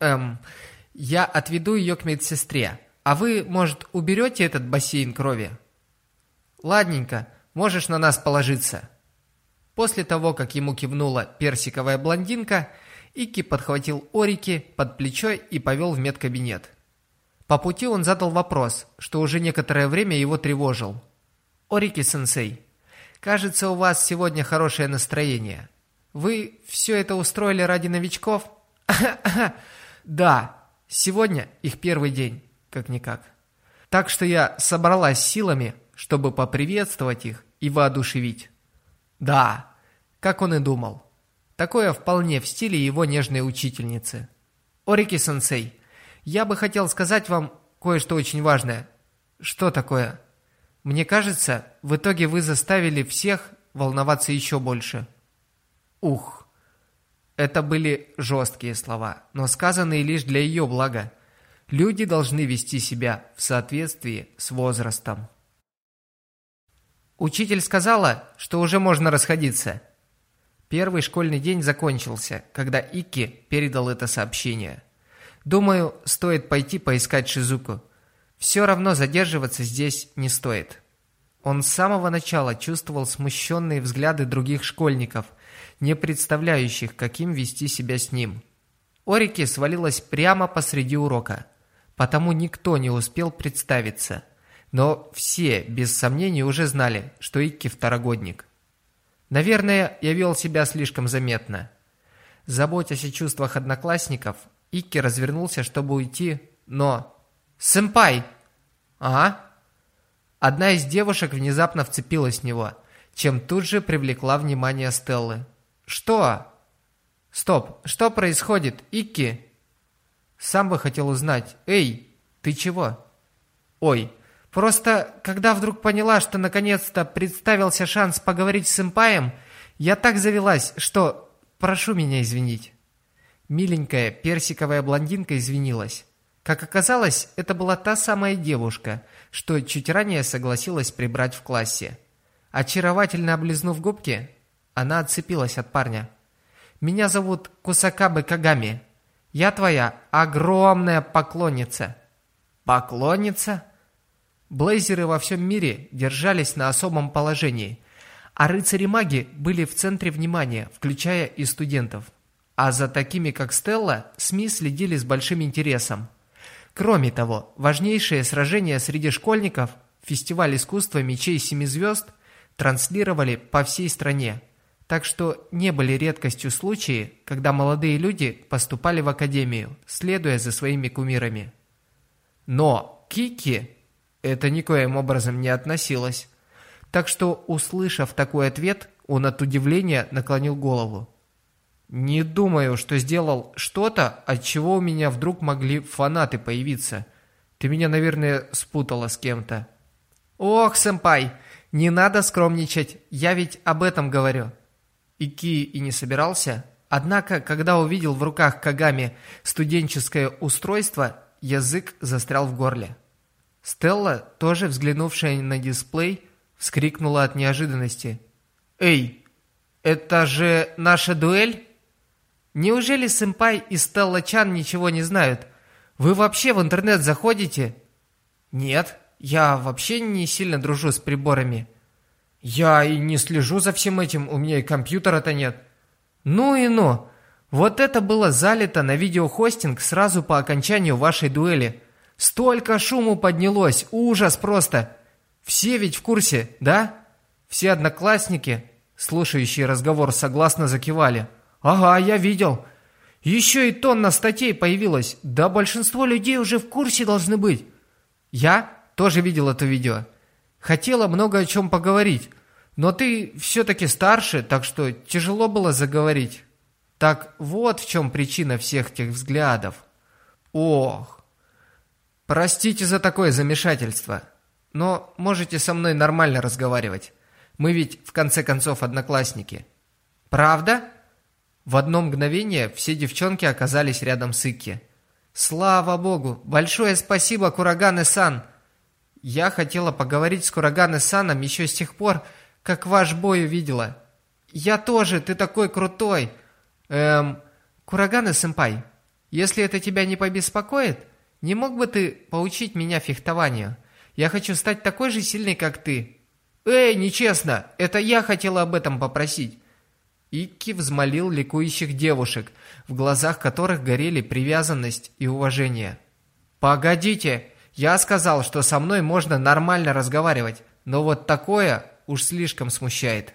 Эм, я отведу ее к медсестре, а вы, может, уберете этот бассейн крови? Ладненько, можешь на нас положиться. После того, как ему кивнула персиковая блондинка, Ики подхватил Орики под плечо и повел в медкабинет. По пути он задал вопрос, что уже некоторое время его тревожил. «Орики-сенсей, кажется, у вас сегодня хорошее настроение. Вы все это устроили ради новичков? Да, сегодня их первый день, как-никак. Так что я собралась силами, чтобы поприветствовать их и воодушевить. Да, как он и думал. Такое вполне в стиле его нежной учительницы. Орики-сенсей, я бы хотел сказать вам кое-что очень важное. Что такое? Мне кажется, в итоге вы заставили всех волноваться еще больше. Ух! Это были жесткие слова, но сказанные лишь для ее блага. Люди должны вести себя в соответствии с возрастом. Учитель сказала, что уже можно расходиться. Первый школьный день закончился, когда Икки передал это сообщение. Думаю, стоит пойти поискать Шизуку. Все равно задерживаться здесь не стоит. Он с самого начала чувствовал смущенные взгляды других школьников – не представляющих, каким вести себя с ним. Орики свалилась прямо посреди урока, потому никто не успел представиться. Но все, без сомнений, уже знали, что Икки второгодник. Наверное, я вел себя слишком заметно. Заботясь о чувствах одноклассников, Икки развернулся, чтобы уйти, но... «Сэмпай!» «А?» Одна из девушек внезапно вцепилась в него, чем тут же привлекла внимание Стеллы. «Что?» «Стоп, что происходит, Икки?» «Сам бы хотел узнать. Эй, ты чего?» «Ой, просто когда вдруг поняла, что наконец-то представился шанс поговорить с сэмпаем, я так завелась, что прошу меня извинить». Миленькая персиковая блондинка извинилась. Как оказалось, это была та самая девушка, что чуть ранее согласилась прибрать в классе. Очаровательно облизнув губки, она отцепилась от парня. «Меня зовут Кусакабе Кагами. Я твоя огромная поклонница». «Поклонница?» Блейзеры во всем мире держались на особом положении, а рыцари-маги были в центре внимания, включая и студентов. А за такими, как Стелла, СМИ следили с большим интересом. Кроме того, важнейшие сражения среди школьников, фестиваль искусства мечей семи звезд, транслировали по всей стране. Так что не были редкостью случаи, когда молодые люди поступали в академию, следуя за своими кумирами. Но Кики это никоим образом не относилось. Так что, услышав такой ответ, он от удивления наклонил голову. Не думаю, что сделал что-то, от чего у меня вдруг могли фанаты появиться. Ты меня, наверное, спутала с кем-то. Ох, сэмпай, не надо скромничать, я ведь об этом говорю. Ики и не собирался. Однако, когда увидел в руках Кагами студенческое устройство, язык застрял в горле. Стелла, тоже взглянувшая на дисплей, вскрикнула от неожиданности. «Эй, это же наша дуэль?» Неужели сэмпай и Стелла Чан ничего не знают? Вы вообще в интернет заходите? Нет, я вообще не сильно дружу с приборами. Я и не слежу за всем этим, у меня и компьютера-то нет. Ну и ну. Вот это было залито на видеохостинг сразу по окончанию вашей дуэли. Столько шуму поднялось, ужас просто. Все ведь в курсе, да? Все одноклассники, слушающие разговор, согласно закивали. «Ага, я видел. Еще и тонна статей появилась. Да большинство людей уже в курсе должны быть». «Я тоже видел это видео. Хотела много о чем поговорить. Но ты все-таки старше, так что тяжело было заговорить». Так вот в чем причина всех тех взглядов. Ох, простите за такое замешательство, но можете со мной нормально разговаривать. Мы ведь в конце концов одноклассники. Правда? В одно мгновение все девчонки оказались рядом с Икки. «Слава богу! Большое спасибо, Кураганы-сан!» «Я хотела поговорить с Кураганы-саном еще с тех пор, как ваш бой увидела». «Я тоже, ты такой крутой!» «Эм, Кураганы-сэмпай, если это тебя не побеспокоит, не мог бы ты поучить меня фехтованию? Я хочу стать такой же сильной, как ты». «Эй, нечестно! Это я хотела об этом попросить!» Икки взмолил ликующих девушек, в глазах которых горели привязанность и уважение. «Погодите! Я сказал, что со мной можно нормально разговаривать, но вот такое уж слишком смущает».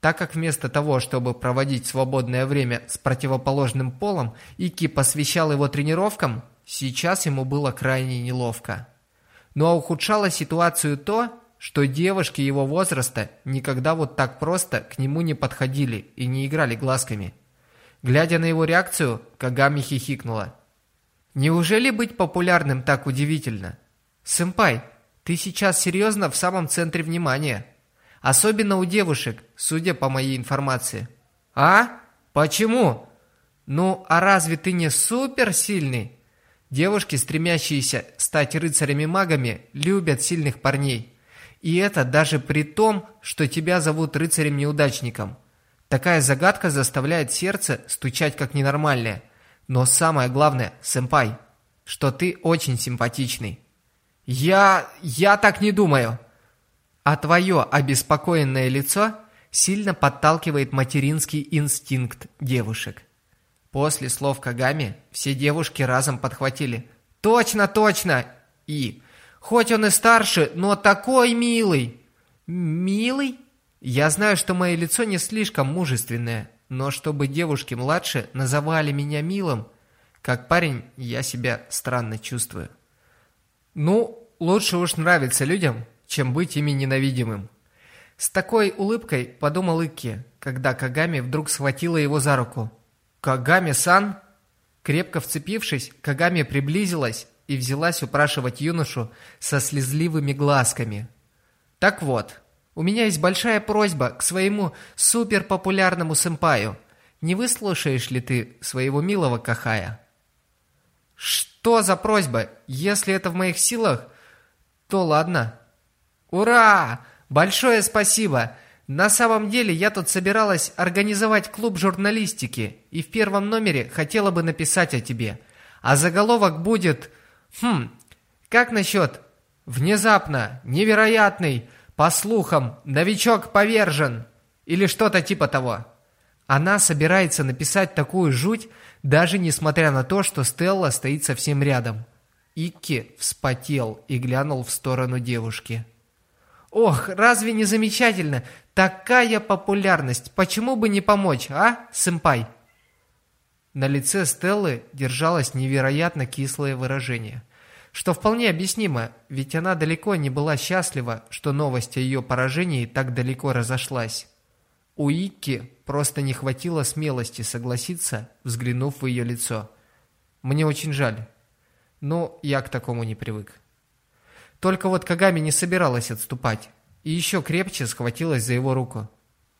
Так как вместо того, чтобы проводить свободное время с противоположным полом, Ики посвящал его тренировкам, сейчас ему было крайне неловко. Но ну, ухудшало ситуацию то, что девушки его возраста никогда вот так просто к нему не подходили и не играли глазками. Глядя на его реакцию, Кагами хихикнула. «Неужели быть популярным так удивительно? Сэмпай, ты сейчас серьезно в самом центре внимания. Особенно у девушек, судя по моей информации». «А? Почему?» «Ну, а разве ты не суперсильный?» Девушки, стремящиеся стать рыцарями-магами, любят сильных парней. И это даже при том, что тебя зовут рыцарем-неудачником. Такая загадка заставляет сердце стучать как ненормальное. Но самое главное, сэмпай, что ты очень симпатичный. Я... я так не думаю. А твое обеспокоенное лицо сильно подталкивает материнский инстинкт девушек. После слов Кагами все девушки разом подхватили. «Точно, точно!» И Хоть он и старше, но такой милый. Милый? Я знаю, что мое лицо не слишком мужественное, но чтобы девушки младше называли меня милым, как парень, я себя странно чувствую. Ну, лучше уж нравиться людям, чем быть ими ненавидимым. С такой улыбкой подумал Икки, когда Кагами вдруг схватила его за руку. «Кагами-сан!» Крепко вцепившись, Кагами приблизилась и взялась упрашивать юношу со слезливыми глазками. «Так вот, у меня есть большая просьба к своему суперпопулярному сэмпаю. Не выслушаешь ли ты своего милого Кахая?» «Что за просьба? Если это в моих силах, то ладно». «Ура! Большое спасибо! На самом деле я тут собиралась организовать клуб журналистики и в первом номере хотела бы написать о тебе. А заголовок будет... Хм, как насчет... Внезапно, невероятный, по слухам, новичок повержен. Или что-то типа того. Она собирается написать такую жуть, даже несмотря на то, что Стелла стоит совсем рядом. Икки вспотел и глянул в сторону девушки. «Ох, разве не замечательно? Такая популярность! Почему бы не помочь, а, сэмпай?» На лице Стеллы держалось невероятно кислое выражение. Что вполне объяснимо, ведь она далеко не была счастлива, что новость о ее поражении так далеко разошлась. У Икки просто не хватило смелости согласиться, взглянув в ее лицо. «Мне очень жаль, но я к такому не привык». Только вот Кагами не собиралась отступать и еще крепче схватилась за его руку.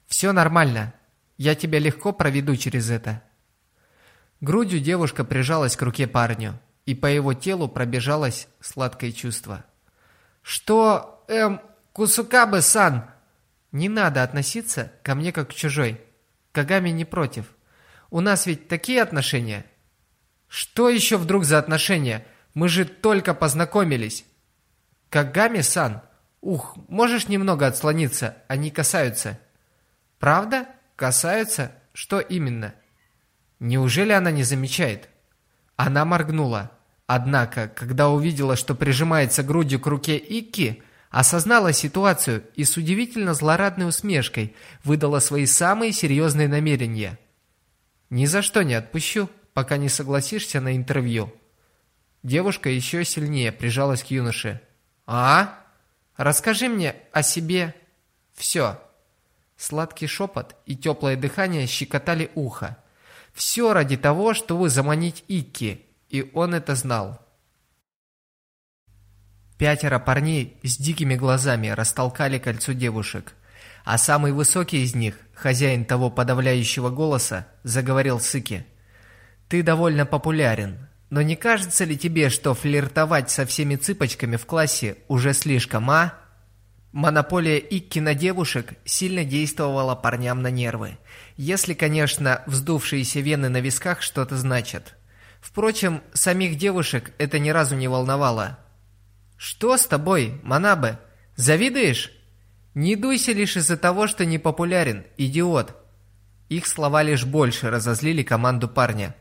«Все нормально. Я тебя легко проведу через это». Грудью девушка прижалась к руке парню, и по его телу пробежалось сладкое чувство. «Что, эм, Кусукабе-сан?» «Не надо относиться ко мне как к чужой. Кагами не против. У нас ведь такие отношения». «Что еще вдруг за отношения? Мы же только познакомились». «Кагами-сан, ух, можешь немного отслониться? Они касаются». «Правда? Касаются? Что именно?» «Неужели она не замечает?» Она моргнула. Однако, когда увидела, что прижимается грудью к руке Икки, осознала ситуацию и с удивительно злорадной усмешкой выдала свои самые серьезные намерения. «Ни за что не отпущу, пока не согласишься на интервью». Девушка еще сильнее прижалась к юноше. «А? Расскажи мне о себе все». Сладкий шепот и теплое дыхание щекотали ухо. «Все ради того, чтобы заманить Икки, и он это знал». Пятеро парней с дикими глазами растолкали кольцо девушек, а самый высокий из них, хозяин того подавляющего голоса, заговорил с Ики. «Ты довольно популярен. Но не кажется ли тебе, что флиртовать со всеми цыпочками в классе уже слишком, а? Монополия Икки на девушек сильно действовала парням на нервы. Если, конечно, вздувшиеся вены на висках что-то значат. Впрочем, самих девушек это ни разу не волновало. «Что с тобой, Манабе? Завидуешь?» «Не дуйся лишь из-за того, что не популярен, идиот!» Их слова лишь больше разозлили команду парня.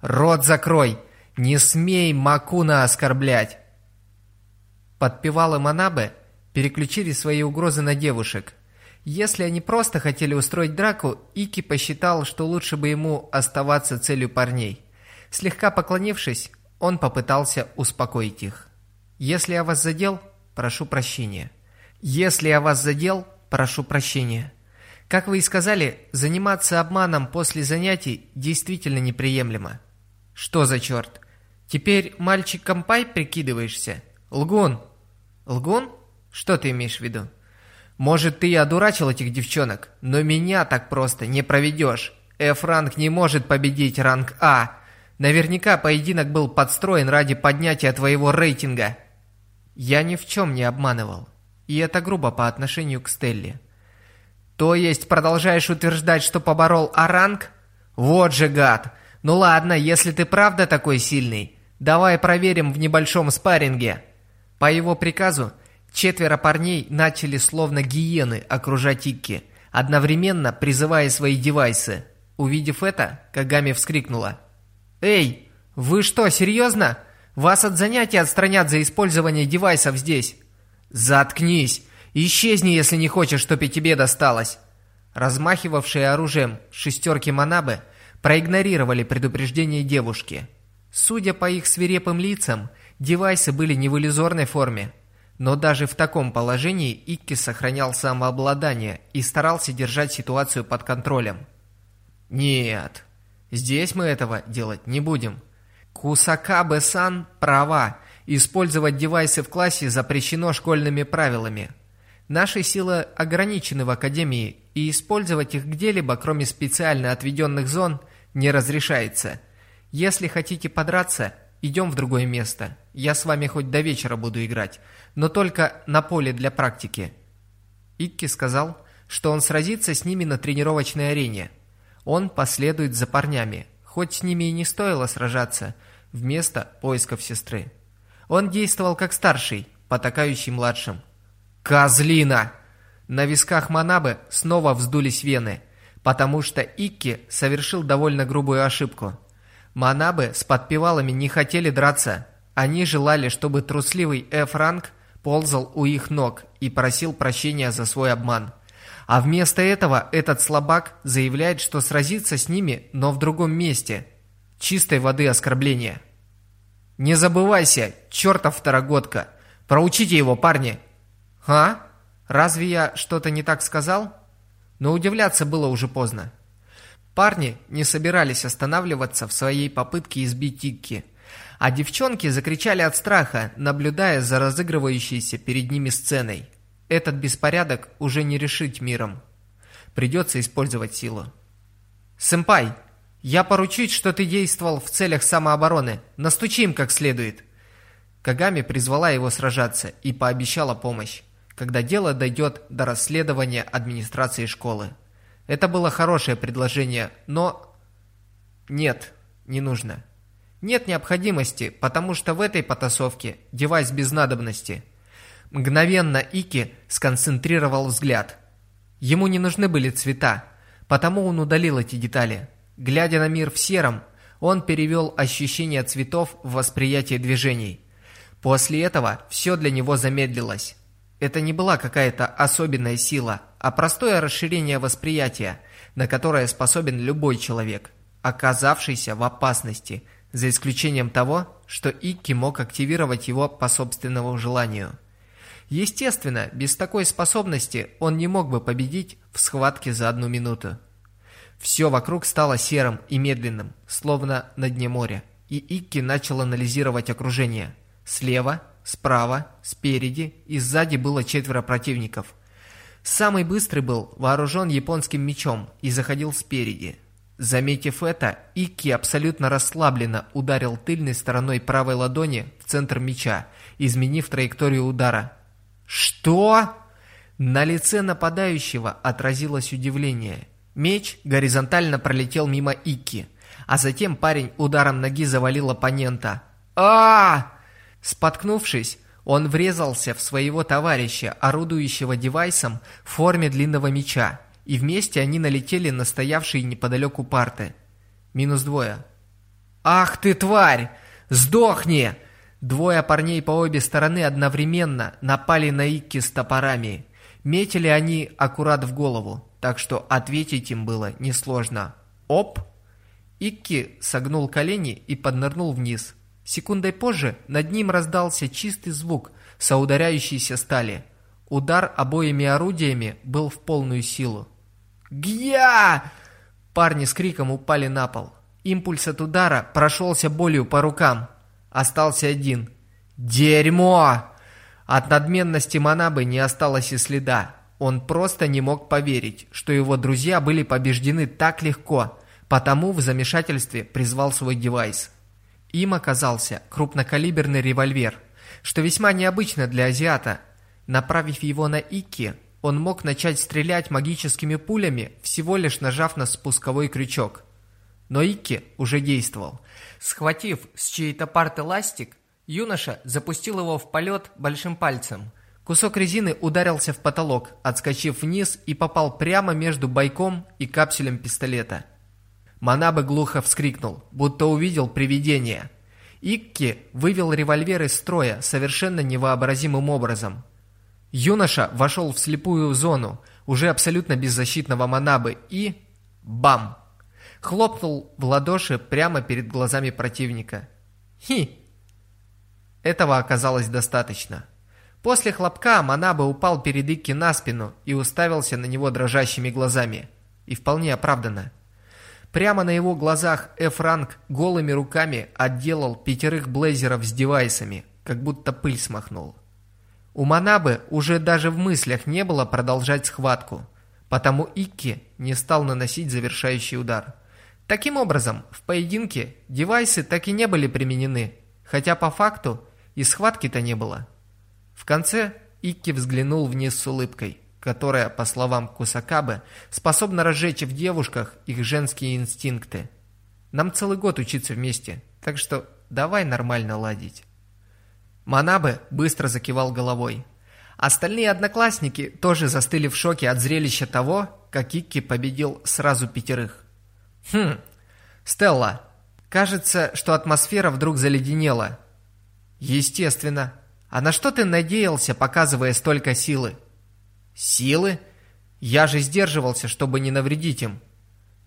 «Рот закрой! «Не смей Макуна оскорблять!» Подпевалы Манабе переключили свои угрозы на девушек. Если они просто хотели устроить драку, Ики посчитал, что лучше бы ему оставаться целью парней. Слегка поклонившись, он попытался успокоить их. «Если я вас задел, прошу прощения. Если я вас задел, прошу прощения. Как вы и сказали, заниматься обманом после занятий действительно неприемлемо. Что за черт? Теперь мальчиком-пай прикидываешься? Лгун. Лгун? Что ты имеешь в виду? Может, ты и одурачил этих девчонок, но меня так просто не проведешь. F-ранг не может победить ранг А. Наверняка поединок был подстроен ради поднятия твоего рейтинга. Я ни в чем не обманывал. И это грубо по отношению к Стелле. То есть продолжаешь утверждать, что поборол А-ранг? Вот же гад! Ну ладно, если ты правда такой сильный, давай проверим в небольшом спарринге. По его приказу четверо парней начали словно гиены окружать Икки, одновременно призывая свои девайсы. Увидев это, Кагами вскрикнула. «Эй, вы что, серьезно? Вас от занятий отстранят за использование девайсов здесь!» «Заткнись! Исчезни, если не хочешь, чтобы тебе досталось!» Размахивавшие оружием шестерки Манабы – проигнорировали предупреждение девушки. Судя по их свирепым лицам, девайсы были не в иллюзорной форме. Но даже в таком положении Икки сохранял самообладание и старался держать ситуацию под контролем. «Нет, здесь мы этого делать не будем. Кусакабе-сан права. Использовать девайсы в классе запрещено школьными правилами. Наши силы ограничены в Академии, и использовать их где-либо, кроме специально отведенных зон, не разрешается. Если хотите подраться, идем в другое место. Я с вами хоть до вечера буду играть, но только на поле для практики». Икки сказал, что он сразится с ними на тренировочной арене. Он последует за парнями, хоть с ними и не стоило сражаться, вместо поисков сестры. Он действовал как старший, потакающий младшим. «Козлина!» На висках Манабы снова вздулись вены, потому что Икки совершил довольно грубую ошибку. Манабы с подпевалами не хотели драться. Они желали, чтобы трусливый Эф-ранг ползал у их ног и просил прощения за свой обман. А вместо этого этот слабак заявляет, что сразится с ними, но в другом месте. Чистой воды оскорбление. «Не забывайся, чертов второгодка! Проучите его, парни!» «А? Разве я что-то не так сказал?» Но удивляться было уже поздно. Парни не собирались останавливаться в своей попытке избить Икки, а девчонки закричали от страха, наблюдая за разыгрывающейся перед ними сценой. Этот беспорядок уже не решить миром. Придется использовать силу. «Сэмпай, я поручусь, что ты действовал в целях самообороны. Настучим как следует». Кагами призвала его сражаться и пообещала помощь, когда дело дойдет до расследования администрации школы. Это было хорошее предложение, но... Нет, не нужно. Нет необходимости, потому что в этой потасовке девайс без надобности. Мгновенно Ики сконцентрировал взгляд. Ему не нужны были цвета, потому он удалил эти детали. Глядя на мир в сером, он перевел ощущение цветов в восприятие движений. После этого все для него замедлилось. Это не была какая-то особенная сила, а простое расширение восприятия, на которое способен любой человек, оказавшийся в опасности, за исключением того, что Икки мог активировать его по собственному желанию. Естественно, без такой способности он не мог бы победить в схватке за одну минуту. Все вокруг стало серым и медленным, словно на дне моря, и Икки начал анализировать окружение. Слева, справа, спереди и сзади было четверо противников. Самый быстрый был вооружен японским мечом и заходил спереди. Заметив это, Икки абсолютно расслабленно ударил тыльной стороной правой ладони в центр меча, изменив траекторию удара. «Что?» На лице нападающего отразилось удивление – Меч горизонтально пролетел мимо Икки, а затем парень ударом ноги завалил оппонента. а Споткнувшись, он врезался в своего товарища, орудующего девайсом в форме длинного меча, и вместе они налетели на стоявшие неподалеку парты. Минус двое. «Ах ты, тварь! Сдохни!» Двое парней по обе стороны одновременно напали на Икки с топорами. Метили они аккурат в голову так что ответить им было несложно. Оп! Икки согнул колени и поднырнул вниз. Секундой позже над ним раздался чистый звук соударяющейся стали. Удар обоими орудиями был в полную силу. «Гья!» Парни с криком упали на пол. Импульс от удара прошелся болью по рукам. Остался один. «Дерьмо!» От надменности Манабы не осталось и следа. Он просто не мог поверить, что его друзья были побеждены так легко, потому в замешательстве призвал свой девайс. Им оказался крупнокалиберный револьвер, что весьма необычно для азиата. Направив его на Икки, он мог начать стрелять магическими пулями, всего лишь нажав на спусковой крючок. Но Икки уже действовал. Схватив с чьей-то парты ластик, юноша запустил его в полет большим пальцем – Кусок резины ударился в потолок, отскочив вниз и попал прямо между бойком и капсулем пистолета. Манабе глухо вскрикнул, будто увидел привидение. Икки вывел револьвер из строя совершенно невообразимым образом. Юноша вошел в слепую зону, уже абсолютно беззащитного Манабы, и... Бам! Хлопнул в ладоши прямо перед глазами противника. Хи! Этого оказалось достаточно. После хлопка Манаба упал перед Икки на спину и уставился на него дрожащими глазами. И вполне оправданно. Прямо на его глазах Ф-ранг голыми руками отделал пятерых блейзеров с девайсами, как будто пыль смахнул. У Манабы уже даже в мыслях не было продолжать схватку, потому Икки не стал наносить завершающий удар. Таким образом, в поединке девайсы так и не были применены, хотя по факту и схватки-то не было. В конце Икки взглянул вниз с улыбкой, которая, по словам Кусакабы, способна разжечь в девушках их женские инстинкты. Нам целый год учиться вместе, так что давай нормально ладить. Манабе быстро закивал головой. Остальные одноклассники тоже застыли в шоке от зрелища того, как Икки победил сразу пятерых. Хм, Стелла, кажется, что атмосфера вдруг заледенела. Естественно. А на что ты надеялся, показывая столько силы? Силы? Я же сдерживался, чтобы не навредить им.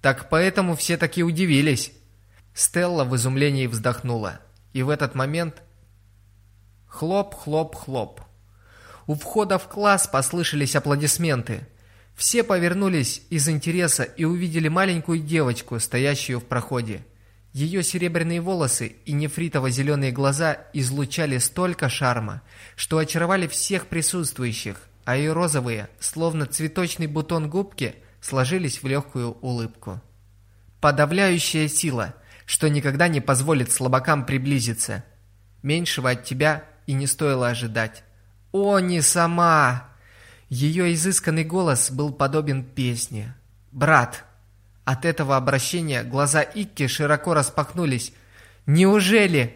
Так поэтому все таки удивились. Стелла в изумлении вздохнула. И в этот момент Хлоп, хлоп, хлоп. У входа в класс послышались аплодисменты. Все повернулись из интереса и увидели маленькую девочку, стоящую в проходе. Ее серебряные волосы и нефритово-зеленые глаза излучали столько шарма, что очаровали всех присутствующих, а ее розовые, словно цветочный бутон губки, сложились в легкую улыбку. Подавляющая сила, что никогда не позволит слабакам приблизиться. Меньшего от тебя и не стоило ожидать. «О, не сама!» Ее изысканный голос был подобен песне. «Брат!» От этого обращения глаза Икки широко распахнулись. «Неужели?»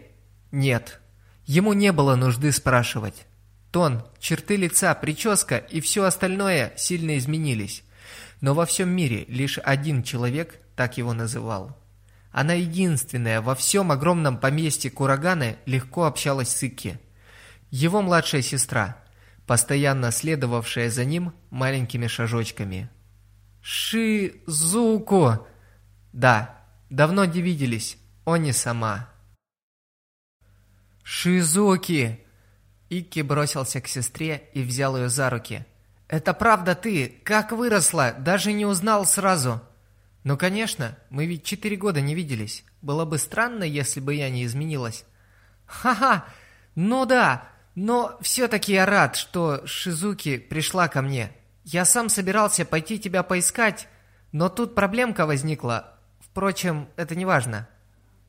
«Нет». Ему не было нужды спрашивать. Тон, черты лица, прическа и все остальное сильно изменились. Но во всем мире лишь один человек так его называл. Она единственная во всем огромном поместье Кураганы легко общалась с Икки. Его младшая сестра, постоянно следовавшая за ним маленькими шажочками. «Шизуко!» «Да, давно не виделись, он не сама». «Шизуки!» Икки бросился к сестре и взял ее за руки. «Это правда ты? Как выросла? Даже не узнал сразу!» «Ну, конечно, мы ведь четыре года не виделись. Было бы странно, если бы я не изменилась». «Ха-ха! Ну да, но все-таки я рад, что Шизуки пришла ко мне. Я сам собирался пойти тебя поискать, но тут проблемка возникла. Впрочем, это не важно.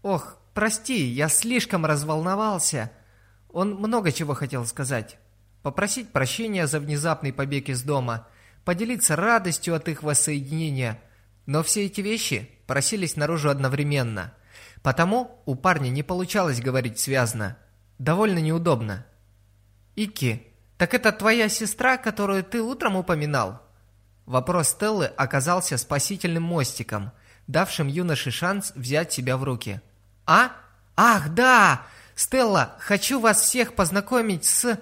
Ох, прости, я слишком разволновался. Он много чего хотел сказать. Попросить прощения за внезапный побег из дома, поделиться радостью от их воссоединения. Но все эти вещи просились наружу одновременно. Потому у парня не получалось говорить связно. Довольно неудобно. «Ики, так это твоя сестра, которую ты утром упоминал?» Вопрос Стеллы оказался спасительным мостиком, давшим юноше шанс взять себя в руки. «А? Ах, да! Стелла, хочу вас всех познакомить с...»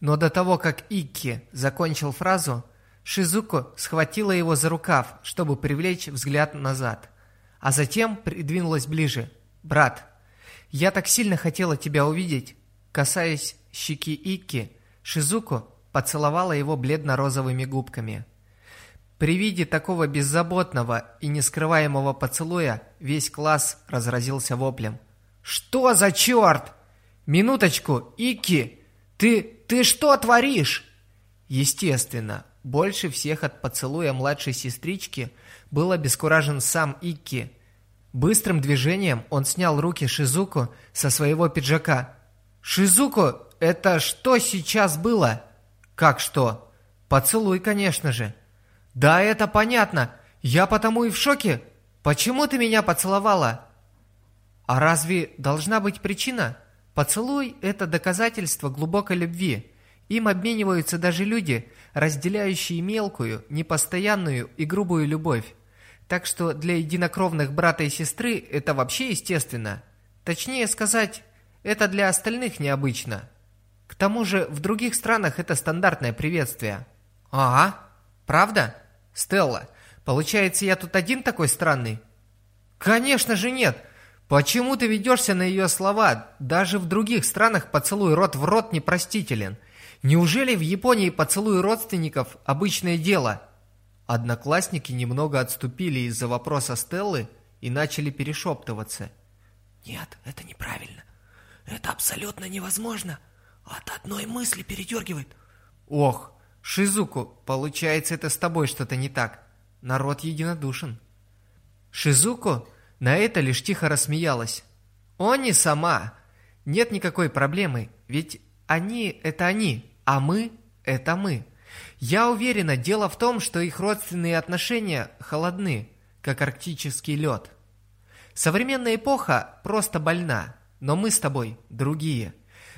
Но до того, как Икки закончил фразу, Шизуко схватила его за рукав, чтобы привлечь взгляд назад. А затем придвинулась ближе. «Брат, я так сильно хотела тебя увидеть!» Касаясь щеки Икки, Шизуко поцеловала его бледно-розовыми губками. При виде такого беззаботного и нескрываемого поцелуя весь класс разразился воплем. «Что за черт? Минуточку, Икки! Ты... ты что творишь?» Естественно, больше всех от поцелуя младшей сестрички был обескуражен сам Икки. Быстрым движением он снял руки Шизуко со своего пиджака. «Шизуко, это что сейчас было? Как что? Поцелуй, конечно же. Да, это понятно. Я потому и в шоке. Почему ты меня поцеловала? А разве должна быть причина? Поцелуй – это доказательство глубокой любви. Им обмениваются даже люди, разделяющие мелкую, непостоянную и грубую любовь. Так что для единокровных брата и сестры это вообще естественно. Точнее сказать, это для остальных необычно. К тому же в других странах это стандартное приветствие. Ага, правда? Стелла, получается, я тут один такой странный? Конечно же нет. Почему ты ведешься на ее слова? Даже в других странах поцелуй рот в рот непростителен. Неужели в Японии поцелуй родственников – обычное дело? Одноклассники немного отступили из-за вопроса Стеллы и начали перешептываться. Нет, это неправильно. Это абсолютно невозможно. От одной мысли передергивает. Ох, Шизуку, получается, это с тобой что-то не так. Народ единодушен. Шизуку на это лишь тихо рассмеялась. О, не сама. Нет никакой проблемы, ведь они – это они, а мы – это мы. Я уверена, дело в том, что их родственные отношения холодны, как арктический лед. Современная эпоха просто больна, но мы с тобой другие.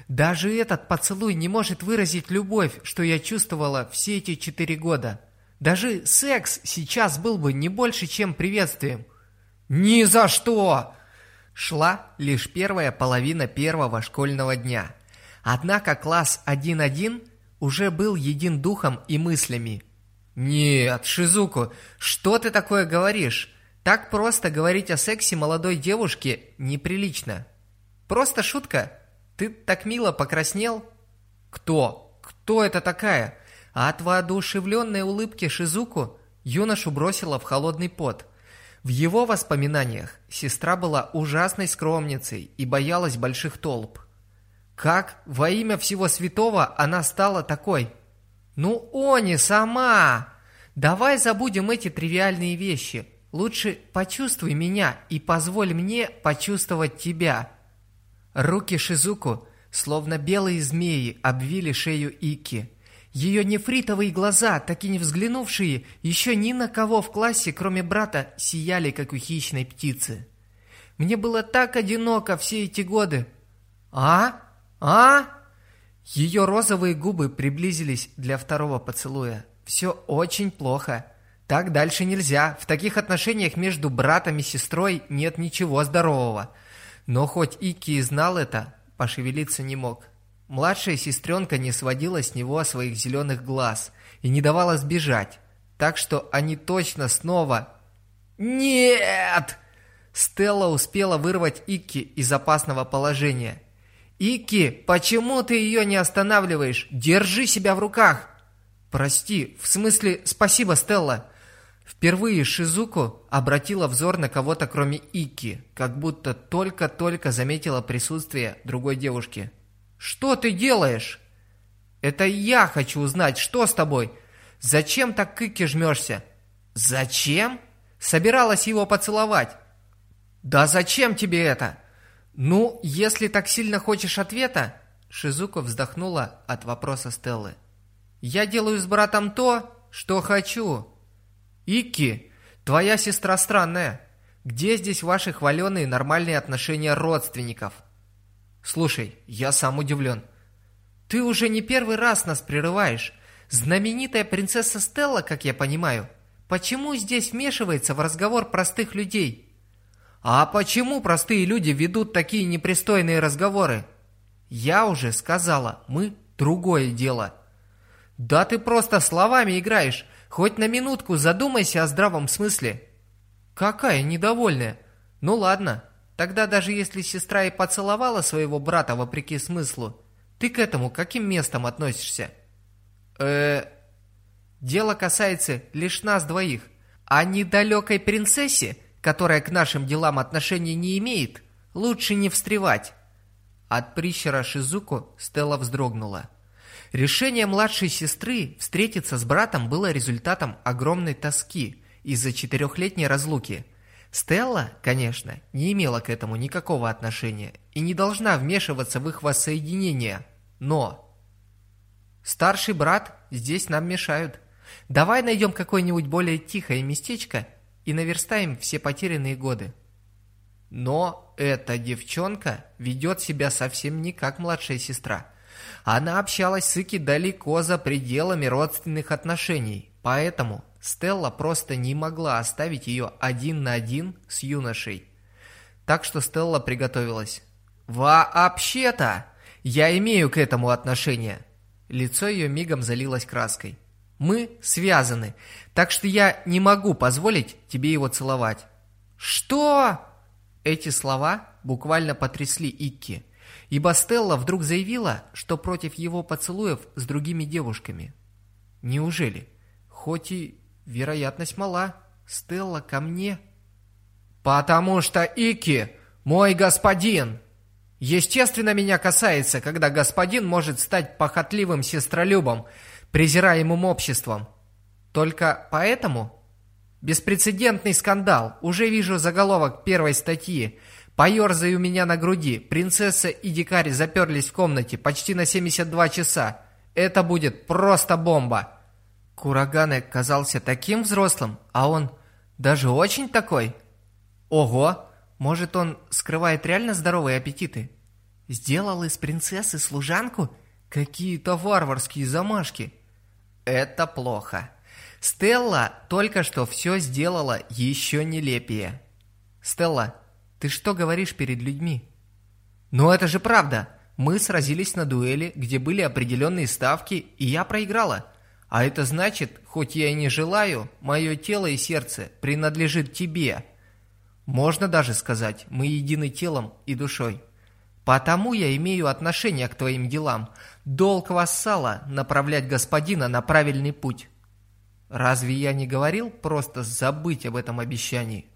Даже этот поцелуй не может выразить любовь, что я чувствовала все эти четыре года. Даже секс сейчас был бы не больше, чем приветствием. Ни за что! Шла лишь первая половина первого школьного дня. Однако класс 1-1 уже был един духом и мыслями. «Нет, Шизуку, что ты такое говоришь? Так просто говорить о сексе молодой девушке неприлично. Просто шутка. Ты так мило покраснел?» «Кто? Кто это такая?» От воодушевленной улыбки Шизуку юношу бросила в холодный пот. В его воспоминаниях сестра была ужасной скромницей и боялась больших толп. Как во имя всего святого она стала такой? Ну, Они, сама! Давай забудем эти тривиальные вещи. Лучше почувствуй меня и позволь мне почувствовать тебя. Руки Шизуку, словно белые змеи, обвили шею Ики. Ее нефритовые глаза, так и не взглянувшие еще ни на кого в классе, кроме брата, сияли, как у хищной птицы. Мне было так одиноко все эти годы. А? «А?» Ее розовые губы приблизились для второго поцелуя. «Все очень плохо. Так дальше нельзя. В таких отношениях между братом и сестрой нет ничего здорового». Но хоть Ики и знал это, пошевелиться не мог. Младшая сестренка не сводила с него своих зеленых глаз и не давала сбежать. Так что они точно снова... «Нет!» Стелла успела вырвать Ики из опасного положения. «Ики, почему ты ее не останавливаешь? Держи себя в руках!» «Прости, в смысле, спасибо, Стелла!» Впервые Шизуку обратила взор на кого-то кроме Ики, как будто только-только заметила присутствие другой девушки. «Что ты делаешь?» «Это я хочу узнать, что с тобой? Зачем так к Ики жмешься?» «Зачем?» «Собиралась его поцеловать». «Да зачем тебе это?» «Ну, если так сильно хочешь ответа...» Шизуко вздохнула от вопроса Стеллы. «Я делаю с братом то, что хочу». «Ики, твоя сестра странная. Где здесь ваши хваленые нормальные отношения родственников?» «Слушай, я сам удивлен. Ты уже не первый раз нас прерываешь. Знаменитая принцесса Стелла, как я понимаю, почему здесь вмешивается в разговор простых людей?» А почему простые люди ведут такие непристойные разговоры? Я уже сказала, мы другое дело. Да ты просто словами играешь. Хоть на минутку задумайся о здравом смысле. Какая недовольная. Ну ладно, тогда даже если сестра и поцеловала своего брата вопреки смыслу, ты к этому каким местом относишься? э Дело касается лишь нас двоих, а недалекой принцессе которая к нашим делам отношения не имеет, лучше не встревать. От прищера Шизуку Стелла вздрогнула. Решение младшей сестры встретиться с братом было результатом огромной тоски из-за четырехлетней разлуки. Стелла, конечно, не имела к этому никакого отношения и не должна вмешиваться в их воссоединение, но... Старший брат, здесь нам мешают. Давай найдем какое-нибудь более тихое местечко и наверстаем все потерянные годы. Но эта девчонка ведет себя совсем не как младшая сестра. Она общалась с Ики далеко за пределами родственных отношений, поэтому Стелла просто не могла оставить ее один на один с юношей. Так что Стелла приготовилась. «Вообще-то я имею к этому отношение!» Лицо ее мигом залилось краской. Мы связаны, так что я не могу позволить тебе его целовать». «Что?» Эти слова буквально потрясли Икки. ибо Стелла вдруг заявила, что против его поцелуев с другими девушками. Неужели? Хоть и вероятность мала, Стелла ко мне... «Потому что Ики мой господин!» Естественно, меня касается, когда господин может стать похотливым сестролюбом, презираемым обществом. Только поэтому беспрецедентный скандал. Уже вижу заголовок первой статьи. Поерзай у меня на груди. Принцесса и дикарь заперлись в комнате почти на 72 часа. Это будет просто бомба. Курагане казался таким взрослым, а он даже очень такой. Ого, может он скрывает реально здоровые аппетиты? Сделал из принцессы служанку? Какие-то варварские замашки. Это плохо. Стелла только что все сделала еще нелепее. Стелла, ты что говоришь перед людьми? Ну это же правда. Мы сразились на дуэли, где были определенные ставки, и я проиграла. А это значит, хоть я и не желаю, мое тело и сердце принадлежит тебе. Можно даже сказать, мы едины телом и душой. Потому я имею отношение к твоим делам. Долг вассала – направлять господина на правильный путь. Разве я не говорил просто забыть об этом обещании?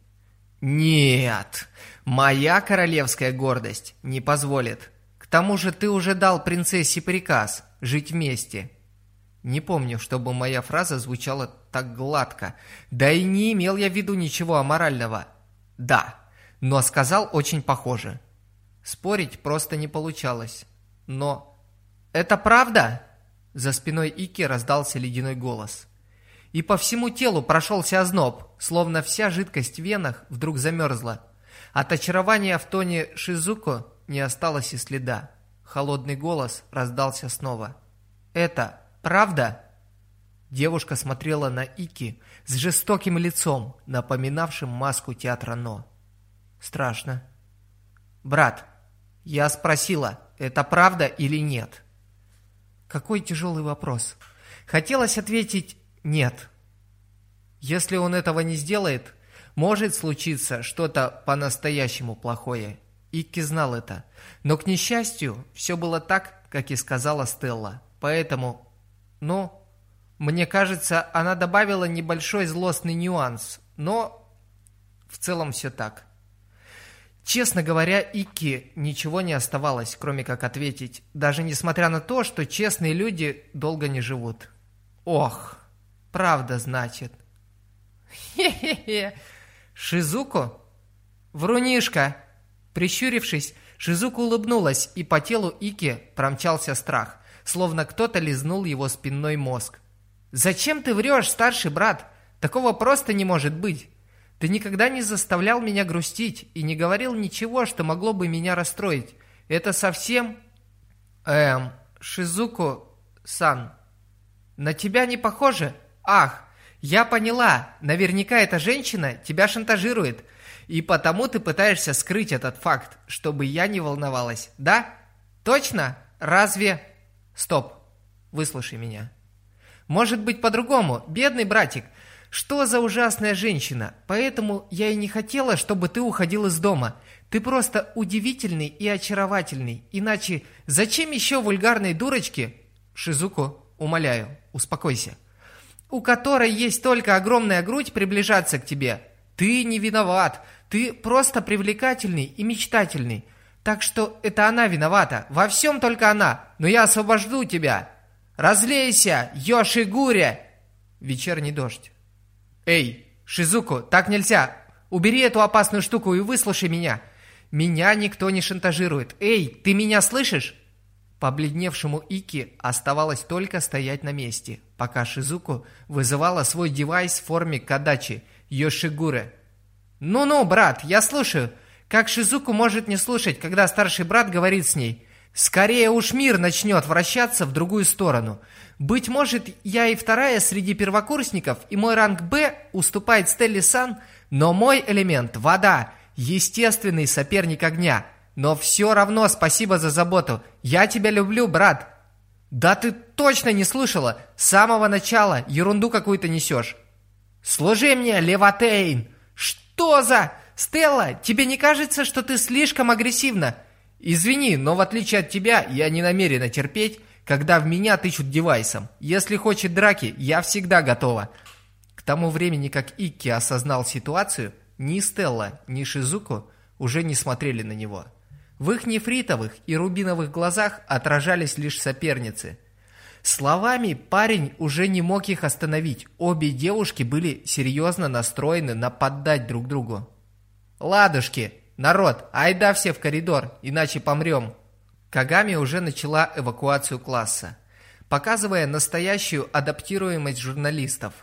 Нет, моя королевская гордость не позволит. К тому же ты уже дал принцессе приказ жить вместе. Не помню, чтобы моя фраза звучала так гладко. Да и не имел я в виду ничего аморального. Да, но сказал очень похоже – Спорить просто не получалось. Но... «Это правда?» За спиной Ики раздался ледяной голос. И по всему телу прошелся озноб, словно вся жидкость в венах вдруг замерзла. От очарования в тоне Шизуко не осталось и следа. Холодный голос раздался снова. «Это правда?» Девушка смотрела на Ики с жестоким лицом, напоминавшим маску театра Но. «Страшно». «Брат, я спросила, это правда или нет? Какой тяжелый вопрос. Хотелось ответить «нет». Если он этого не сделает, может случиться что-то по-настоящему плохое. Икки знал это. Но, к несчастью, все было так, как и сказала Стелла. Поэтому, ну, мне кажется, она добавила небольшой злостный нюанс. Но в целом все так. Честно говоря, Икки ничего не оставалось, кроме как ответить, даже несмотря на то, что честные люди долго не живут. Ох, правда, значит. Хе-хе-хе. Шизуко? Врунишка. Прищурившись, Шизуку улыбнулась, и по телу Ики промчался страх, словно кто-то лизнул его спинной мозг. «Зачем ты врешь, старший брат? Такого просто не может быть!» Ты никогда не заставлял меня грустить и не говорил ничего, что могло бы меня расстроить. Это совсем... Эм, Шизуку-сан, на тебя не похоже? Ах, я поняла, наверняка эта женщина тебя шантажирует, и потому ты пытаешься скрыть этот факт, чтобы я не волновалась, да? Точно? Разве... Стоп, выслушай меня. Может быть по-другому, бедный братик, что за ужасная женщина? Поэтому я и не хотела, чтобы ты уходил из дома. Ты просто удивительный и очаровательный. Иначе зачем еще вульгарной дурочке? Шизуко, умоляю, успокойся. У которой есть только огромная грудь приближаться к тебе. Ты не виноват. Ты просто привлекательный и мечтательный. Так что это она виновата. Во всем только она. Но я освобожду тебя. Разлейся, Йошигуре! Вечерний дождь. «Эй, Шизуку, так нельзя! Убери эту опасную штуку и выслушай меня! Меня никто не шантажирует! Эй, ты меня слышишь?» Побледневшему Ики оставалось только стоять на месте, пока Шизуку вызывала свой девайс в форме кадачи Йошигуре. «Ну-ну, брат, я слушаю. Как Шизуку может не слушать, когда старший брат говорит с ней? Скорее уж мир начнет вращаться в другую сторону. Быть может, я и вторая среди первокурсников, и мой ранг Б уступает Стелли Сан, но мой элемент – вода, естественный соперник огня. Но все равно спасибо за заботу. Я тебя люблю, брат. Да ты точно не слышала. С самого начала ерунду какую-то несешь. Служи мне, Леватейн. Что за... Стелла, тебе не кажется, что ты слишком агрессивна? Извини, но в отличие от тебя, я не намерена терпеть, когда в меня тычут девайсом. Если хочет драки, я всегда готова. К тому времени, как Икки осознал ситуацию, ни Стелла, ни Шизуку уже не смотрели на него. В их нефритовых и рубиновых глазах отражались лишь соперницы. Словами парень уже не мог их остановить. Обе девушки были серьезно настроены нападать друг другу. «Ладушки, народ, айда все в коридор, иначе помрем!» Кагами уже начала эвакуацию класса, показывая настоящую адаптируемость журналистов.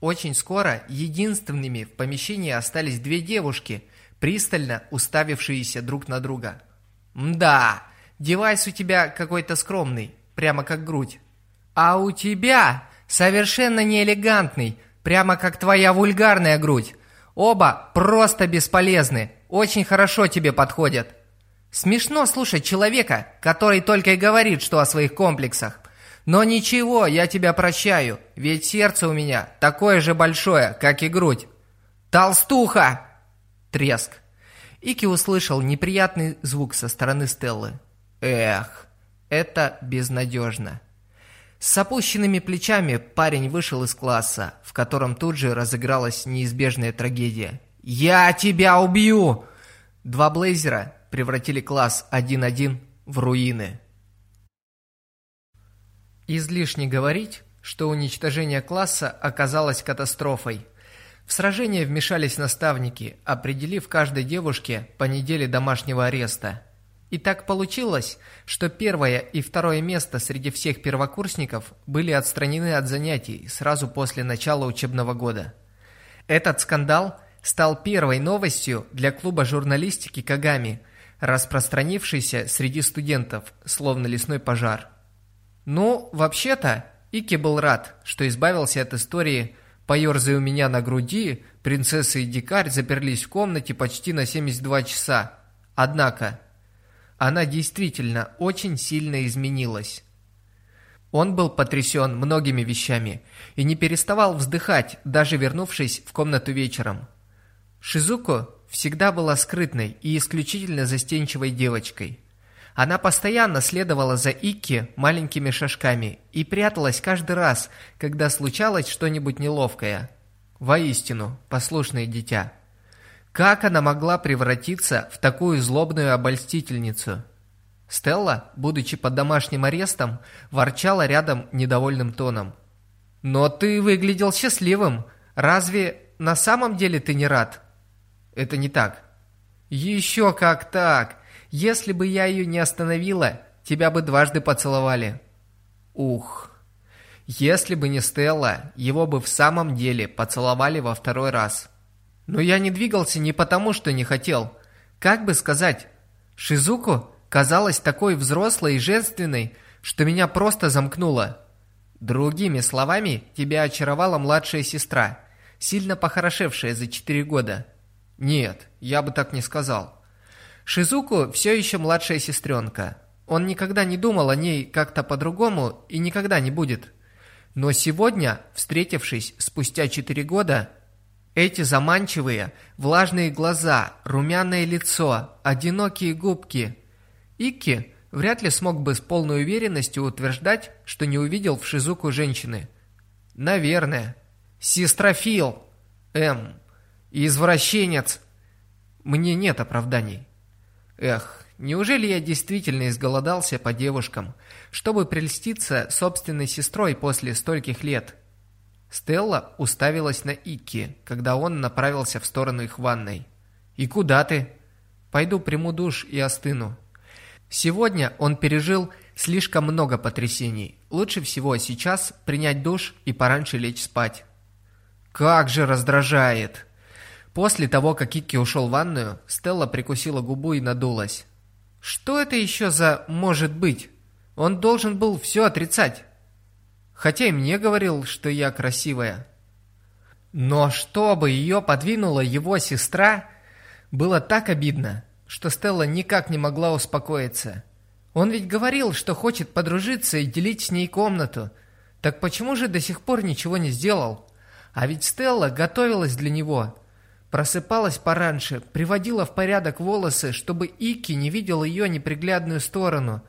Очень скоро единственными в помещении остались две девушки, пристально уставившиеся друг на друга. «Мда, девайс у тебя какой-то скромный, прямо как грудь. А у тебя совершенно неэлегантный, прямо как твоя вульгарная грудь. Оба просто бесполезны, очень хорошо тебе подходят». Смешно слушать человека, который только и говорит, что о своих комплексах. Но ничего, я тебя прощаю, ведь сердце у меня такое же большое, как и грудь. Толстуха! Треск. Ики услышал неприятный звук со стороны Стеллы. Эх, это безнадежно. С опущенными плечами парень вышел из класса, в котором тут же разыгралась неизбежная трагедия. «Я тебя убью!» Два блейзера превратили класс 1-1 в руины. Излишне говорить, что уничтожение класса оказалось катастрофой. В сражение вмешались наставники, определив каждой девушке по неделе домашнего ареста. И так получилось, что первое и второе место среди всех первокурсников были отстранены от занятий сразу после начала учебного года. Этот скандал стал первой новостью для клуба журналистики Кагами – распространившийся среди студентов, словно лесной пожар. Ну, вообще-то, Ики был рад, что избавился от истории «Поерзай у меня на груди», принцесса и дикарь заперлись в комнате почти на 72 часа. Однако, она действительно очень сильно изменилась. Он был потрясен многими вещами и не переставал вздыхать, даже вернувшись в комнату вечером. Шизуко всегда была скрытной и исключительно застенчивой девочкой. Она постоянно следовала за Икки маленькими шажками и пряталась каждый раз, когда случалось что-нибудь неловкое. Воистину, послушное дитя. Как она могла превратиться в такую злобную обольстительницу? Стелла, будучи под домашним арестом, ворчала рядом недовольным тоном. «Но ты выглядел счастливым. Разве на самом деле ты не рад?» Это не так. Еще как так? Если бы я ее не остановила, тебя бы дважды поцеловали. Ух. Если бы не Стелла, его бы в самом деле поцеловали во второй раз. Но я не двигался не потому, что не хотел. Как бы сказать, Шизуку казалась такой взрослой и женственной, что меня просто замкнуло. Другими словами, тебя очаровала младшая сестра, сильно похорошевшая за четыре года. Нет, я бы так не сказал. Шизуку все еще младшая сестренка. Он никогда не думал о ней как-то по-другому и никогда не будет. Но сегодня, встретившись спустя четыре года, эти заманчивые, влажные глаза, румяное лицо, одинокие губки. Икки вряд ли смог бы с полной уверенностью утверждать, что не увидел в Шизуку женщины. Наверное. Сестрофил. М. Извращенец! Мне нет оправданий. Эх, неужели я действительно изголодался по девушкам, чтобы прельститься собственной сестрой после стольких лет? Стелла уставилась на Икки, когда он направился в сторону их ванной. «И куда ты?» «Пойду приму душ и остыну». Сегодня он пережил слишком много потрясений. Лучше всего сейчас принять душ и пораньше лечь спать. «Как же раздражает!» После того, как Кикки ушел в ванную, Стелла прикусила губу и надулась. «Что это еще за «может быть»? Он должен был все отрицать. Хотя и мне говорил, что я красивая. Но чтобы ее подвинула его сестра, было так обидно, что Стелла никак не могла успокоиться. Он ведь говорил, что хочет подружиться и делить с ней комнату. Так почему же до сих пор ничего не сделал? А ведь Стелла готовилась для него – Просыпалась пораньше, приводила в порядок волосы, чтобы Ики не видел ее неприглядную сторону.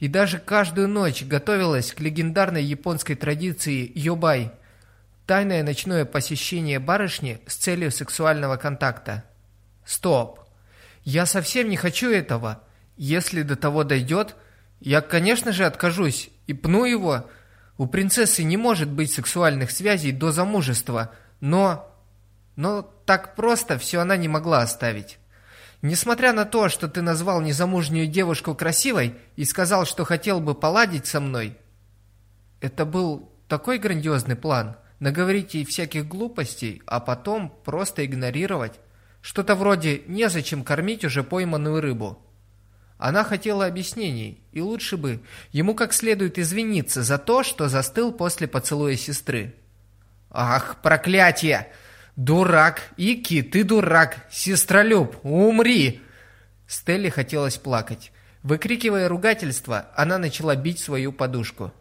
И даже каждую ночь готовилась к легендарной японской традиции йобай – тайное ночное посещение барышни с целью сексуального контакта. Стоп! Я совсем не хочу этого. Если до того дойдет, я, конечно же, откажусь и пну его. У принцессы не может быть сексуальных связей до замужества, но... Но так просто все она не могла оставить. Несмотря на то, что ты назвал незамужнюю девушку красивой и сказал, что хотел бы поладить со мной, это был такой грандиозный план – наговорить ей всяких глупостей, а потом просто игнорировать. Что-то вроде «незачем кормить уже пойманную рыбу». Она хотела объяснений, и лучше бы ему как следует извиниться за то, что застыл после поцелуя сестры. «Ах, проклятие! Дурак! Ики, ты дурак! Сестролюб, умри!» Стелле хотелось плакать. Выкрикивая ругательство, она начала бить свою подушку.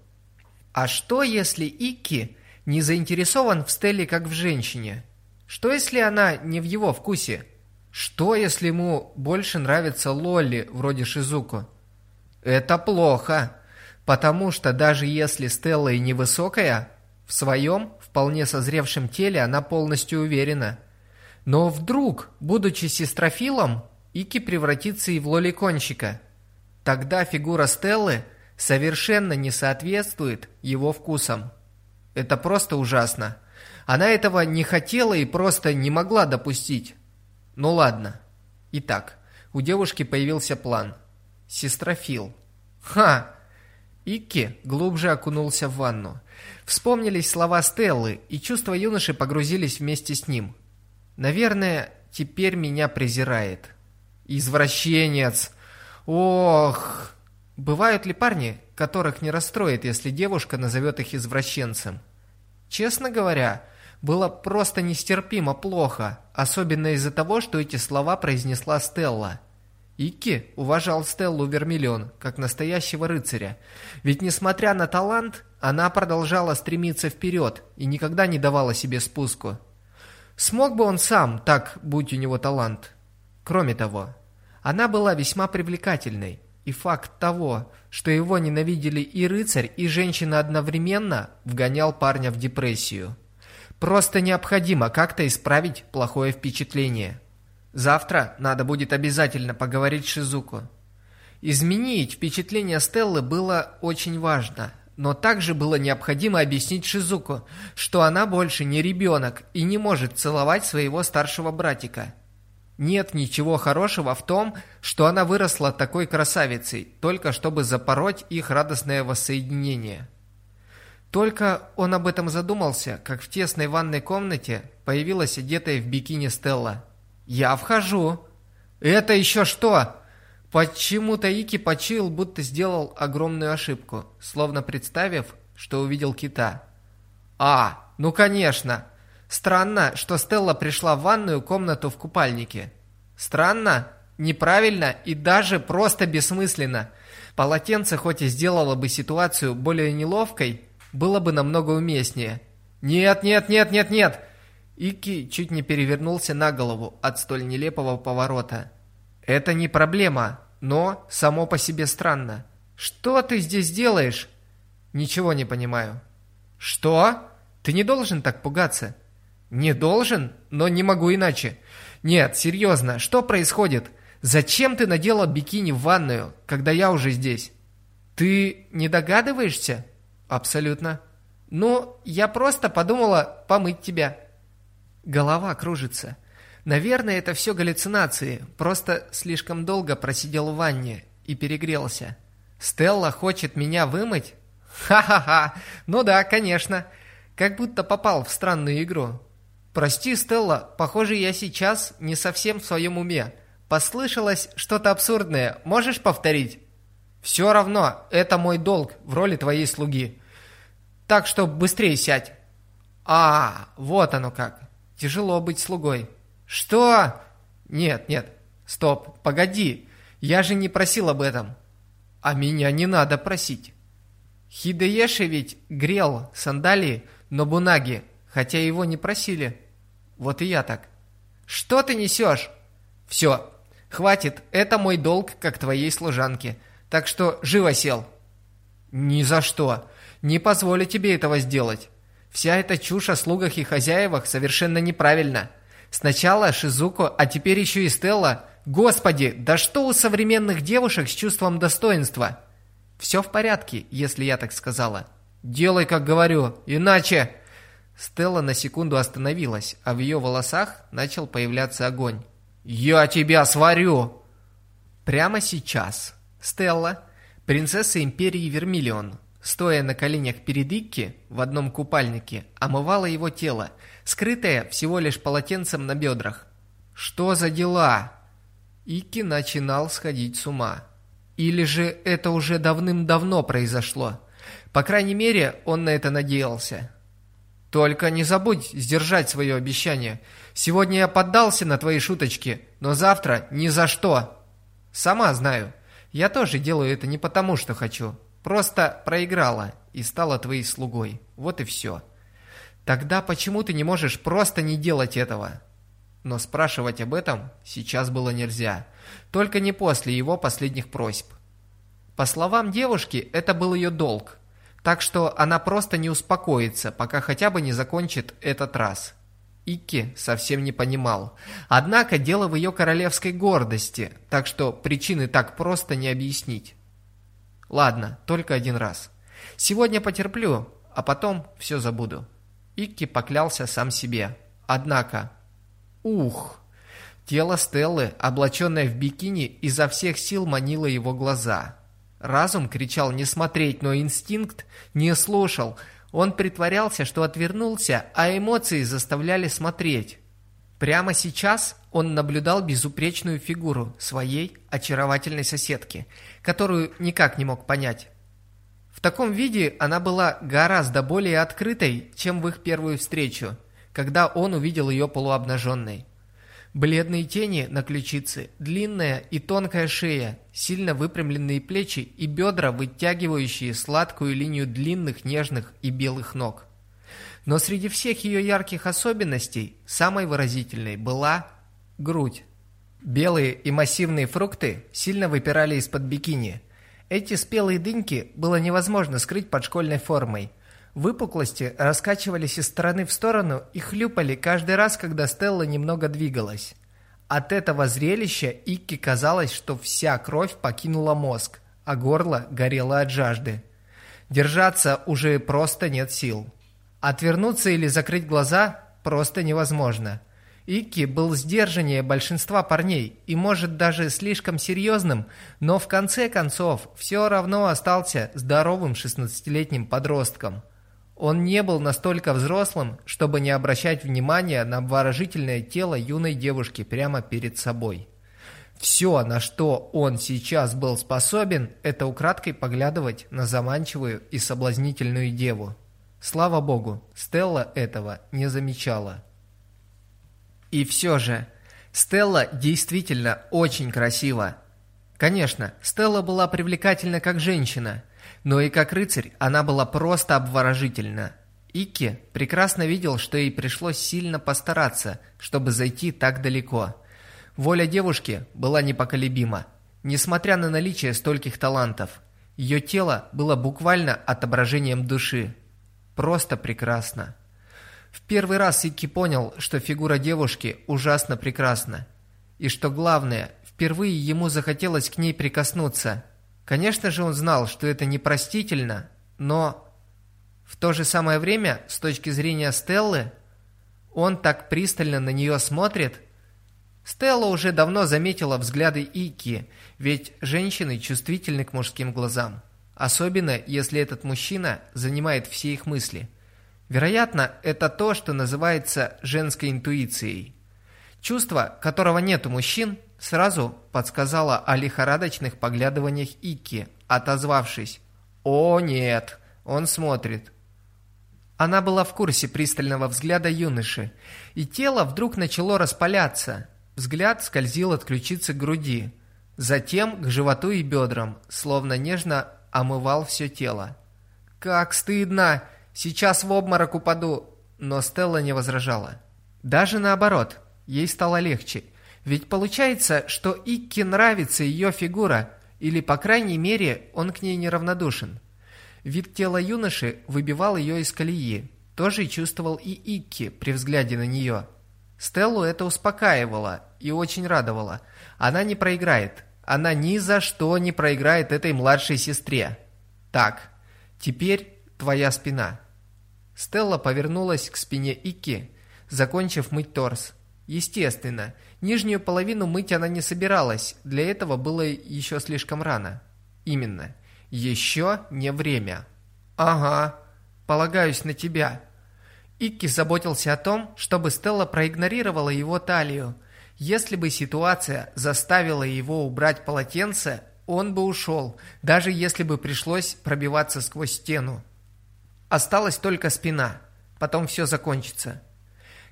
А что, если Ики не заинтересован в Стелле как в женщине? Что, если она не в его вкусе? Что, если ему больше нравится Лолли, вроде Шизуку? Это плохо, потому что даже если Стелла и невысокая, в своем, вполне созревшем теле она полностью уверена. Но вдруг, будучи сестрофилом, Ики превратится и в лоликонщика. Тогда фигура Стеллы совершенно не соответствует его вкусам. Это просто ужасно. Она этого не хотела и просто не могла допустить. Ну ладно. Итак, у девушки появился план. Сестрофил. Ха! Икки глубже окунулся в ванну. Вспомнились слова Стеллы, и чувства юноши погрузились вместе с ним. Наверное, теперь меня презирает. Извращенец! Ох! Бывают ли парни, которых не расстроит, если девушка назовет их извращенцем? Честно говоря, было просто нестерпимо плохо, особенно из-за того, что эти слова произнесла Стелла. Икки уважал Стеллу Вермиллион, как настоящего рыцаря, ведь несмотря на талант, она продолжала стремиться вперед и никогда не давала себе спуску. Смог бы он сам, так, будь у него талант. Кроме того, она была весьма привлекательной, и факт того, что его ненавидели и рыцарь, и женщина одновременно, вгонял парня в депрессию. Просто необходимо как-то исправить плохое впечатление. Завтра надо будет обязательно поговорить с Шизуко. Изменить впечатление Стеллы было очень важно, но также было необходимо объяснить Шизуко, что она больше не ребенок и не может целовать своего старшего братика. Нет ничего хорошего в том, что она выросла такой красавицей, только чтобы запороть их радостное воссоединение. Только он об этом задумался, как в тесной ванной комнате появилась одетая в бикини Стелла. «Я вхожу!» «Это еще что?» Почему Таики почил, будто сделал огромную ошибку, словно представив, что увидел кита. «А, ну конечно!» Странно, что Стелла пришла в ванную комнату в купальнике. Странно, неправильно и даже просто бессмысленно. Полотенце хоть и сделало бы ситуацию более неловкой, было бы намного уместнее. «Нет, нет, нет, нет, нет!» Ики чуть не перевернулся на голову от столь нелепого поворота. «Это не проблема, но само по себе странно. Что ты здесь делаешь?» «Ничего не понимаю». «Что? Ты не должен так пугаться». «Не должен, но не могу иначе. Нет, серьезно, что происходит? Зачем ты надела бикини в ванную, когда я уже здесь?» «Ты не догадываешься?» Абсолютно. Ну, я просто подумала помыть тебя. Голова кружится. Наверное, это все галлюцинации. Просто слишком долго просидел в ванне и перегрелся. Стелла хочет меня вымыть? Ха-ха-ха. Ну да, конечно. Как будто попал в странную игру. Прости, Стелла, похоже, я сейчас не совсем в своем уме. Послышалось что-то абсурдное. Можешь повторить? Все равно, это мой долг в роли твоей слуги. Так что быстрее сядь. А, вот оно как. Тяжело быть слугой. Что? Нет, нет. Стоп, погоди. Я же не просил об этом. А меня не надо просить. Хидееши ведь грел сандалии Нобунаги, хотя его не просили. Вот и я так. «Что ты несешь?» «Все, хватит, это мой долг, как твоей служанки. Так что живо сел». «Ни за что. Не позволю тебе этого сделать. Вся эта чушь о слугах и хозяевах совершенно неправильна. Сначала Шизуко, а теперь еще и Стелла. Господи, да что у современных девушек с чувством достоинства?» «Все в порядке, если я так сказала». «Делай, как говорю, иначе...» Стелла на секунду остановилась, а в ее волосах начал появляться огонь. «Я тебя сварю!» Прямо сейчас Стелла, принцесса империи Вермиллион, стоя на коленях перед Икки в одном купальнике, омывала его тело, скрытое всего лишь полотенцем на бедрах. «Что за дела?» Икки начинал сходить с ума. Или же это уже давным-давно произошло? По крайней мере, он на это надеялся. Только не забудь сдержать свое обещание. Сегодня я поддался на твои шуточки, но завтра ни за что. Сама знаю. Я тоже делаю это не потому, что хочу. Просто проиграла и стала твоей слугой. Вот и все. Тогда почему ты не можешь просто не делать этого? Но спрашивать об этом сейчас было нельзя. Только не после его последних просьб. По словам девушки, это был ее долг. Так что она просто не успокоится, пока хотя бы не закончит этот раз. Икки совсем не понимал. Однако дело в ее королевской гордости, так что причины так просто не объяснить. Ладно, только один раз. Сегодня потерплю, а потом все забуду. Икки поклялся сам себе. Однако... Ух! Тело Стеллы, облаченное в бикини, изо всех сил манило его глаза. Разум кричал не смотреть, но инстинкт не слушал. Он притворялся, что отвернулся, а эмоции заставляли смотреть. Прямо сейчас он наблюдал безупречную фигуру своей очаровательной соседки, которую никак не мог понять. В таком виде она была гораздо более открытой, чем в их первую встречу, когда он увидел ее полуобнаженной. Бледные тени на ключице, длинная и тонкая шея, сильно выпрямленные плечи и бедра, вытягивающие сладкую линию длинных, нежных и белых ног. Но среди всех ее ярких особенностей самой выразительной была грудь. Белые и массивные фрукты сильно выпирали из-под бикини. Эти спелые дыньки было невозможно скрыть под школьной формой – Выпуклости раскачивались из стороны в сторону и хлюпали каждый раз, когда Стелла немного двигалась. От этого зрелища Икки казалось, что вся кровь покинула мозг, а горло горело от жажды. Держаться уже просто нет сил. Отвернуться или закрыть глаза просто невозможно. Икки был сдержаннее большинства парней и, может, даже слишком серьезным, но в конце концов все равно остался здоровым 16-летним подростком – он не был настолько взрослым, чтобы не обращать внимания на обворожительное тело юной девушки прямо перед собой. Все, на что он сейчас был способен, это украдкой поглядывать на заманчивую и соблазнительную деву. Слава богу, Стелла этого не замечала. И все же, Стелла действительно очень красива. Конечно, Стелла была привлекательна как женщина – но и как рыцарь она была просто обворожительна. Икки прекрасно видел, что ей пришлось сильно постараться, чтобы зайти так далеко. Воля девушки была непоколебима, несмотря на наличие стольких талантов. Ее тело было буквально отображением души. Просто прекрасно. В первый раз Икки понял, что фигура девушки ужасно прекрасна. И что главное, впервые ему захотелось к ней прикоснуться – Конечно же, он знал, что это непростительно, но в то же самое время, с точки зрения Стеллы, он так пристально на нее смотрит. Стелла уже давно заметила взгляды Ики, ведь женщины чувствительны к мужским глазам, особенно если этот мужчина занимает все их мысли. Вероятно, это то, что называется женской интуицией. Чувство, которого нет у мужчин – Сразу подсказала о лихорадочных поглядываниях Икки, отозвавшись. «О, нет, он смотрит». Она была в курсе пристального взгляда юноши, и тело вдруг начало распаляться. Взгляд скользил от ключицы к груди, затем к животу и бедрам, словно нежно омывал все тело. «Как стыдно! Сейчас в обморок упаду!» Но Стелла не возражала. Даже наоборот – ей стало легче. Ведь получается, что Икки нравится ее фигура, или, по крайней мере, он к ней неравнодушен. Вид тела юноши выбивал ее из колеи. Тоже чувствовал и Икки при взгляде на нее. Стеллу это успокаивало и очень радовало. Она не проиграет. Она ни за что не проиграет этой младшей сестре. Так, теперь твоя спина. Стелла повернулась к спине Икки, закончив мыть торс. Естественно, нижнюю половину мыть она не собиралась, для этого было еще слишком рано. Именно. Еще не время. Ага, полагаюсь на тебя. Икки заботился о том, чтобы Стелла проигнорировала его талию. Если бы ситуация заставила его убрать полотенце, он бы ушел, даже если бы пришлось пробиваться сквозь стену. Осталась только спина. Потом все закончится.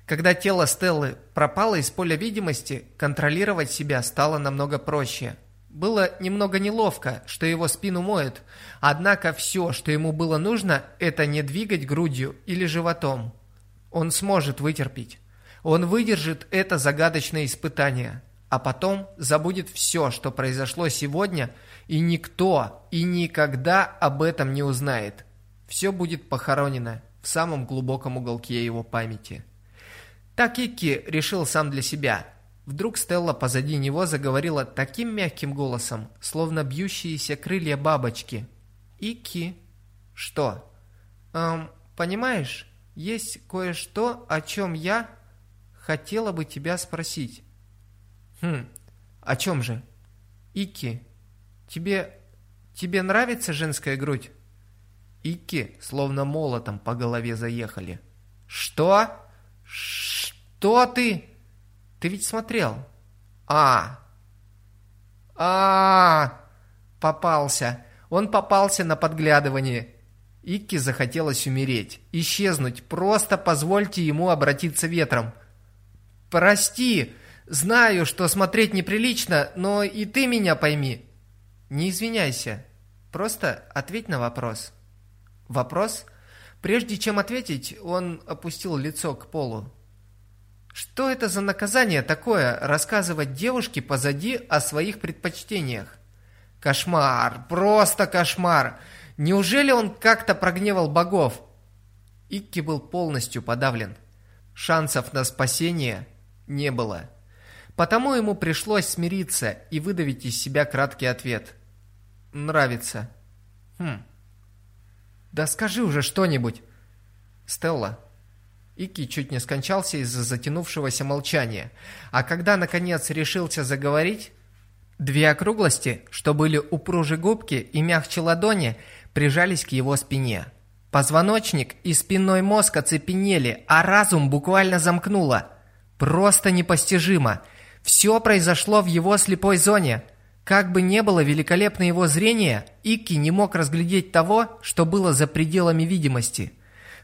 Когда тело Стеллы пропало из поля видимости, контролировать себя стало намного проще. Было немного неловко, что его спину моют, однако все, что ему было нужно, это не двигать грудью или животом. Он сможет вытерпеть. Он выдержит это загадочное испытание, а потом забудет все, что произошло сегодня, и никто и никогда об этом не узнает. Все будет похоронено в самом глубоком уголке его памяти. Так Икки решил сам для себя. Вдруг Стелла позади него заговорила таким мягким голосом, словно бьющиеся крылья бабочки. «Икки?» «Что?» «Эм, понимаешь, есть кое-что, о чем я хотела бы тебя спросить». «Хм, о чем же?» «Икки, тебе... тебе нравится женская грудь?» Икки словно молотом по голове заехали. «Что? Что ты? Ты ведь смотрел?» «А! а, Попался. Он попался на подглядывание. Икки захотелось умереть, исчезнуть. Просто позвольте ему обратиться ветром. «Прости, знаю, что смотреть неприлично, но и ты меня пойми». «Не извиняйся, просто ответь на вопрос». Вопрос? Прежде чем ответить, он опустил лицо к полу. Что это за наказание такое, рассказывать девушке позади о своих предпочтениях? Кошмар, просто кошмар. Неужели он как-то прогневал богов? Икки был полностью подавлен. Шансов на спасение не было. Потому ему пришлось смириться и выдавить из себя краткий ответ. Нравится. Хм. Да скажи уже что-нибудь. Стелла. Ики чуть не скончался из-за затянувшегося молчания, а когда наконец решился заговорить, две округлости, что были упруже губки и мягче ладони, прижались к его спине. Позвоночник и спинной мозг оцепенели, а разум буквально замкнуло. Просто непостижимо. Все произошло в его слепой зоне – как бы не было великолепно его зрение, Икки не мог разглядеть того, что было за пределами видимости.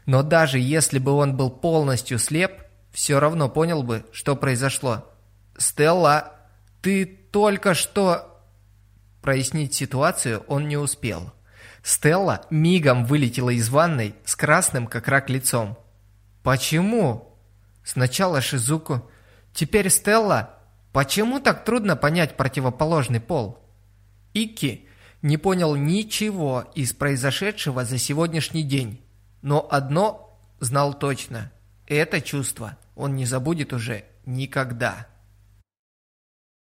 Но даже если бы он был полностью слеп, все равно понял бы, что произошло. «Стелла, ты только что...» Прояснить ситуацию он не успел. Стелла мигом вылетела из ванной с красным как рак лицом. «Почему?» Сначала Шизуку, теперь Стелла, Почему так трудно понять противоположный пол? Икки не понял ничего из произошедшего за сегодняшний день, но одно знал точно – это чувство он не забудет уже никогда.